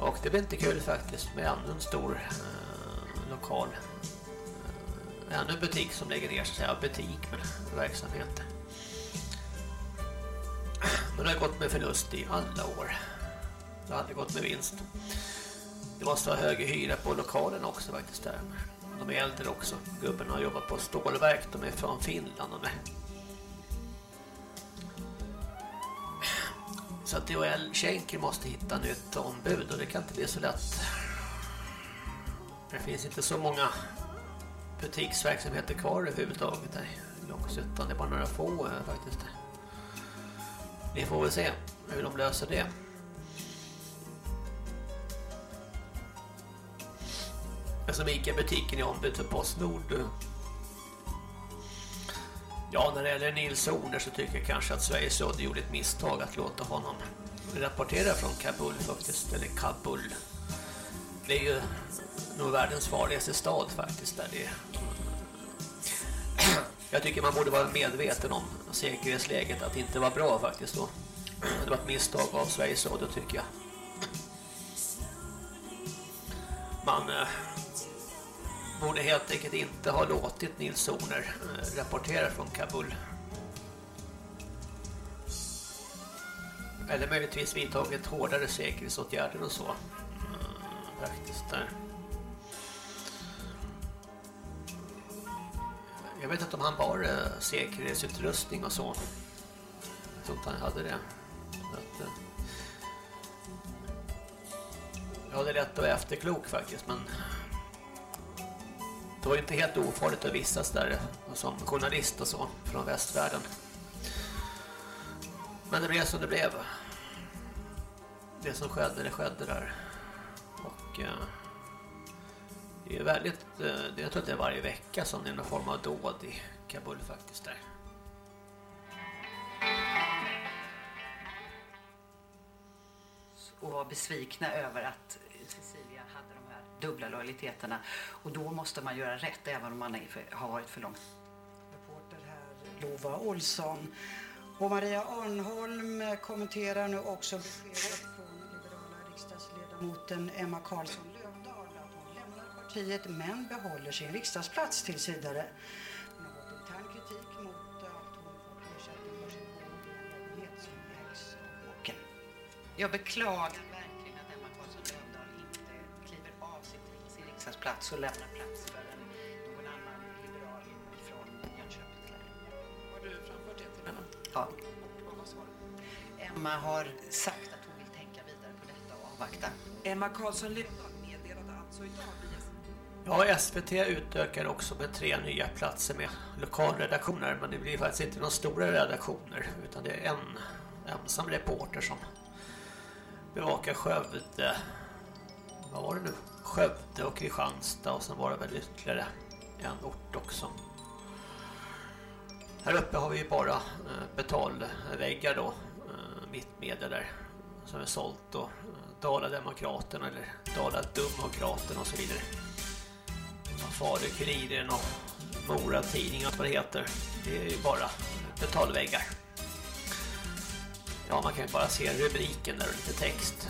Och det blir inte kul faktiskt med ännu en stor lokal. Eh, ännu en butik som lägger ner så att säga butik men verksamhet. Men det har gått med förlust i alla år. Det har aldrig gått med vinst. Det måste vara högre hyra på lokalen också faktiskt där. De är äldre också. Gubben har jobbat på stålverk. De är från Finland. De är. Så att DHL Schenker måste hitta nytt ombud och det kan inte bli så lätt. Det finns inte så många butiksverksamheter kvar överhuvudtaget där i Långsuttan. Det är bara några få faktiskt. Vi får väl se hur de löser det. Alltså Ica-butiken är ombud för Postnord. Ja, när det gäller Nils Horner så tycker jag kanske att Sveriges Radio gjorde ett misstag att låta honom rapportera från Kabul faktiskt, eller Kabul. Det är ju nog världens farligaste stad faktiskt där det. Jag tycker man borde vara medveten om säkerhetsläget att det inte var bra faktiskt då. Det var ett misstag av Sveriges Radio tycker jag. Man eh, borde helt enkelt inte ha låtit Nils Soner eh, rapportera från Kabul. Eller möjligtvis vidtagit hårdare säkerhetsåtgärder och så. Mm, faktiskt där. Jag vet inte om han bar eh, säkerhetsutrustning och så. Jag tror inte han hade det. Att, eh, jag hade rätt lätt att vara efterklok faktiskt, men det var ju inte helt ofarligt att vistas där eh, som journalist och så från västvärlden. Men det blev som det blev. Det som skedde, det skedde där. Och eh, det är väldigt, eh, det- jag tror att det är varje vecka som det är någon form av dåd i Kabul faktiskt där. och var besvikna över att Cecilia hade de här dubbla lojaliteterna. Och då måste man göra rätt även om man är för, har varit för långt. Lova Olsson. Och Maria Arnholm kommenterar nu också beskedet från liberala riksdagsledamoten Emma Karlsson partiet men behåller sin riksdagsplats tills vidare. Fått intern kritik mot att hon fått ersättning för sin lägenhet som ägs av maken. Jag beklagar verkligen att Emma Karlsson Lövdahl inte kliver av sitt, sin riksdagsplats och lämnar plats för en, någon annan liberal från Jönköping. Har du framfört det till henne? Ja. Vad var svaret? Emma har sagt att hon vill tänka vidare på detta och avvakta. Emma Karlsson Lövdahl meddelade alltså idag Ja, SVT utökar också med tre nya platser med lokalredaktioner. Men det blir faktiskt inte några stora redaktioner utan det är en ensam reporter som bevakar Skövde. Vad var det nu? Skövde och Kristianstad och sen var det väl ytterligare en ort också. Här uppe har vi ju bara eh, betalväggar då, eh, mittmedel mittmedia där, som är sålt då. Eh, Dala-Demokraten eller Dala-Demokraten och så vidare. Falukuriren och Mora-Tidning och vad det heter. Det är ju bara betalväggar. Ja, man kan ju bara se rubriken där och lite text.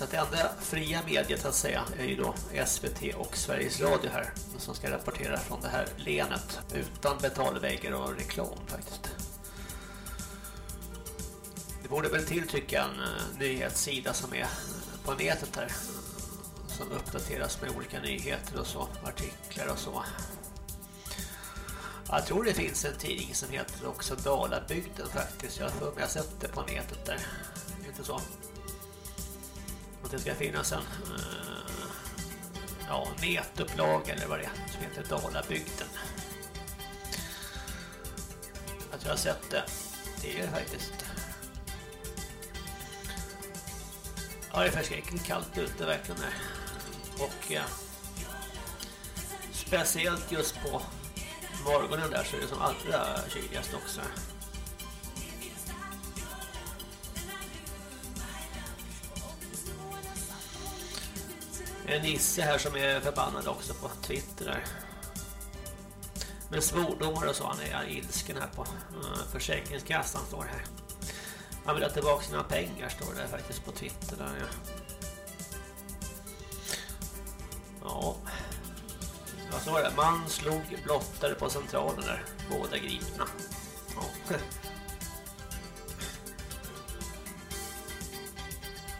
Så att det enda fria mediet att säga är ju då SVT och Sveriges Radio här som ska rapportera från det här länet utan betalväggar och reklam faktiskt. Det borde väl till en eh, nyhetssida som är på nätet här som uppdateras med olika nyheter och så, artiklar och så. Jag tror det finns en tidning som heter också Dalabygden faktiskt. Jag har för mig jag har sett det på nätet där. Inte så. Att det ska finnas en, eh, ja, nätupplag eller vad det är som heter Dalabygden. Jag tror jag har sett det. Det är det faktiskt. Ja, det är förskräckligt kallt ute verkligen här. Och eh, speciellt just på morgonen där så är det som allra kyligast också. En Nisse här som är förbannad också på Twitter där. Med svordomar och så, han är ilsken här på eh, Försäkringskassan står det här. Han vill ha tillbaka sina pengar står det faktiskt på Twitter där. Ja. Alltså, så var det? Man slog blottare på centralen där. Båda gripna. Ja.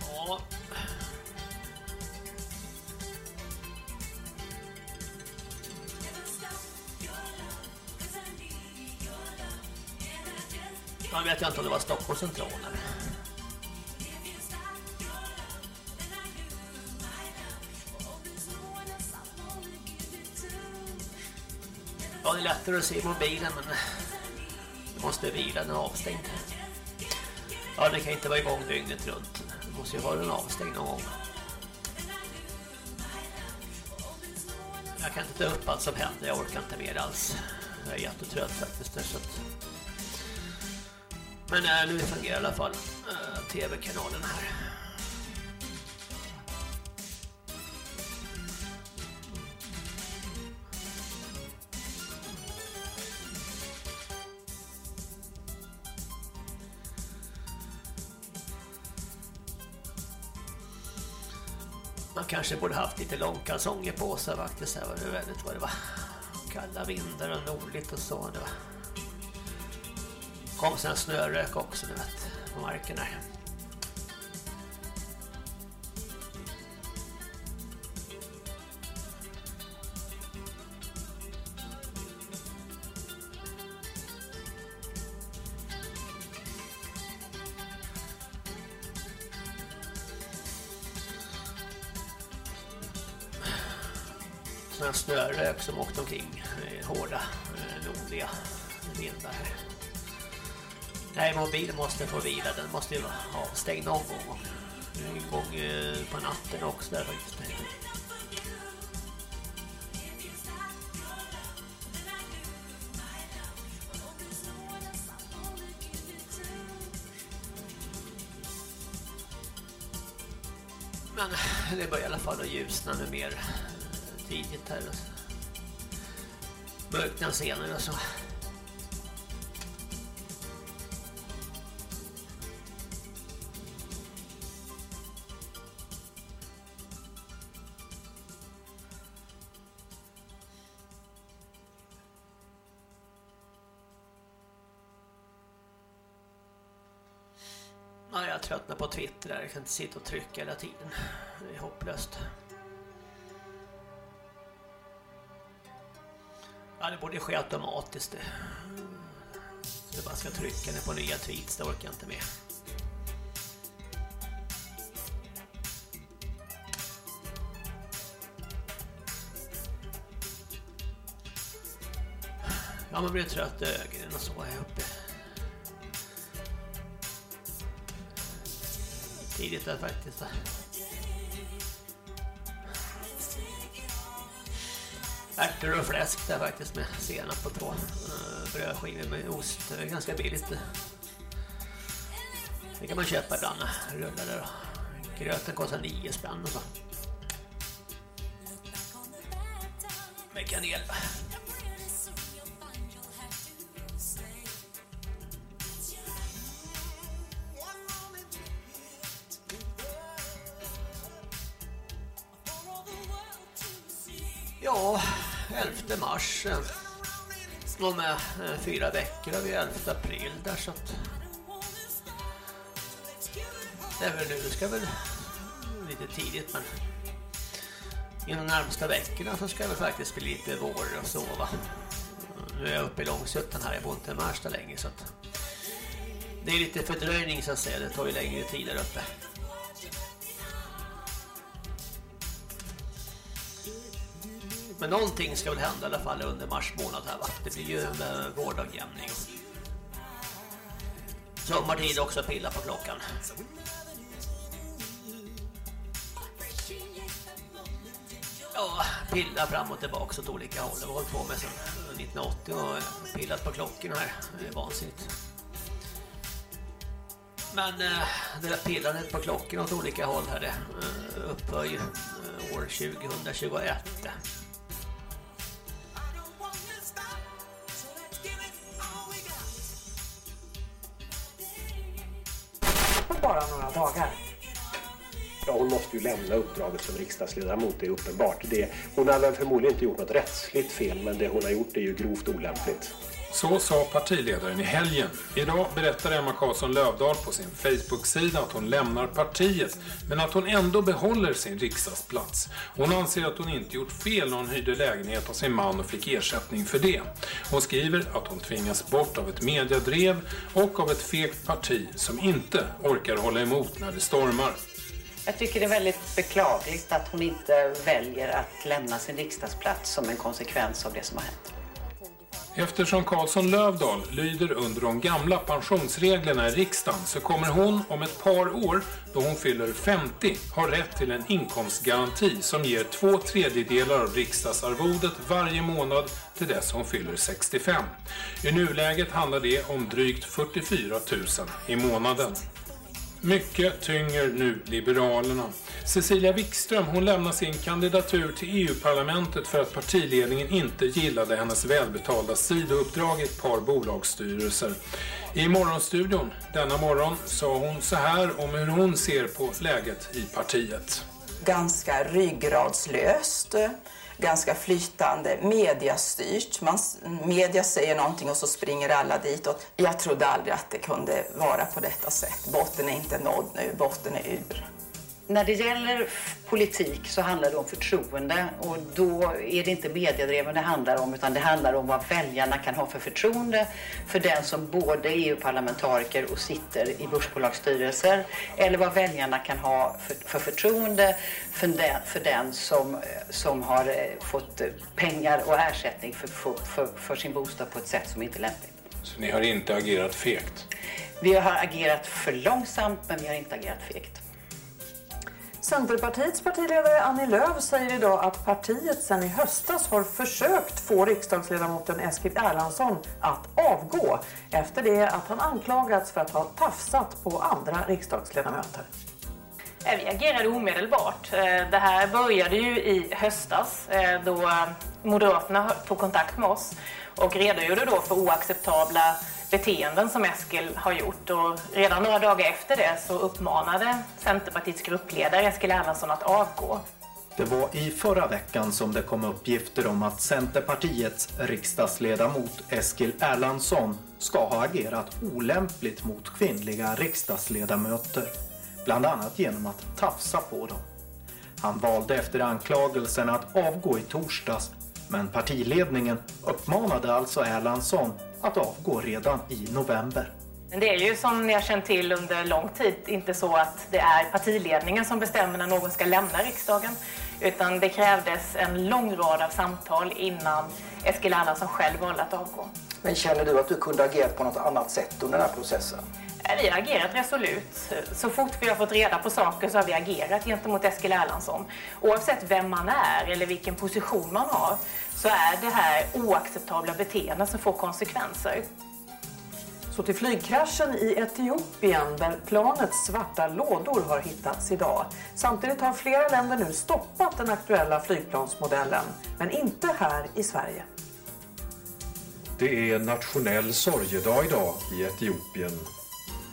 Ja. Jag vet inte om det var Stockholms central eller. Sitter och ser se mobilen men eh, jag måste vila den är avstängd. Ja, det kan inte vara igång dygnet runt. Du måste ju ha den avstängd någon gång. Jag kan inte ta upp allt som händer, jag orkar inte mer alls. Jag är jättetrött faktiskt. Så att... Men äh, nu fungerar i alla fall eh, äh, tv-kanalen här. Kanske borde haft lite långkalsonger på sig faktiskt. Det var väldigt vad det var. Kalla vindar och nordligt och så. Det var. kom sen snörök också, du vet, på marken där. Som åkte omkring i hårda eh, nordliga vindar. Nej, mobilen måste få vila. Den måste ju vara avstängd eh, någon gång. En gång på natten också där faktiskt. Men det börjar i alla fall att ljusna nu mer tidigt här och senare så. Ja, jag tröttnar på Twitter där. Jag kan inte sitta och trycka hela tiden. Det är hopplöst. Det borde ske automatiskt. Så jag bara ska trycka ner på nya tweets, det orkar jag inte med. Ja, man blir trött i ögonen och så här uppe. Tidigt där faktiskt. Ärtor och fläsk där faktiskt med senap och två brödskivor med ost. Det är ganska billigt. Det kan man köpa ibland. Rulla där. Gröten kostar nio spänn och så. Med kanel. 11 Om eh, fyra veckor har vi 11 april där så att... Det är väl nu, det ska väl lite tidigt men inom de närmsta veckorna så ska det väl faktiskt bli lite vår och sova. Nu är jag uppe i Långsuttan här, jag bor inte i Märsta längre så att det är lite fördröjning så att säga, det tar ju längre tid där uppe. Någonting ska väl hända i alla fall under mars månad här va? Det blir ju eh, vårdagjämning. Sommartid också pilla på klockan. Ja, pilla fram och tillbaka åt olika håll. Det har hållit på med sedan 1980 och eh, pillat på klockorna här. Det är vansinnigt. Men eh, det där pillandet på klockorna åt olika håll här, det eh, upphör ju år 2021. Bara några dagar. Ja, hon måste ju lämna uppdraget som riksdagsledamot, det är uppenbart. Det, hon har väl förmodligen inte gjort något rättsligt fel, men det hon har gjort är ju grovt olämpligt. Så sa partiledaren i helgen. Idag berättar Emma Karlsson Lövdahl på sin Facebook-sida att hon lämnar partiet, men att hon ändå behåller sin riksdagsplats. Hon anser att hon inte gjort fel när hon hyrde lägenhet av sin man och fick ersättning för det. Hon skriver att hon tvingas bort av ett mediadrev och av ett fegt parti som inte orkar hålla emot när det stormar. Jag tycker det är väldigt beklagligt att hon inte väljer att lämna sin riksdagsplats som en konsekvens av det som har hänt. Eftersom Karlsson Lövdahl lyder under de gamla pensionsreglerna i riksdagen så kommer hon om ett par år, då hon fyller 50, ha rätt till en inkomstgaranti som ger två tredjedelar av riksdagsarvodet varje månad till dess hon fyller 65. I nuläget handlar det om drygt 44 000 i månaden. Mycket tynger nu Liberalerna. Cecilia Wikström hon lämnar sin kandidatur till EU-parlamentet för att partiledningen inte gillade hennes välbetalda sidouppdrag i ett par bolagsstyrelser. I Morgonstudion denna morgon sa hon så här om hur hon ser på läget i partiet. ganska ryggradslöst, ganska flytande, mediastyrt. Man, media säger någonting och så springer alla ditåt. Jag trodde aldrig att det kunde vara på detta sätt. Botten är inte nådd nu, botten är ur. När det gäller politik så handlar det om förtroende och då är det inte mediedreven det handlar om utan det handlar om vad väljarna kan ha för förtroende för den som både är EU-parlamentariker och sitter i börsbolagsstyrelser eller vad väljarna kan ha för, för förtroende för den, för den som, som har eh, fått pengar och ersättning för, för, för, för sin bostad på ett sätt som inte är lämpligt. Så ni har inte agerat fegt? Vi har agerat för långsamt men vi har inte agerat fegt. Centerpartiets partiledare Annie Lööf säger idag att partiet sedan i höstas har försökt få riksdagsledamoten Eskil Erlandsson att avgå efter det att han anklagats för att ha tafsat på andra riksdagsledamöter. Eh, vi agerade omedelbart. Eh, det här började ju i höstas eh, då Moderaterna tog kontakt med oss och redogjorde då för oacceptabla beteenden som Eskil har gjort. Och redan några dagar efter det så uppmanade Centerpartiets gruppledare Eskil Erlandsson att avgå. Det var i förra veckan som det kom uppgifter om att Centerpartiets riksdagsledamot Eskil Erlandsson ska ha agerat olämpligt mot kvinnliga riksdagsledamöter. Bland annat genom att tafsa på dem. Han valde efter anklagelsen att avgå i torsdags men partiledningen uppmanade alltså Erlandsson att avgå redan i november. Men det är ju som ni har känt till under lång tid inte så att det är partiledningen som bestämmer när någon ska lämna riksdagen. Utan det krävdes en lång rad av samtal innan Eskil Erlandsson själv valde att avgå. Men känner du att du kunde agerat på något annat sätt under den här processen? Vi har agerat resolut. Så fort vi har fått reda på saker så har vi agerat gentemot Eskil Erlandsson. Oavsett vem man är eller vilken position man har så är det här oacceptabla beteenden som får konsekvenser. Så till flygkraschen i Etiopien där planets svarta lådor har hittats idag. Samtidigt har flera länder nu stoppat den aktuella flygplansmodellen, men inte här i Sverige. Det är nationell sorgedag idag i Etiopien.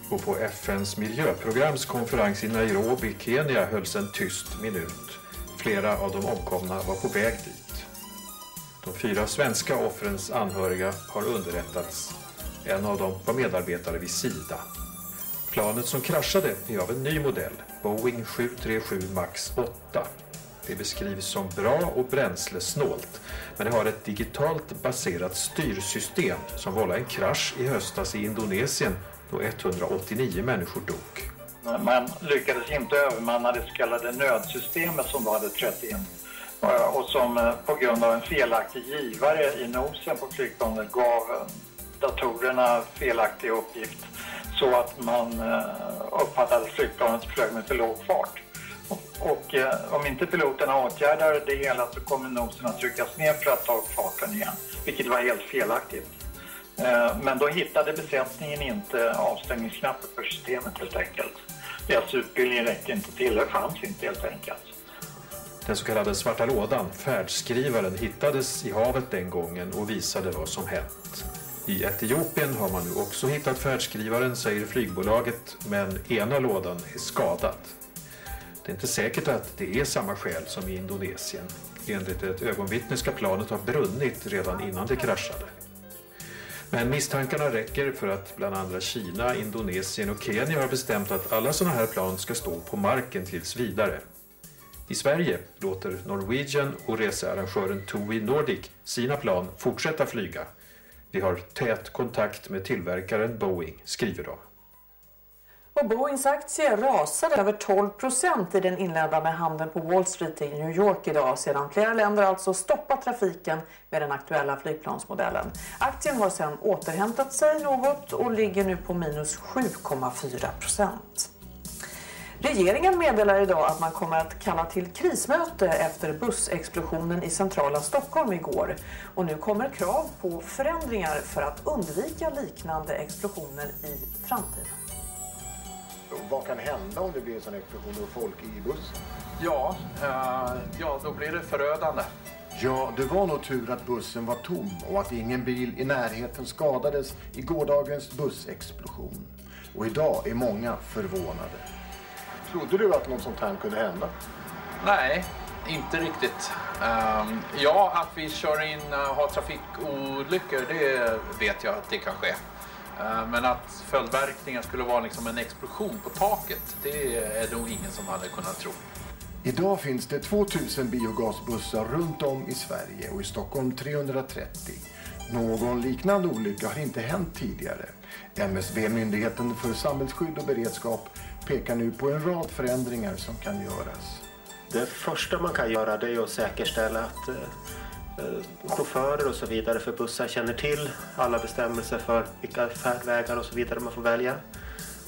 Och på FNs miljöprograms konferens i Nairobi, Kenya hölls en tyst minut. Flera av de omkomna var på väg dit. De fyra svenska offrens anhöriga har underrättats. En av dem var medarbetare vid Sida. Planet som kraschade är av en ny modell, Boeing 737 Max 8. Det beskrivs som bra och bränslesnålt, men det har ett digitalt baserat styrsystem som vållade en krasch i höstas i Indonesien då 189 människor dog. Man lyckades inte övermanna det så kallade nödsystemet som då hade trätt in. Eh, och som eh, på grund av en felaktig givare i nosen på flygplanet gav eh, datorerna felaktig uppgift så att man uppfattade att flygplanet flög med för låg fart. Och, och eh, om inte piloterna åtgärdar det hela så kommer nosen att tryckas ner för att ta upp farten igen, vilket var helt felaktigt. Eh, men då hittade besättningen inte avstängningsknappen för systemet helt enkelt. Deras utbildning räckte inte till, det fanns inte helt enkelt. Den så kallade svarta lådan, färdskrivaren, hittades i havet den gången och visade vad som hänt. I Etiopien har man nu också hittat färdskrivaren, säger flygbolaget, men ena lådan är skadad. Det är inte säkert att det är samma skäl som i Indonesien. Enligt ett ögonvittne ska planet ha brunnit redan innan det kraschade. Men misstankarna räcker för att bland andra Kina, Indonesien och Kenya har bestämt att alla sådana här plan ska stå på marken tills vidare. I Sverige låter Norwegian och researrangören TUI Nordic sina plan fortsätta flyga. Vi har tät kontakt med tillverkaren Boeing, skriver de. Och Boeings aktie rasade över 12 procent i den inledande handeln på Wall Street i New York idag sedan flera länder alltså stoppat trafiken med den aktuella flygplansmodellen. Aktien har sedan återhämtat sig något och ligger nu på minus 7,4 procent. Regeringen meddelar idag att man kommer att kalla till krismöte efter bussexplosionen i centrala Stockholm igår. Och nu kommer krav på förändringar för att undvika liknande explosioner i framtiden. Vad kan hända om det blir en sån explosion och folk i bussen? Ja, eh, ja, då blir det förödande. Ja, det var nog tur att bussen var tom och att ingen bil i närheten skadades i gårdagens bussexplosion. Och idag är många förvånade. Trodde du att något sånt här kunde hända? Nej, inte riktigt. Ehm, ja, att vi kör in och har trafikolyckor, det vet jag att det kan ske. Ehm, men att följdverkningen skulle vara liksom en explosion på taket, det är nog ingen som hade kunnat tro. Idag finns det 2000 biogasbussar runt om i Sverige och i Stockholm 330. Någon liknande olycka har inte hänt tidigare. MSB, Myndigheten för samhällsskydd och beredskap, pekar nu på en rad förändringar som kan göras. Det första man kan göra det är att säkerställa att eh, eh, Eh, chaufförer och så vidare för bussar känner till alla bestämmelser för vilka färdvägar och så vidare man får välja.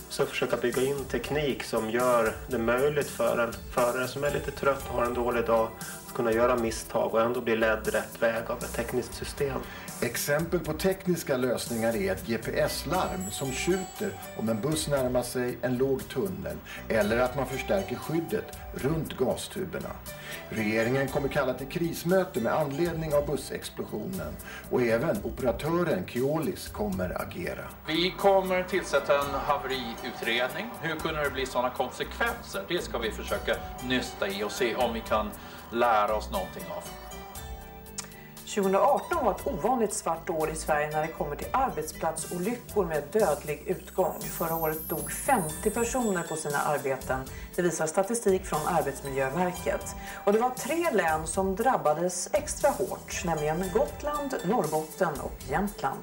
Så försöka bygga in teknik som gör det möjligt för en förare som är lite trött och har en dålig dag att kunna göra misstag och ändå bli ledd rätt väg av ett tekniskt system. Exempel på tekniska lösningar är ett GPS-larm som tjuter om en buss närmar sig en låg tunnel eller att man förstärker skyddet runt gastuberna. Regeringen kommer kalla till krismöte med anledning av bussexplosionen och även operatören Keolis kommer agera. Vi kommer tillsätta en haveriutredning. Hur kunde det bli sådana konsekvenser? Det ska vi försöka nysta i och se om vi kan lära oss någonting av. 2018 var ett ovanligt svart år i Sverige när det kommer till arbetsplatsolyckor med dödlig utgång. Förra året dog 50 personer på sina arbeten. Det visar statistik från Arbetsmiljöverket. Och det var tre län som drabbades extra hårt, nämligen Gotland, Norrbotten och Jämtland.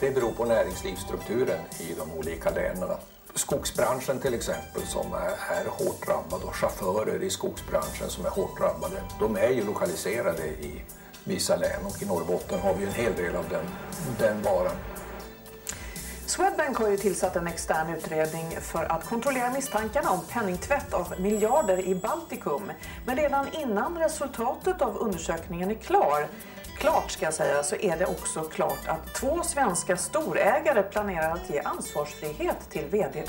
Det beror på näringslivsstrukturen i de olika länen. Skogsbranschen till exempel som är, hårt drabbad och chaufförer i skogsbranschen som är hårt drabbade. De är ju lokaliserade i vissa län och i Norrbotten har vi en hel del av den, den varan. Swedbank har ju tillsatt en extern utredning för att kontrollera misstankarna om penningtvätt av miljarder i Baltikum. Men redan innan resultatet av undersökningen är klar klart ska jag säga, så är det också klart att två svenska storägare planerar att ge ansvarsfrihet till vd.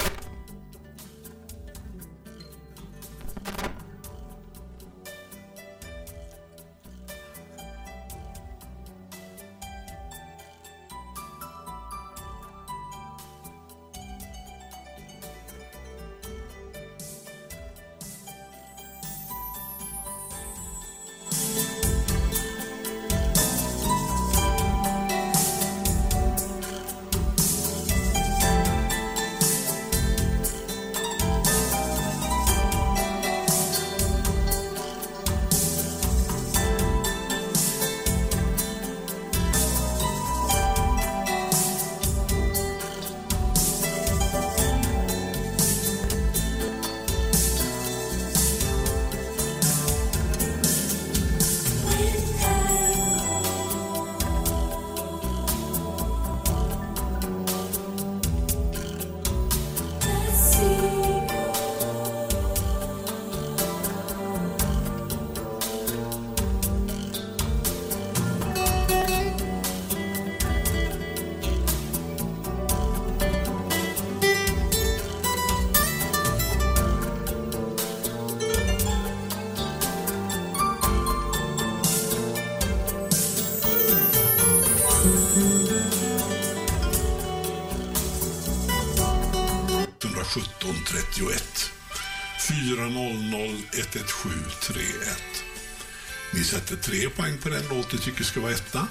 Sätter tre poäng på den låt ni tycker ska vara etta,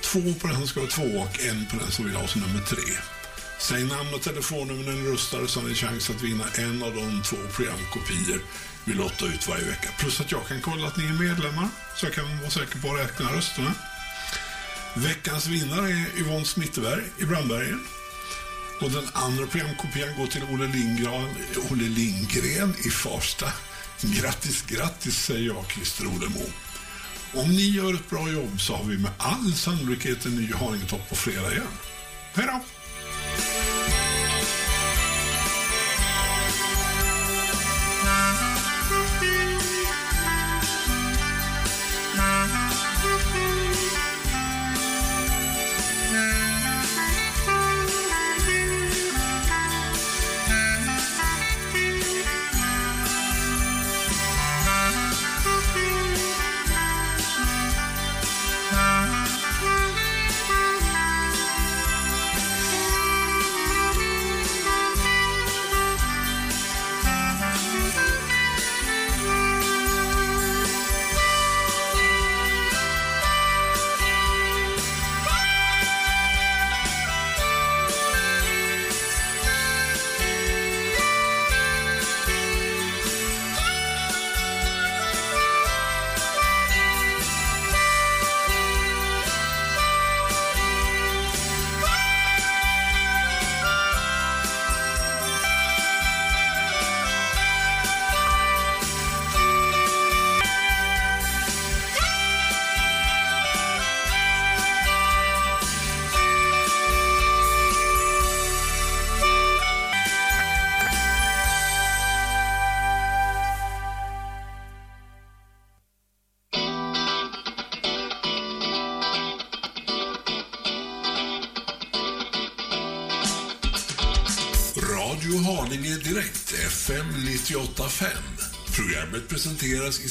två på den som ska vara två och en på den som vill ha som nummer tre. Säg namn och telefonnummer när ni röstar så har ni chans att vinna en av de två programkopior vi lottar ut varje vecka. Plus att jag kan kolla att ni är medlemmar så jag kan vara säker på att räkna rösterna. Veckans vinnare är Yvonne Smitteberg i Brandbergen. Och den andra programkopian går till Olle Lindgren, Olle Lindgren i Farsta. Grattis, grattis säger jag, Christer Olemo. Om ni gör ett bra jobb så har vi med all sannolikhet en ny Haringetopp på fredag igen. Hej då!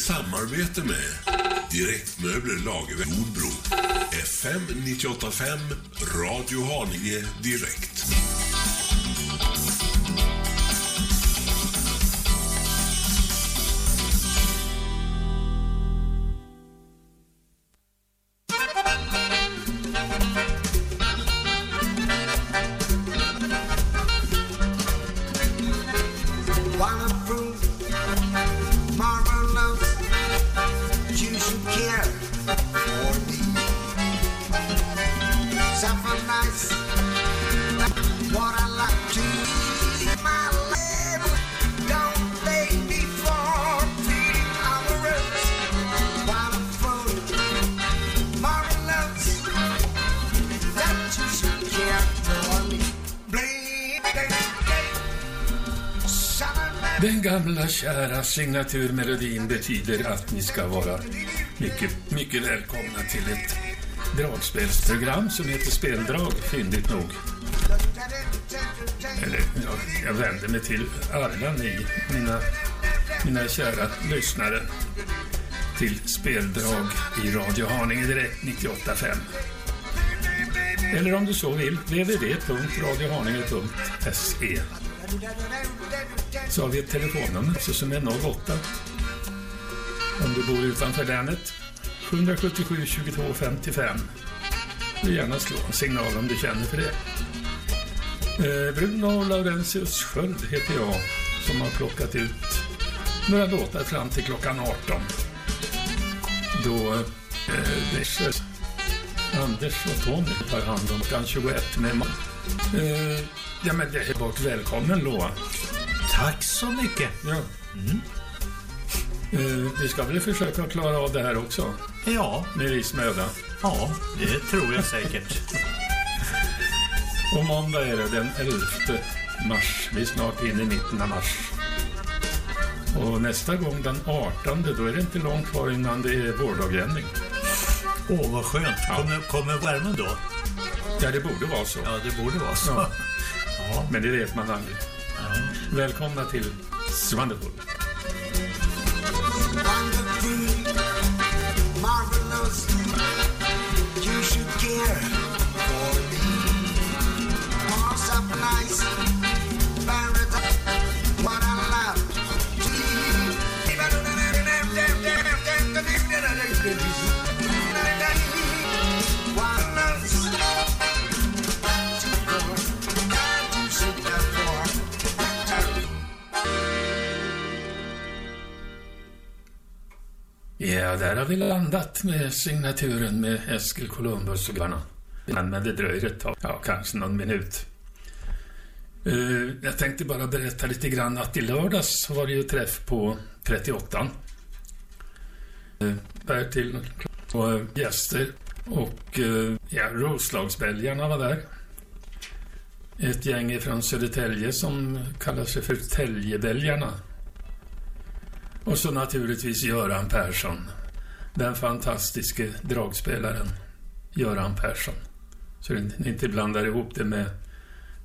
Samarbete med Direktmöbler Lagerväg Nordbro. FM 98.5 Radio Haninge Direkt. Signaturmelodin betyder att ni ska vara mycket, mycket välkomna till ett dragspelsprogram som heter Speldrag, fyndigt nog. Eller, ja, jag vänder mig till alla ni, mina, mina kära lyssnare, till Speldrag i Radio Haninge Direkt 98.5. Eller om du så vill, www.radiohaninge.se. Så har vi ett telefonnummer också som är 08. Om du bor utanför länet. 777 22 55. Du gärna slå en signal om du känner för det. Eh, Bruno Laurentius Sköld heter jag som har plockat ut några låtar fram till klockan 18. Då eh, det Anders och Tony tar hand om klockan 21 med man. Eh, ja men det är bort välkommen Loa. Tack så mycket. Ja. Eh, vi ska väl försöka klara av det här också? Ja. Med viss möda. Ja, det tror jag säkert. Och måndag är det den 11 mars. Vi är snart inne i mitten av mars. Och nästa gång den 18, då är det inte långt kvar innan det är vårdagjämning. Åh, vad skönt. Kommer, kommer värmen då? Ja, det borde vara så. Ja, det borde vara så. Ja. Ja. Men det vet man aldrig. Välkomna till Svanderboll. wonderful, marvelous. You should care Ja, där har vi landat med signaturen med Eskil Columbus och gubbarna. Men det dröjer ett tag, ja, kanske någon minut. Eh, jag tänkte bara berätta lite grann att i lördags var det ju träff på 38. Eh, Bertil och eh, gäster och ja, Roslagsbälgarna var där. Ett gäng från Södertälje som kallar sig för Täljebälgarna. Och så naturligtvis Göran Persson. Den fantastiske dragspelaren Göran Persson. Så ni inte blandar ihop det med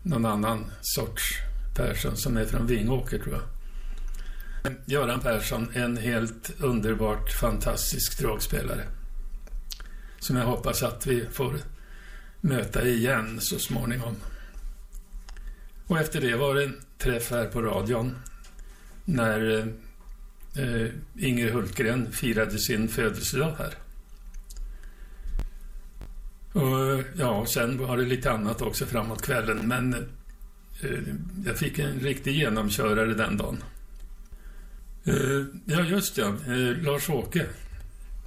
någon annan sorts Persson som är från Vingåker tror jag. Göran Persson, en helt underbart fantastisk dragspelare. Som jag hoppas att vi får möta igen så småningom. Och efter det var det en träff här på radion när eh, eh, Inger Hultgren firade sin födelsedag här. Och ja, sen var det lite annat också framåt kvällen, men eh, jag fick en riktig genomkörare den dagen. Eh, ja, just ja. Eh, Lars-Åke.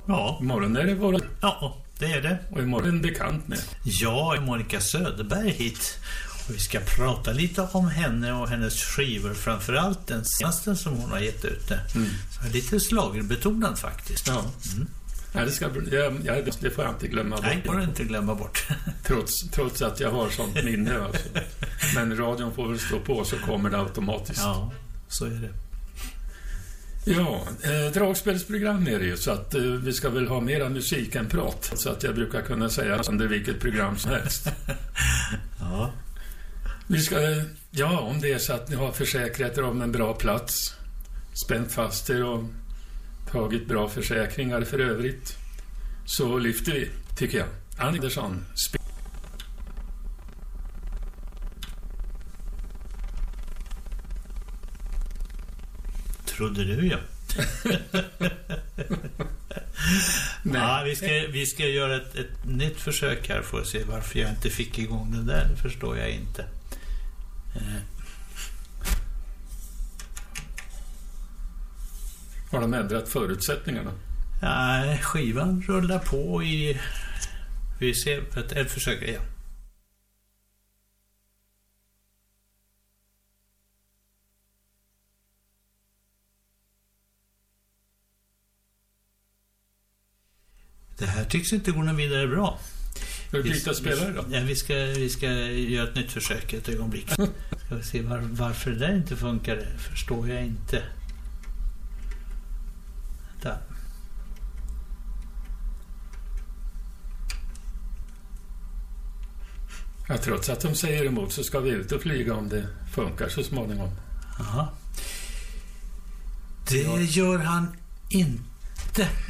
Ja. Imorgon är det vår... Ja, det är det. Och imorgon är en bekant med. Ja, Monica Söderberg hit. Vi ska prata lite om henne och hennes skivor. Framförallt den senaste som hon har gett ut. Mm. Lite slagerbetonad faktiskt. Ja. Mm. Ja, det, ska, ja, ja, det får jag inte glömma bort. Nej, det får du inte glömma bort. *laughs* Trots, trots att jag har sånt minne. Alltså. Men radion får väl stå på så kommer det automatiskt. Ja, så är det. Ja, eh, dragspelsprogram är det ju så att eh, vi ska väl ha mera musik än prat. Så att jag brukar kunna säga under vilket program som helst. *laughs* ja. Vi ska, ja, om det är så att ni har försäkrat er om en bra plats, spänt fast er och tagit bra försäkringar för övrigt, så lyfter vi, tycker jag. Andersson, Trodde du ja. *laughs* ja vi, ska, vi ska göra ett, ett nytt försök här för att se varför jag inte fick igång den där. Det förstår jag inte. Eh. Har de ändrat förutsättningarna? Nej, skivan rullar på i... Vi ser ett, ett försök igen. Det här tycks inte gå någon vidare bra. Ska vi byta spelare då? Ja, vi ska, vi ska göra ett nytt försök ett ögonblick. Ska vi se var, varför det där inte funkar, förstår jag inte. Där. Ja, trots att de säger emot så ska vi ut och flyga om det funkar så småningom. Aha. Det gör han inte.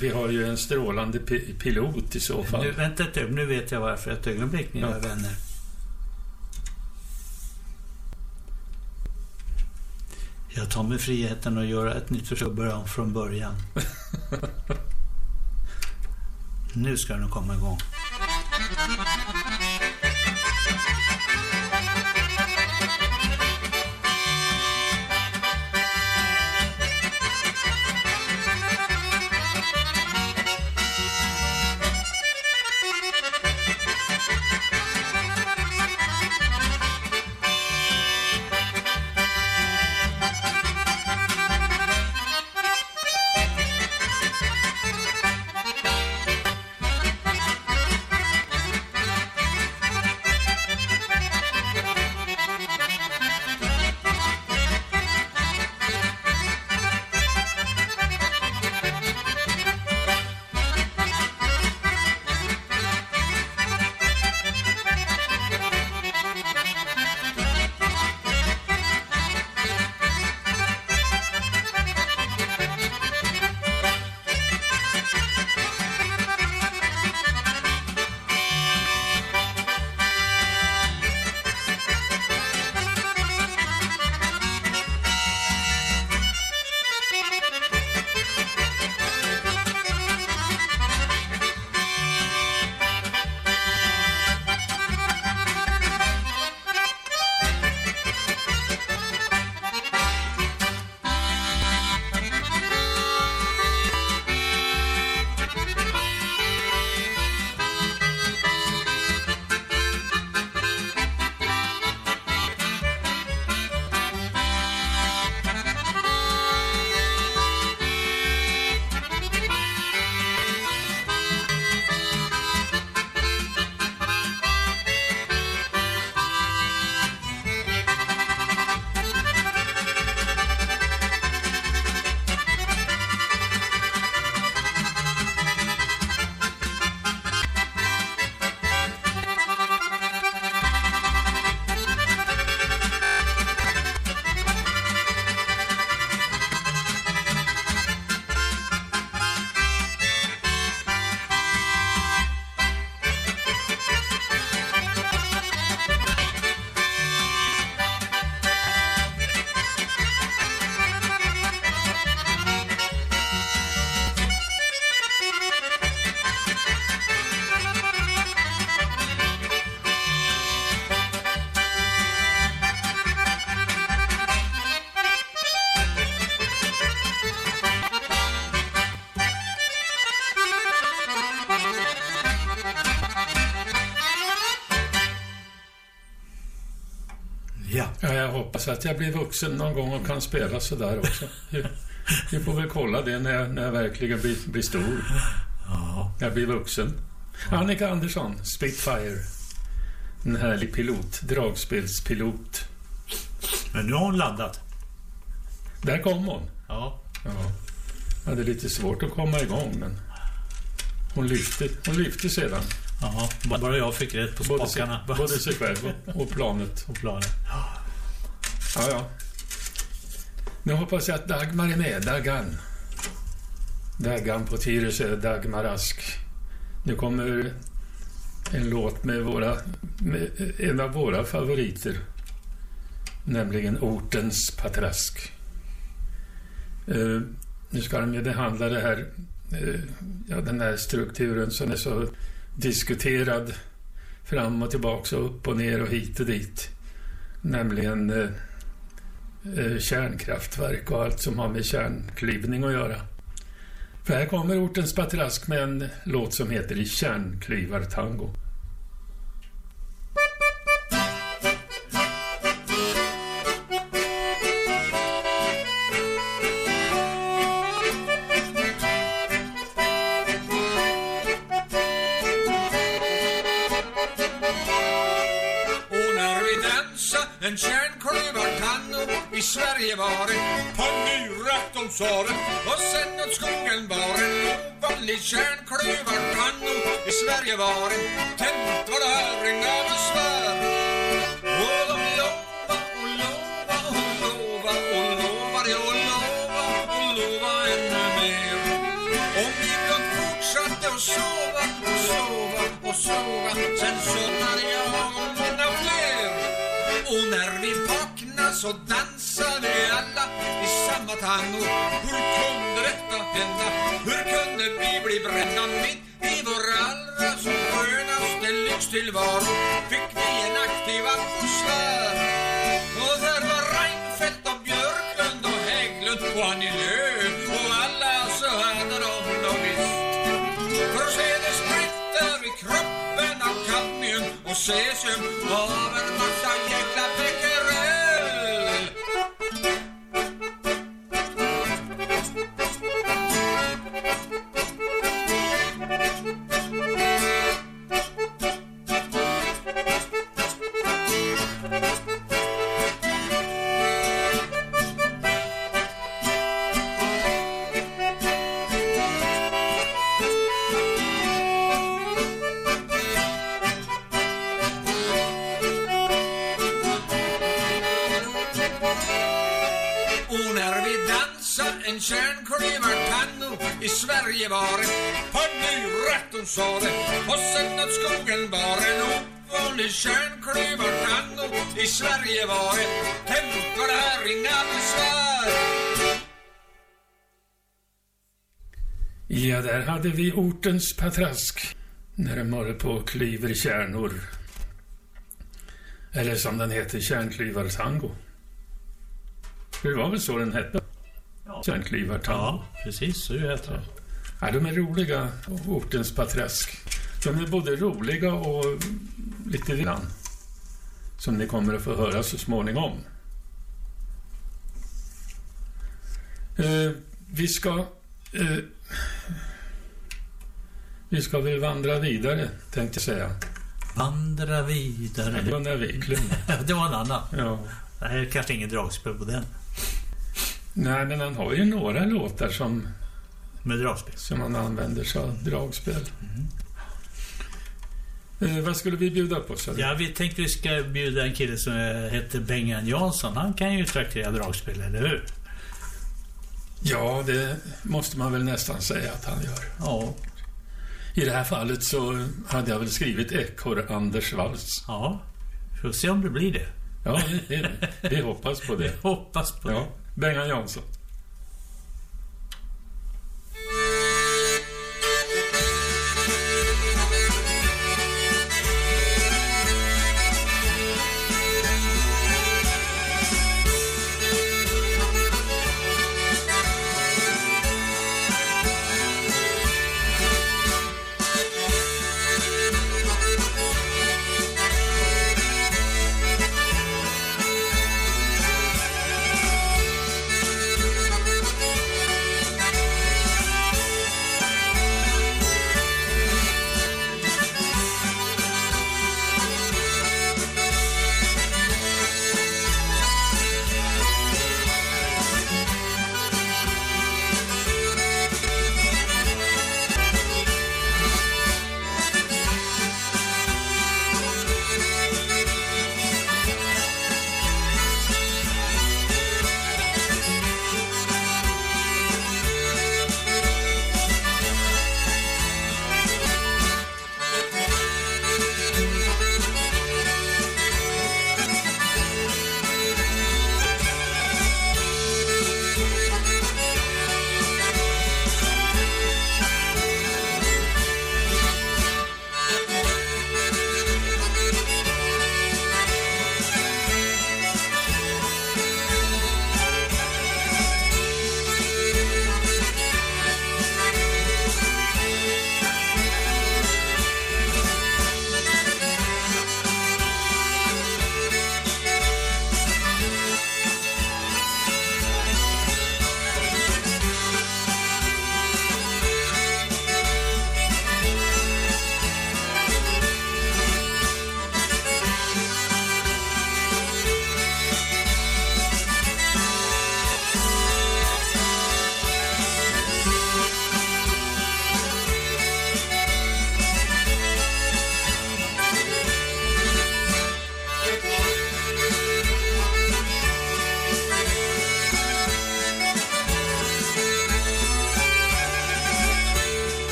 Vi har ju en strålande pi- pilot i så fall. Nu, vänta ett ögonblick, nu vet jag varför. Ett ögonblick, mina Ja. vänner. Jag tar mig friheten att göra ett nytt försök och börja om från början. *laughs* nu ska den komma igång. Hoppas att jag blir vuxen någon gång och kan spela sådär också. Vi, får väl kolla det när jag, när jag verkligen blir, blir stor. Ja. Jag blir vuxen. Annika Andersson, Spitfire. En härlig pilot, dragspelspilot. Men nu har hon landat. Där kom hon. Ja. ja. Jag hade lite svårt att komma igång, men hon lyfte, hon lyfte sedan. Ja, bara jag fick rätt på Både spakarna. sig, både sig själv och, och planet. Och planet. Ja, ja. ja. Nu hoppas jag att Dagmar är med. Daggan. Daggan på Tyresö, Dagmar Ask. Nu kommer en låt med, våra, med en av våra favoriter. Nämligen Ortens patrask. Uh, nu ska de ju behandla det här, uh, ja, den här strukturen som är så diskuterad fram och tillbaka och upp och ner och hit och dit. Nämligen uh, Eh, kärnkraftverk och allt som har med kärnklyvning att göra. För här kommer Ortens patrask med en låt som heter Kärnklyvartango. tango. Inga besvär och de lova och lova och lova och lovade och lova och lova ännu mer. Och vi blott fortsatte att sova och sova och sova sen somnade jag så dansade vi alla i samma tango Hur kunde detta hända? Hur kunde vi bli brända mitt i vår allra så skönaste lyxtillvaro? Fick vi en aktiv atmosfär och där var Reinfeldt och Björklund och Hägglund och Annie Lööf och alla så hade de då visst för se det spritter i kroppen av kadmium och cesium av en en i Sverige var det på nyrätten sa det och sen åt skogen var en ovanlig kärnklyvartango i Sverige var det tänt det här inga besvär Ja, där hade vi ortens patrask när de håller på och klyver kärnor. Eller som den heter, kärnklyvartango. Det var väl så den hette? Kärnklyvartango. Ja, precis så heter det. Ja, de är roliga, ortens patrask. De är både roliga och lite villan. Som ni kommer att få höra så småningom. Eh, vi ska... Eh, vi ska väl vandra vidare, tänkte jag säga. Vandra vidare. Där Wiklund. *laughs* det var en annan. Ja. Det här är kanske ingen dragspel på den. Nej, men han har ju några låtar som... Med dragspel? Som han använder sig av dragspel. Eh, vad skulle vi bjuda på? Så? Ja, vi tänkte vi ska bjuda en kille som eh, heter Bengan Jansson. Han kan ju traktera dragspel, eller hur? Ja, det måste man väl nästan säga att han gör. Ja. I det här fallet så hade jag väl skrivit Ekorr Anders Wals. Ja, får se om det blir det. Ja, vi, *laughs* vi hoppas på det. Vi hoppas på ja. Bengan Jansson.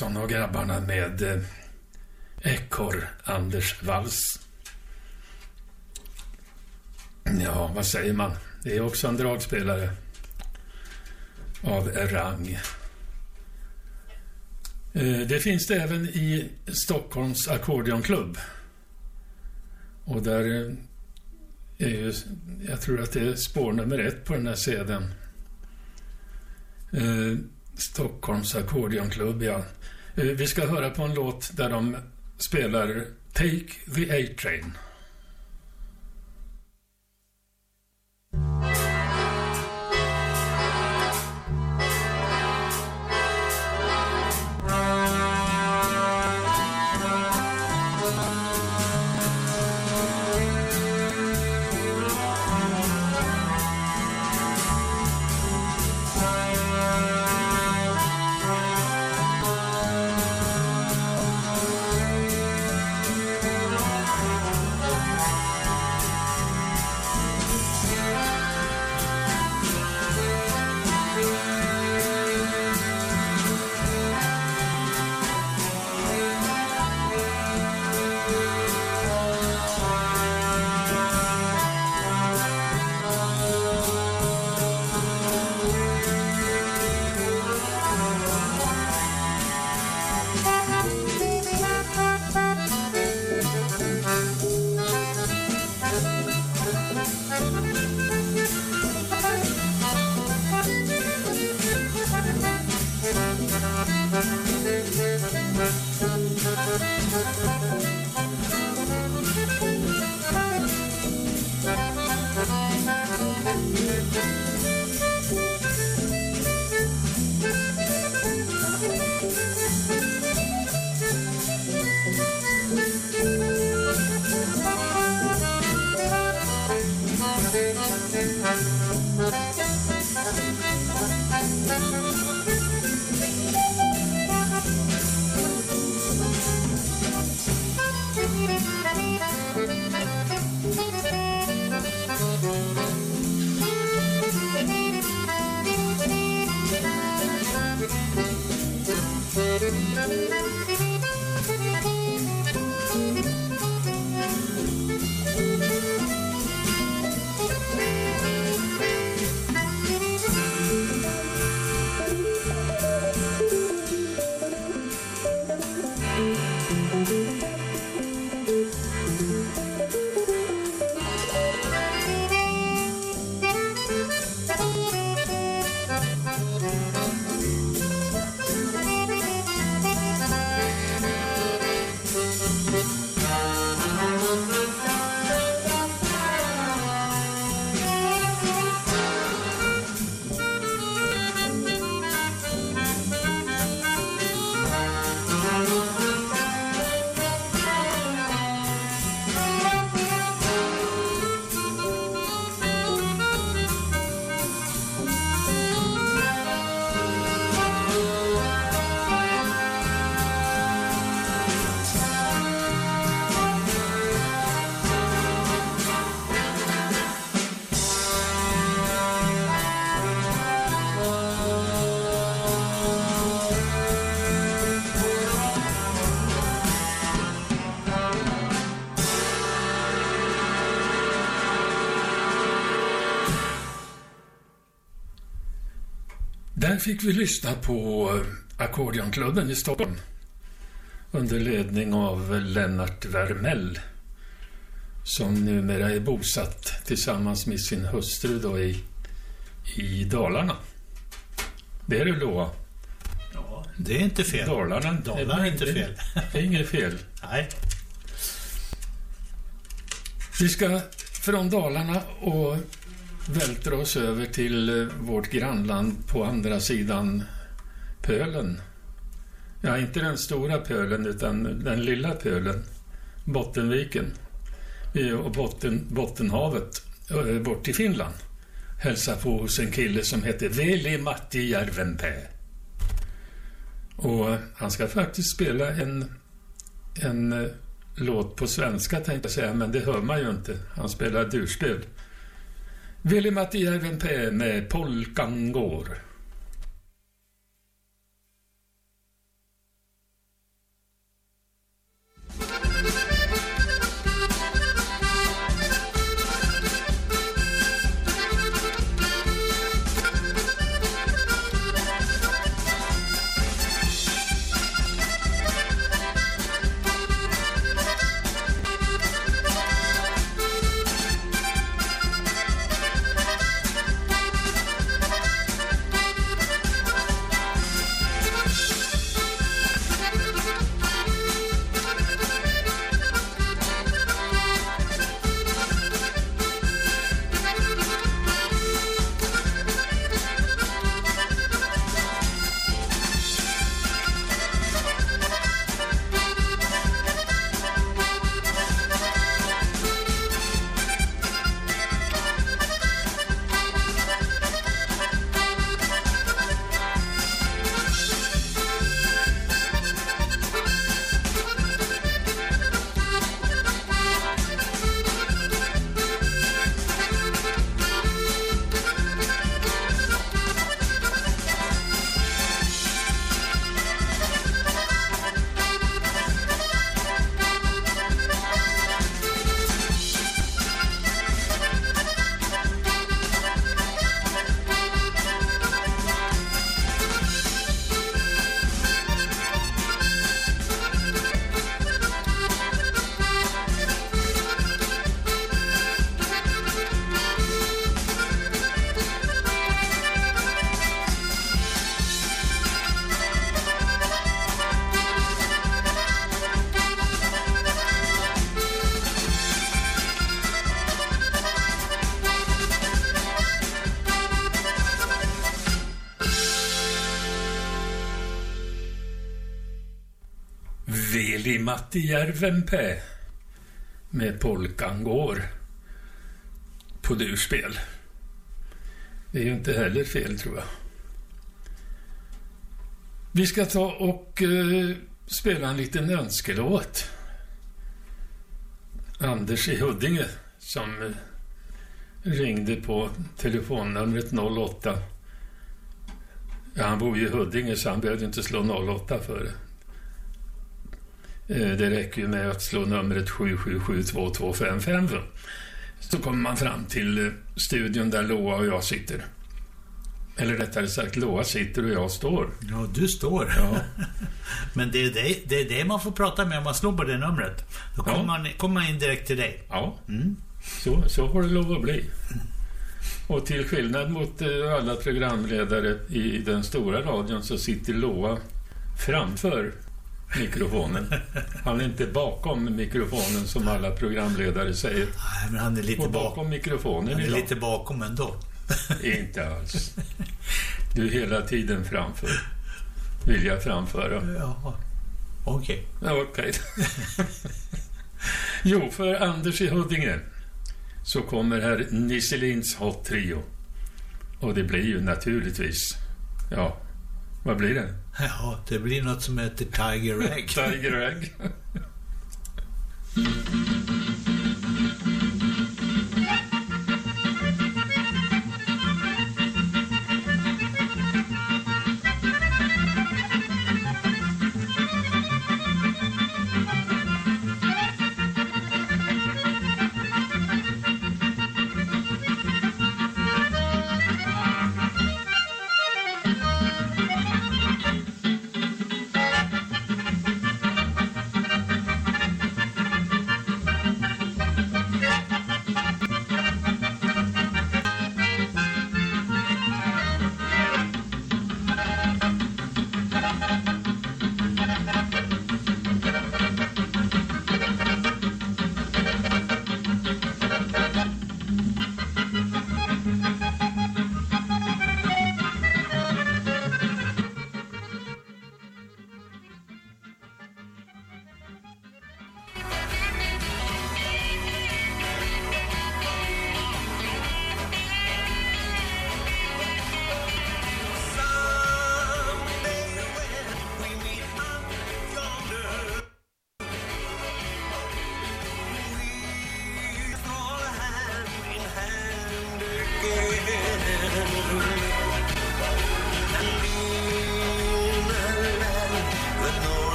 Jansson och grabbarna med eh, Ekorr Anders Walls. Ja, vad säger man? Det är också en dragspelare av rang. Eh, det finns det även i Stockholms Akkordeonklubb. Och där eh, är ju, jag tror att det är spår nummer ett på den här sedeln. Eh, Stockholms Akkordionklubb, ja. Eh, vi ska höra på en låt där de spelar Take the A-Train. Fick vi lyssna på eh, Ackordeonklubben i Stockholm under ledning av Lennart Wermell som numera är bosatt tillsammans med sin hustru då i, i Dalarna. Det är det då? Ja, det är inte fel. Dalarna, Dalarna är inte fel. Det är inget fel. Nej. Vi ska från Dalarna och vältra oss över till eh, vårt grannland på andra sidan pölen. Ja, inte den stora pölen utan den lilla pölen, Bottenviken och botten, Bottenhavet eh, bort till Finland. Hälsa på hos en kille som heter Veli Matti Järvenpää. Och eh, han ska faktiskt spela en, en låt på svenska tänkte jag säga, men det hör man ju inte. Han spelar durstöd. Veli-Matti Järvenpää med Polkan går. Veli-Matti Järvenpää med Polkan går på durspel. Det är ju inte heller fel tror jag. Vi ska ta och eh, spela en liten önskelåt. Anders i Huddinge som eh, ringde på telefonnumret 08. Ja, han bor ju i Huddinge så han behövde inte slå 08 för det. Eh, Det räcker ju med att slå numret 7772255 så kommer man fram till eh, studion där Loa och jag sitter. Eller rättare sagt, Loa sitter och jag står. Ja, du står. Ja. *laughs* Men det är det, det är det man får prata med om man slår på det numret. Då kommer, Ja. man, kommer man in direkt till dig. Ja, så, så får det lov att bli. Och till skillnad mot eh, alla programledare i den stora radion så sitter Loa framför mikrofonen. Han är inte bakom mikrofonen som alla programledare säger. Nej, men han är lite Och bak- bakom mikrofonen Han är idag. lite bakom ändå. Inte alls. Du är hela tiden framför. Vill jag framföra. Ja, okej. Ja, Okej. *laughs* jo, för Anders i Huddinge så kommer här Nisselins Hot Trio. Och det blir ju naturligtvis, ja, vad blir det? *laughs* Ja, det blir något som heter Tiger Egg. Tiger Egg. *laughs*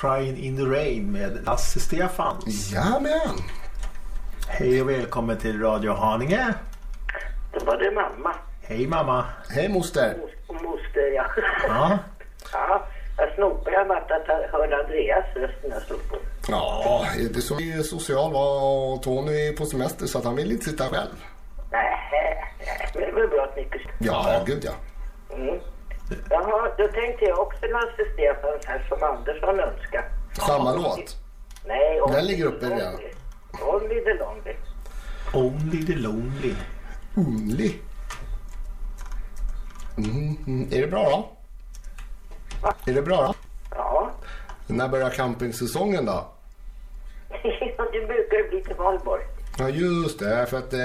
Crying in the Rain med Lasse Stefans. Jajamän! Hej och välkommen till Radio Haninge. Det var det mamma Hej mamma. Hej moster. och moster ja. Ja. *laughs* ja jag snopade. Jag vart att jag hörde Andreas röst när jag slog på. Ja, det är som är social var och Tony är på semester så att han vill inte sitta själv. Nej, det var bra att ni förstod. Ja, gud ja. Då tänkte jag också Lasse Stefans här som Andersson önskar. Samma låt. Nej, Den ligger uppe redan. Only the lonely. Only the lonely. Only. Mm, mm. Är det bra då? Är det bra då? Ja. När börjar campingsäsongen då? *laughs* det brukar bli till valborg. Ja just det, för att... Eh,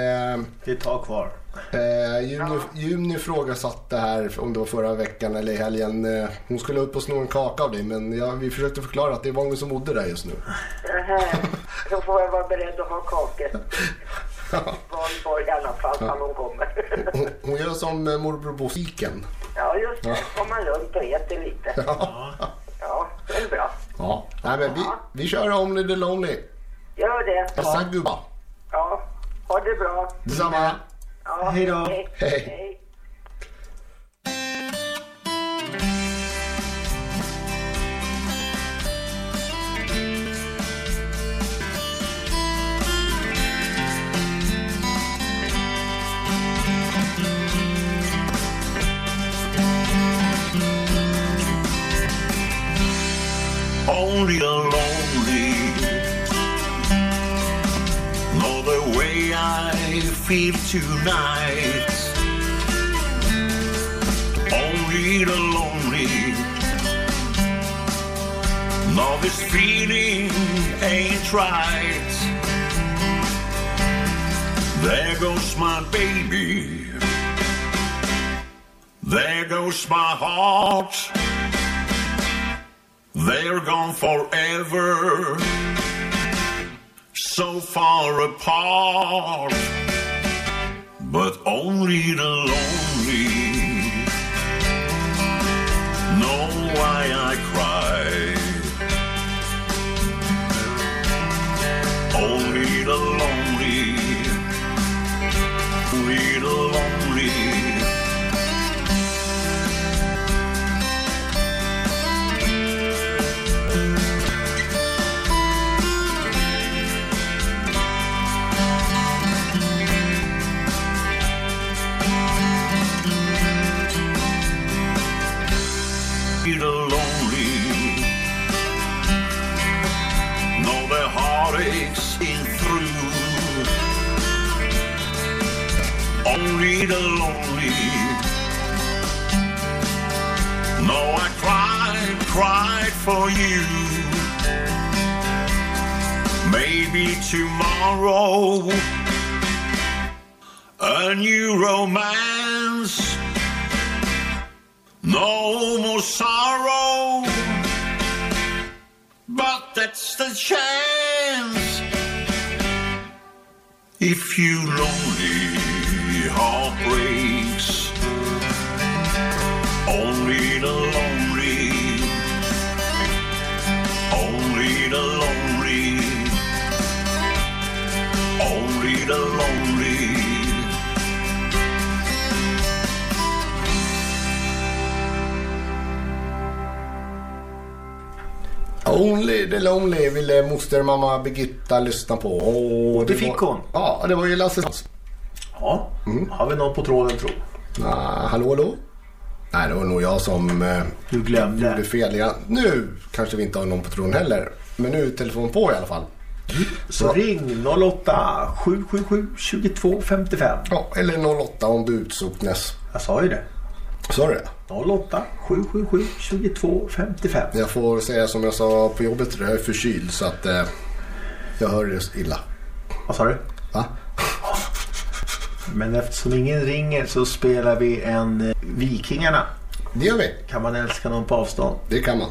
det är ett tag kvar. Eh, Juni, Juni frågasatte här om det var förra veckan eller i helgen. Eh, hon skulle upp och sno en kaka av dig men ja, vi försökte förklara att det är många som bodde där just nu. Då får jag vara beredd att ha kakor. Valborg i alla fall, när hon kommer. Hon, hon gör som eh, morbror Bosiken. Ja, just det. Ja. Man runt och äter lite. Ja. Ja, det är bra. Ja. Nej, men vi, vi kör Only the Lonely. Gör det. Hälsa gubba. Ja, ha det bra. Detsamma. Oh, hey, dog. Hey. hey. Only alone. Feel tonight. Only the lonely know this feeling ain't right. There goes my baby. There goes my heart. They're gone forever. So far apart. But only the lonely know why I cry. Only the lonely, the lonely know I cried cried for you. Maybe tomorrow a new romance. No more sorrow, but that's the chance. If you lonely heart breaks, only the lonely, only the lonely, only the lonely. Only the Lonely ville mostermamma Birgitta lyssna på. Och Det fick var, hon. Ja, det var ju Lasse Ja, har vi någon på tråden tro? Ah, hallå, hallå? Nej, det var nog jag som eh, du glömde. gjorde fel. Ja, nu kanske vi inte har någon på tråden heller. Men nu är telefon på i alla fall. Så ring 08 777 22 55. Ja, eller 08 om du är utsocknes. Jag sa ju det. Sa du det? 08 777 22 55. Jag får säga som jag sa på jobbet, jag är förkyld så att eh, jag hör det illa. Vad sa du? Va? Men eftersom ingen ringer så spelar vi en eh, Vikingarna. Det gör vi. Kan man älska någon på avstånd? Det kan man.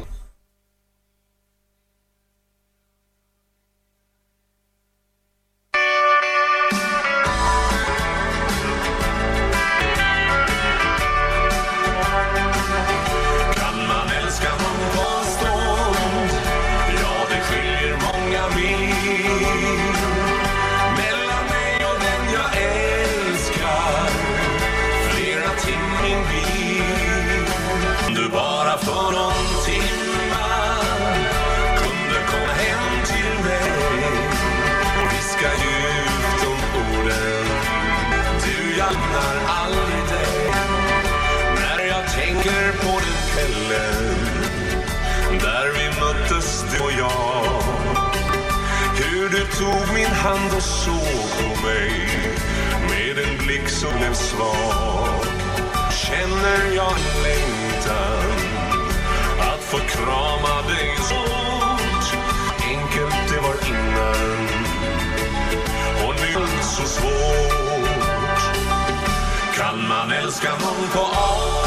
Tog då hand och såg på mig med en blick som blev svag. Känner jag en längtan att få krama dig så hårt? Enkelt det var innan. Och nu så svårt. Kan man älska någon på avstånd?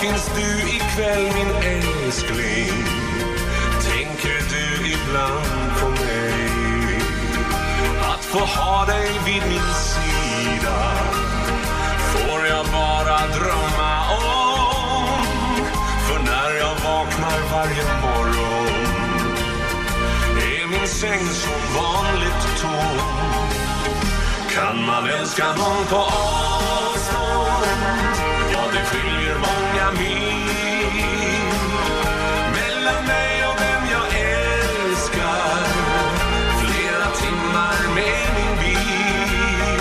Finns du ikväll min älskling? Tänker du ibland på mig? Att få ha dig vid min sida får jag bara drömma om För när jag vaknar varje morgon är min säng som vanligt tom Kan man älska någon på avstånd? Det skiljer många mil. Mellan mig och vem jag älskar flera timmar med min bil.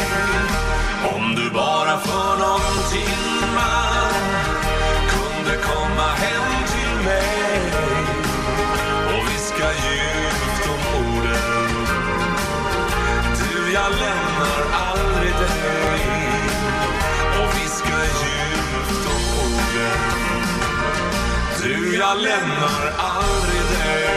Om du bara för någon timma kunde komma hem till mig. Och viska djupt om orden. Du, jag lämnar aldrig dig. Jag lämnar aldrig dig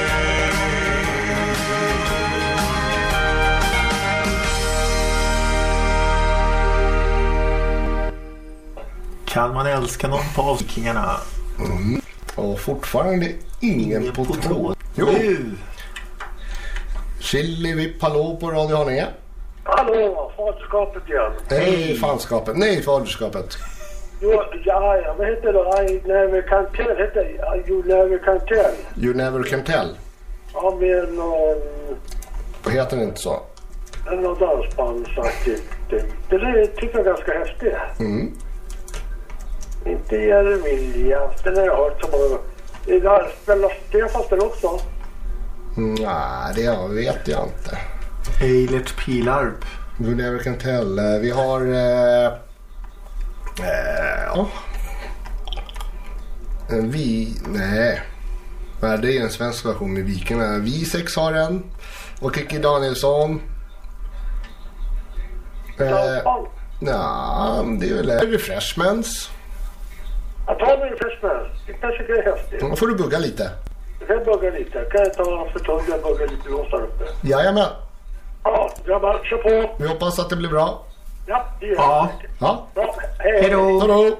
Kan man älska någon på Avvikingarna? Mm. Och fortfarande ingen, Ingen på på tråd. tråd. Jo. Nu. Chili hallå på Radio Haninge. Hallå, faderskapet igen. Hej fanskapet. Nej, faderskapet. Jo, ja, ja, vad heter det? I never can tell, heter det. You never can tell. You never can tell. Ja, med någon, Vad heter det inte så? någon dansbandsaktigt. Det, det där tycker jag är ganska häftigt. Mm. Inte Jeremiah, den har jag hört så många gånger. Det där Spelar Stefan den också? Nej, det vet jag inte. Eilert Pilarp. You never can tell. Eh, Vi har... Eh, eh, ja. En vi... Nej. Nej, det är en svensk version med Vikingarna. Vi sex har en. Och Kikki Danielsson. Eh, ja, det är väl. Refreshments. Jag tar min Freshman. Det kanske är häftigt. Då får du bugga lite. Jag kan bugga lite. Kan jag ta för tugg och bugga lite där uppe? Jajamän. Ja, grabbar, kör på. Vi hoppas att det blir bra. Ja, det gör Ja. jag. Ja. Hej, Hej då.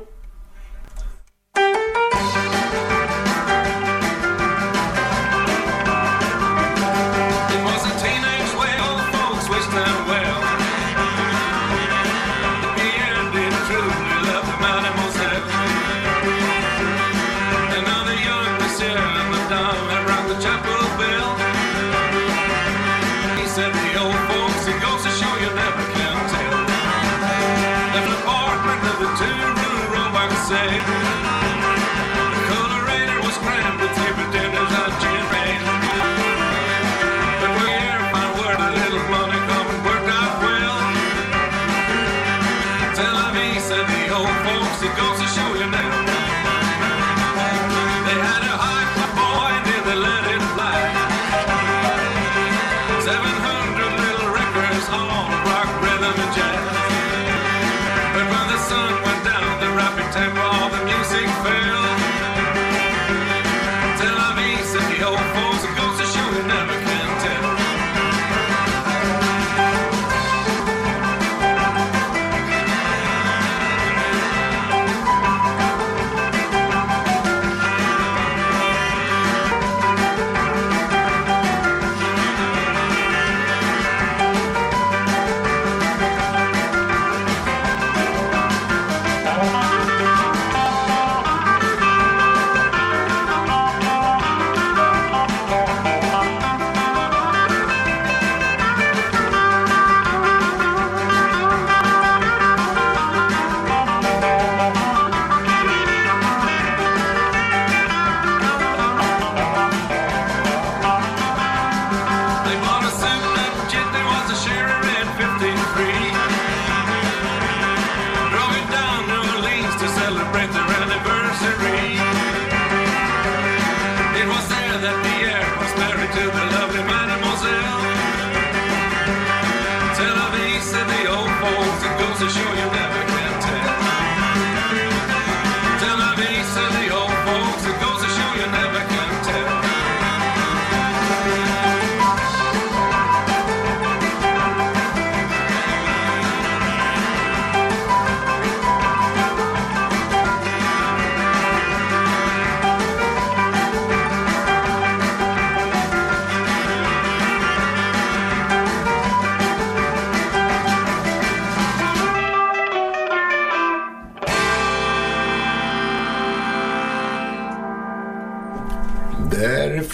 Fell.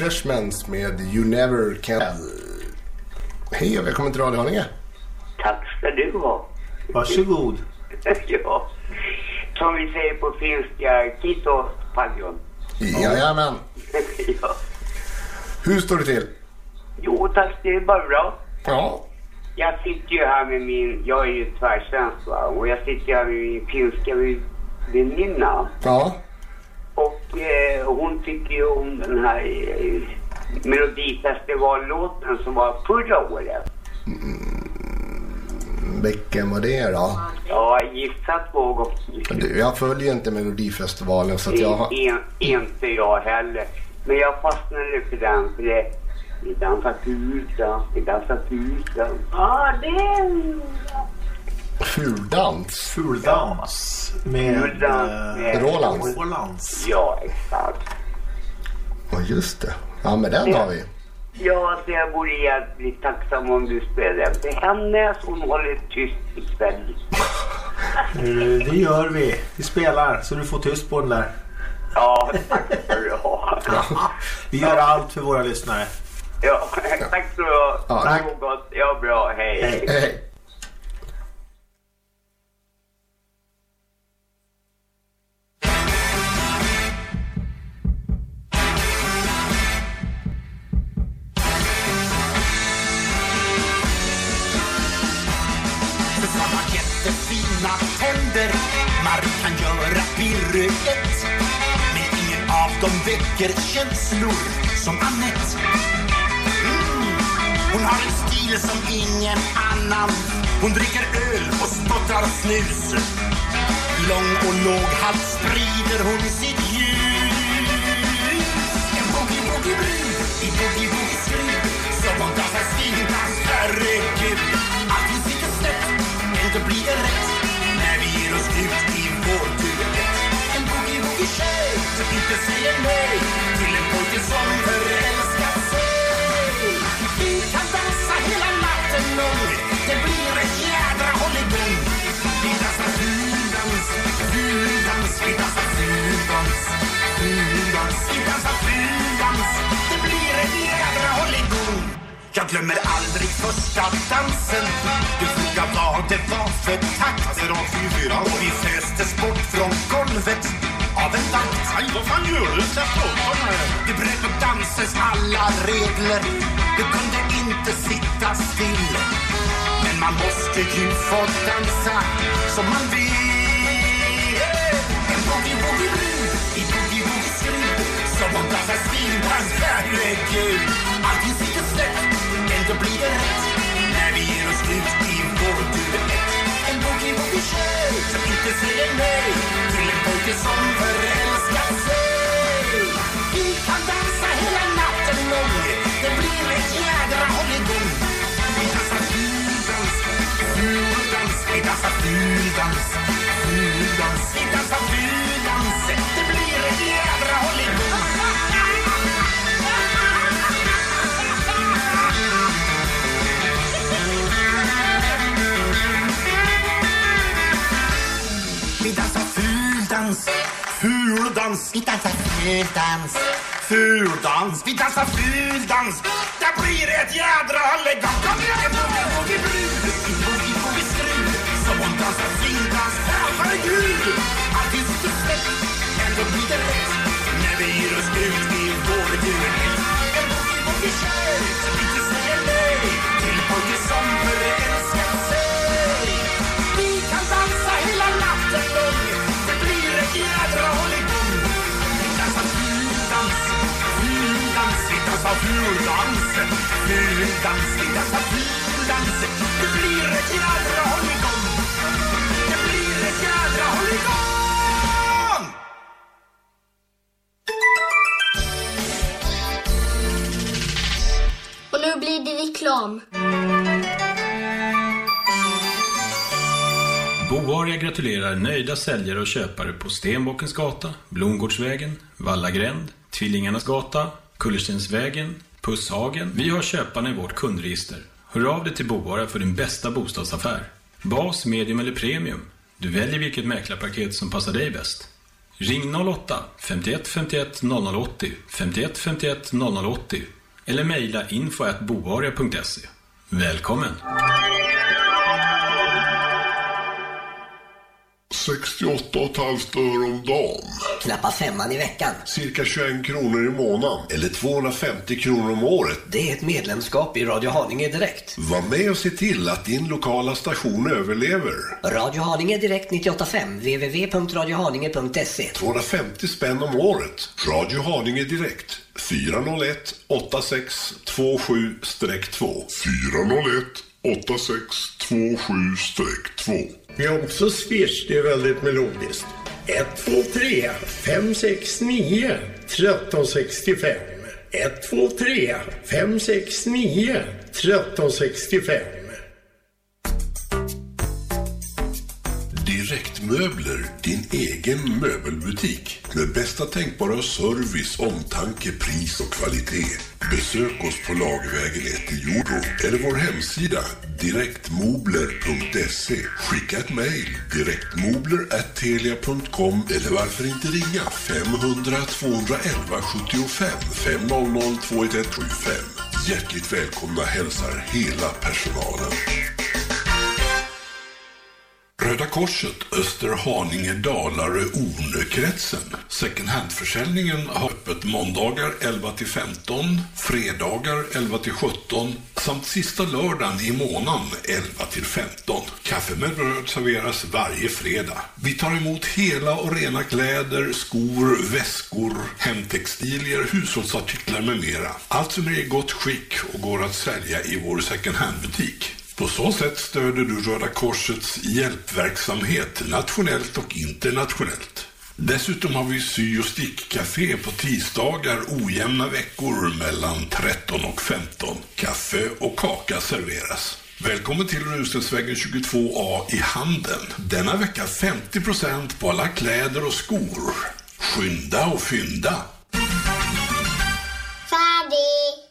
Refreshments med You Never Can. Hej och välkommen till Radio Haninge. Tack ska du ha. Varsågod. *laughs* ja. Som vi säger på finska, kiitos paljon. Jajamän. *laughs* ja. Hur står det till? Jo tack, det är bara bra. Ja. Jag sitter ju här med min, jag är ju tvärsvensk va, och jag sitter här med min finska vän- väninna. Ja. Tycker ju om den här eh, Melodifestivallåten som var förra året. Vilken var det då? Ja, gissa två gånger. Du, jag följer inte Melodifestivalen så att jag har... En, inte jag heller. Men jag fastnade för den för det vi dansar tuta, vi dansar tuta. Ja, det är... Fuldans. Fuldans. Med, Fuldans med- eh, Rolands. Rolands. Ja, exakt. Ja, just det. Ja, men den har vi. Ja, så jag vore jävligt tacksam om du spelade för henne så hon håller tyst ikväll. *laughs* Eh, Det gör vi. Vi spelar så du får tyst på den där. Ja, tack ska du ha. Vi gör allt för våra lyssnare. Ja, *laughs* tack ska du ha. Ja, tack. Så. Ja, bra. Hej. Hej. Hej. Kan göra piruett Men ingen av dem väcker känslor som Anette. Mm. Hon har en stil som ingen annan. Hon dricker öl och spottar snus. Lång och låghalt sprider hon sitt ljus. En boogie-woogie-brud i boogie-woogie-skruv Som hon dansar stindans, herregud Till som förälskar sig Vi kan dansa hela natten lång Det blir ett jädra hålligång Vi dansar fuldans, fuldans Vi dansar fuldans, fuldans Vi dansar fuldans Det blir ett jädra hålligång jag glömmer aldrig första dansen. Du frågar vad det var för takt Och vi föstes bort från golvet av en vakt Aj, vad fan gör du? Släpp upp Du bröt mot dansens alla regler. Du kunde inte sitta still. Men man måste ju få dansa som man vill. En boogie-woogie-brud i boogie-woogie-skruv Som hon dansar stindans, herregud Allting sitter snett, ändå blir det rätt. När vi ger oss ut i vår duett. En boogie-woogie-tjej som inte säger nej Till en dans, Vi dansar fuldans, fuldans Vi dansar fuldans Det blir ett jädra hålligång Kom igen! Boogie-woogie-brud i boogie-woogie-skruv Som hon dansar findans Herregud! Allting sitter snett Ändå blir det rätt. Fuldans Vi dansar fuldans, Vi dansar fuldans Det blir ett jädra hålligång Det blir ett jädra hålligång Och nu blir det reklam. Boaria gratulerar nöjda säljare och köpare på Stenbockens gata, Blomgårdsvägen, Vallagränd, Tvillingarnas gata, Kullerstensvägen, Pusshagen. Vi har köparna i vårt kundregister. Hör av dig till Boara för din bästa bostadsaffär. Bas, medium eller premium. Du väljer vilket mäklarpaket som passar dig bäst. Ring 08 51 51 0080 51 51 0080 eller mejla info at bovaria.se. Välkommen! 68,5 öre om dagen. Knappa femman i veckan. Cirka 21 kronor i månaden. Eller 250 kronor om året. Det är ett medlemskap i Radio Haninge Direkt. Var med och se till att din lokala station överlever. Radio Haninge Direkt 98.5 www.radiohaninge.se 250 spänn om året. Radio Haninge Direkt. 401 8627-2. 401 8627-2. Vi har också Swish, det är väldigt melodiskt. 123 569 1365. 123 569 1365. Direktmöbler, din egen möbelbutik. Med bästa tänkbara service, omtanke, pris och kvalitet. Besök oss på Lagervägen 1 i Jordbro eller vår hemsida direktmobler.se. Skicka ett mejl direktmobler.telia.com eller varför inte ringa 500 211 75 500 21175. Hjärtligt välkomna hälsar hela personalen. Röda Korset, Österhaninge, Dalarö, Ornö-kretsen. Second hand-försäljningen har öppet måndagar 11 till 15, fredagar 11 till 17 samt sista lördagen i månaden 11 till 15. Kaffe med bröd serveras varje fredag. Vi tar emot hela och rena kläder, skor, väskor, hemtextilier, hushållsartiklar med mera. Allt som är i gott skick och går att sälja i vår second hand-butik. På så sätt stöder du Röda Korsets hjälpverksamhet nationellt och internationellt. Dessutom har vi sy- och stickcafé på tisdagar ojämna veckor mellan 13 och 15. Kaffe och kaka serveras. Välkommen till Rusensvägen 22A i Handen. Denna vecka 50% på alla kläder och skor. Skynda och fynda! Färdig!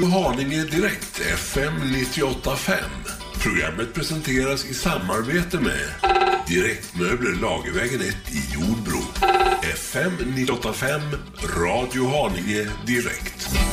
Radio Haninge Direkt, FM 98.5. Programmet presenteras i samarbete med Direktmöbler Lagervägen 1 i Jordbro. FM 98.5, Radio Haninge Direkt.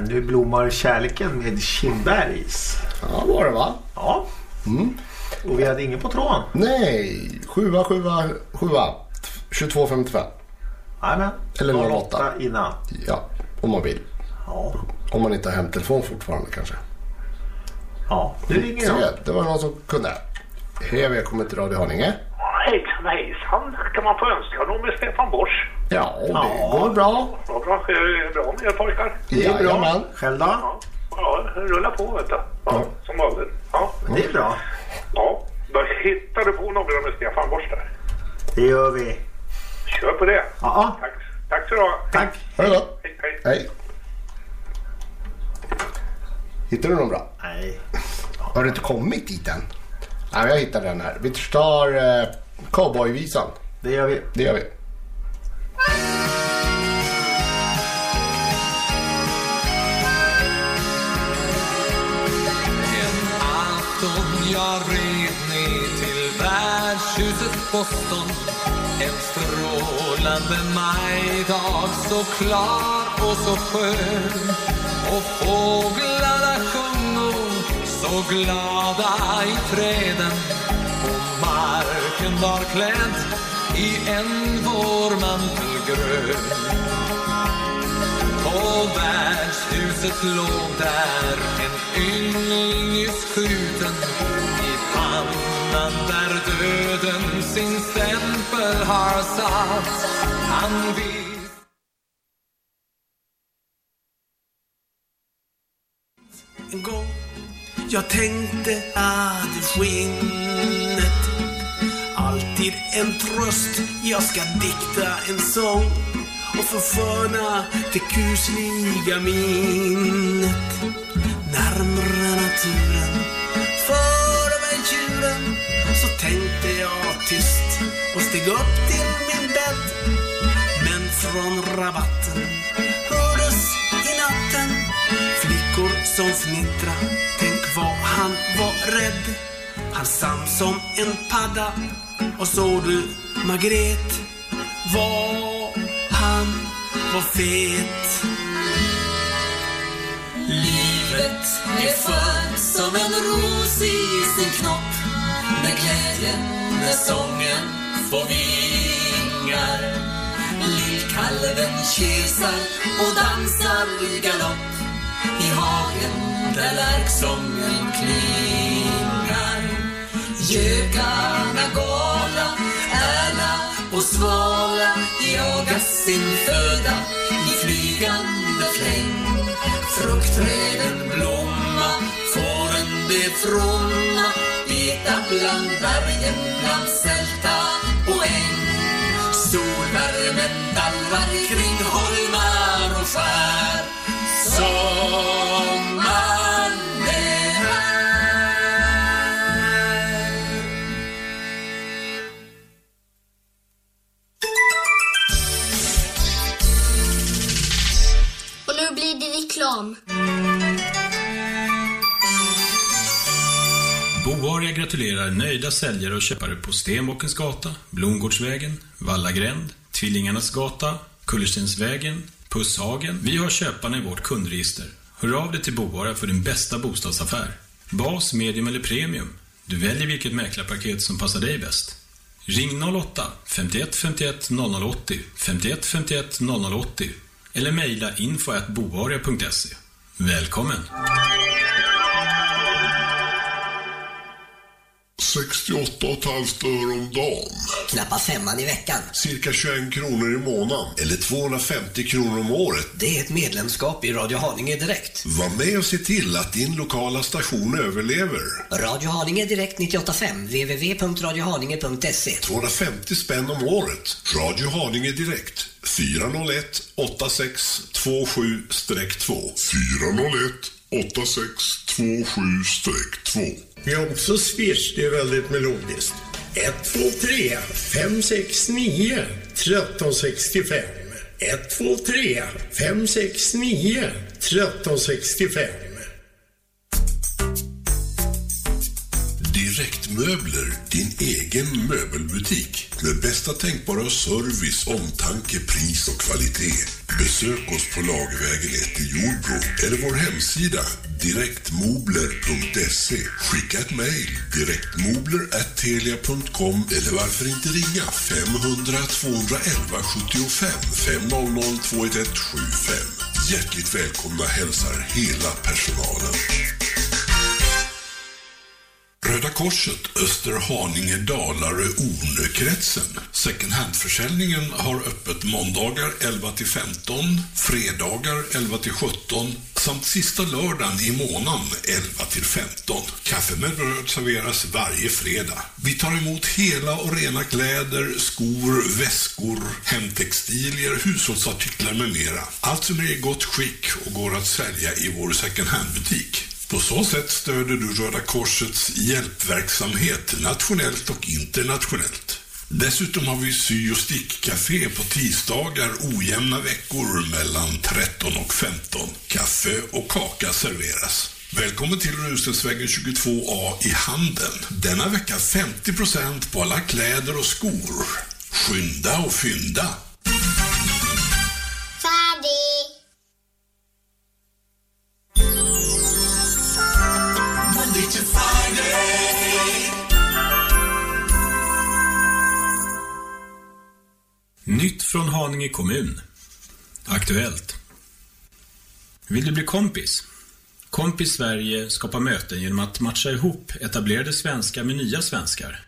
Ännu blommar kärleken med Kindbergs. Ja, var det va? Ja. Mm. Och vi hade ingen på tråden. Nej, sjua, sjua, sjua. 22.55. Jajamän. Eller 08. innan. Ja, om man vill. Ja. Om man inte har hemtelefon fortfarande kanske. Ja, nu ringer jag. Det var någon som kunde. Hej, välkommen till Radio Haninge. Hejsan hejsan. Kan man få önska något med Stefan Borsch? Ja, det går bra. Ja, bra. Är det bra med er pojkar? Det är bra. Jajamän. Själv då? Ja, ja rulla på vet du. Ja, Som vanligt. Ja. Det är bra. ja, då hittar du på några med Stefan Borsch där. Det gör vi. Kör på det. Ja. Tack, tack så du ha. Tack. Det gott. Hej, hej. Hej. Hittar du någon bra? Nej. Har du inte kommit dit än? Nej, jag hittade den här. Vi tar eh, cowboyvisan. Det gör vi. Det gör vi. Boston. En strålande majdag så klar och så skön. Och fåglarna sjunger så glada i träden. Och marken var klädd i en vårmantel grön på värdshuset låg där en yngling nyss skjuten pannan där döden sin stämpel har satt. Han en gång Jag tänkte att skinnet Alltid en tröst. Jag ska dikta en sång Och förföna det kusliga minnet. Närmre naturen tjuren Så tänkte jag tyst Och steg upp till min bädd. Men från rabatten Hördes i natten Flickor som fnittra. Tänk vad han var rädd. Han sam som en padda. Och såg du Margret Var han var fet. Livet är skönt som en ros i sin knopp. När glädjen, när sången får vingar. Lillkalven kisar och dansar i galopp. I hagen där lärksången klingar. Gökarna gala, ärla och svala jagar sin föda i flygande fläng. Fruktträden ifrån det Beta bland bergen, bland sälta och äng Solvärmen dallrar kring holmar och skär. Sommaren är här. Och nu blir det reklam. Boaria gratulerar nöjda säljare och köpare på Stenbockens gata, Blomgårdsvägen, Vallagränd, Tvillingarnas gata, Kullerstensvägen, Pusshagen. Vi har köparna i vårt kundregister. Hör av dig till Boaria för din bästa bostadsaffär. Bas, medium eller premium. Du väljer vilket mäklarpaket som passar dig bäst. Ring 08 51 51 0080 51 51 0080 eller mejla info Välkommen! 68,5 öre om dagen. Knappa femman i veckan. Cirka 21 kronor i månaden. Eller 250 kronor om året. Det är ett medlemskap i Radio Haninge Direkt. Var med och se till att din lokala station överlever. Radio Haninge Direkt 98.5 www.radiohaninge.se 250 spänn om året. Radio Haninge Direkt. 401 8627-2. 401 8627-2. Vi har också Swish, det är väldigt melodiskt. 123 569 1365. 123 569 1365. Möbler, din egen möbelbutik. Med bästa tänkbara service, omtanke, pris och kvalitet. Besök oss på Lagervägen 1 i Jordbro eller vår hemsida direktmobler.se. Skicka ett mejl direktmobler.telia.com eller varför inte ringa 500 211 75 500 211 75. Hjärtligt välkomna hälsar hela personalen. Röda Korset, Österhaninge, Dalarö, Ornö-kretsen. Second hand-försäljningen har öppet måndagar 11 till 15, fredagar 11 till 17 samt sista lördagen i månaden 11 till 15. Kaffe med bröd serveras varje fredag. Vi tar emot hela och rena kläder, skor, väskor, hemtextilier, hushållsartiklar med mera. Allt som är i gott skick och går att sälja i vår second hand-butik. På så sätt stöder du Röda Korsets hjälpverksamhet nationellt och internationellt. Dessutom har vi sy- och stickcafé på tisdagar ojämna veckor mellan 13 och 15. Kaffe och kaka serveras. Välkommen till Rusensvägen 22A i Handen. Denna vecka 50% på alla kläder och skor. Skynda och fynda! Från Haninge kommun. Aktuellt. Vill du bli kompis? Kompis Sverige skapar möten genom att matcha ihop etablerade svenskar med nya svenskar.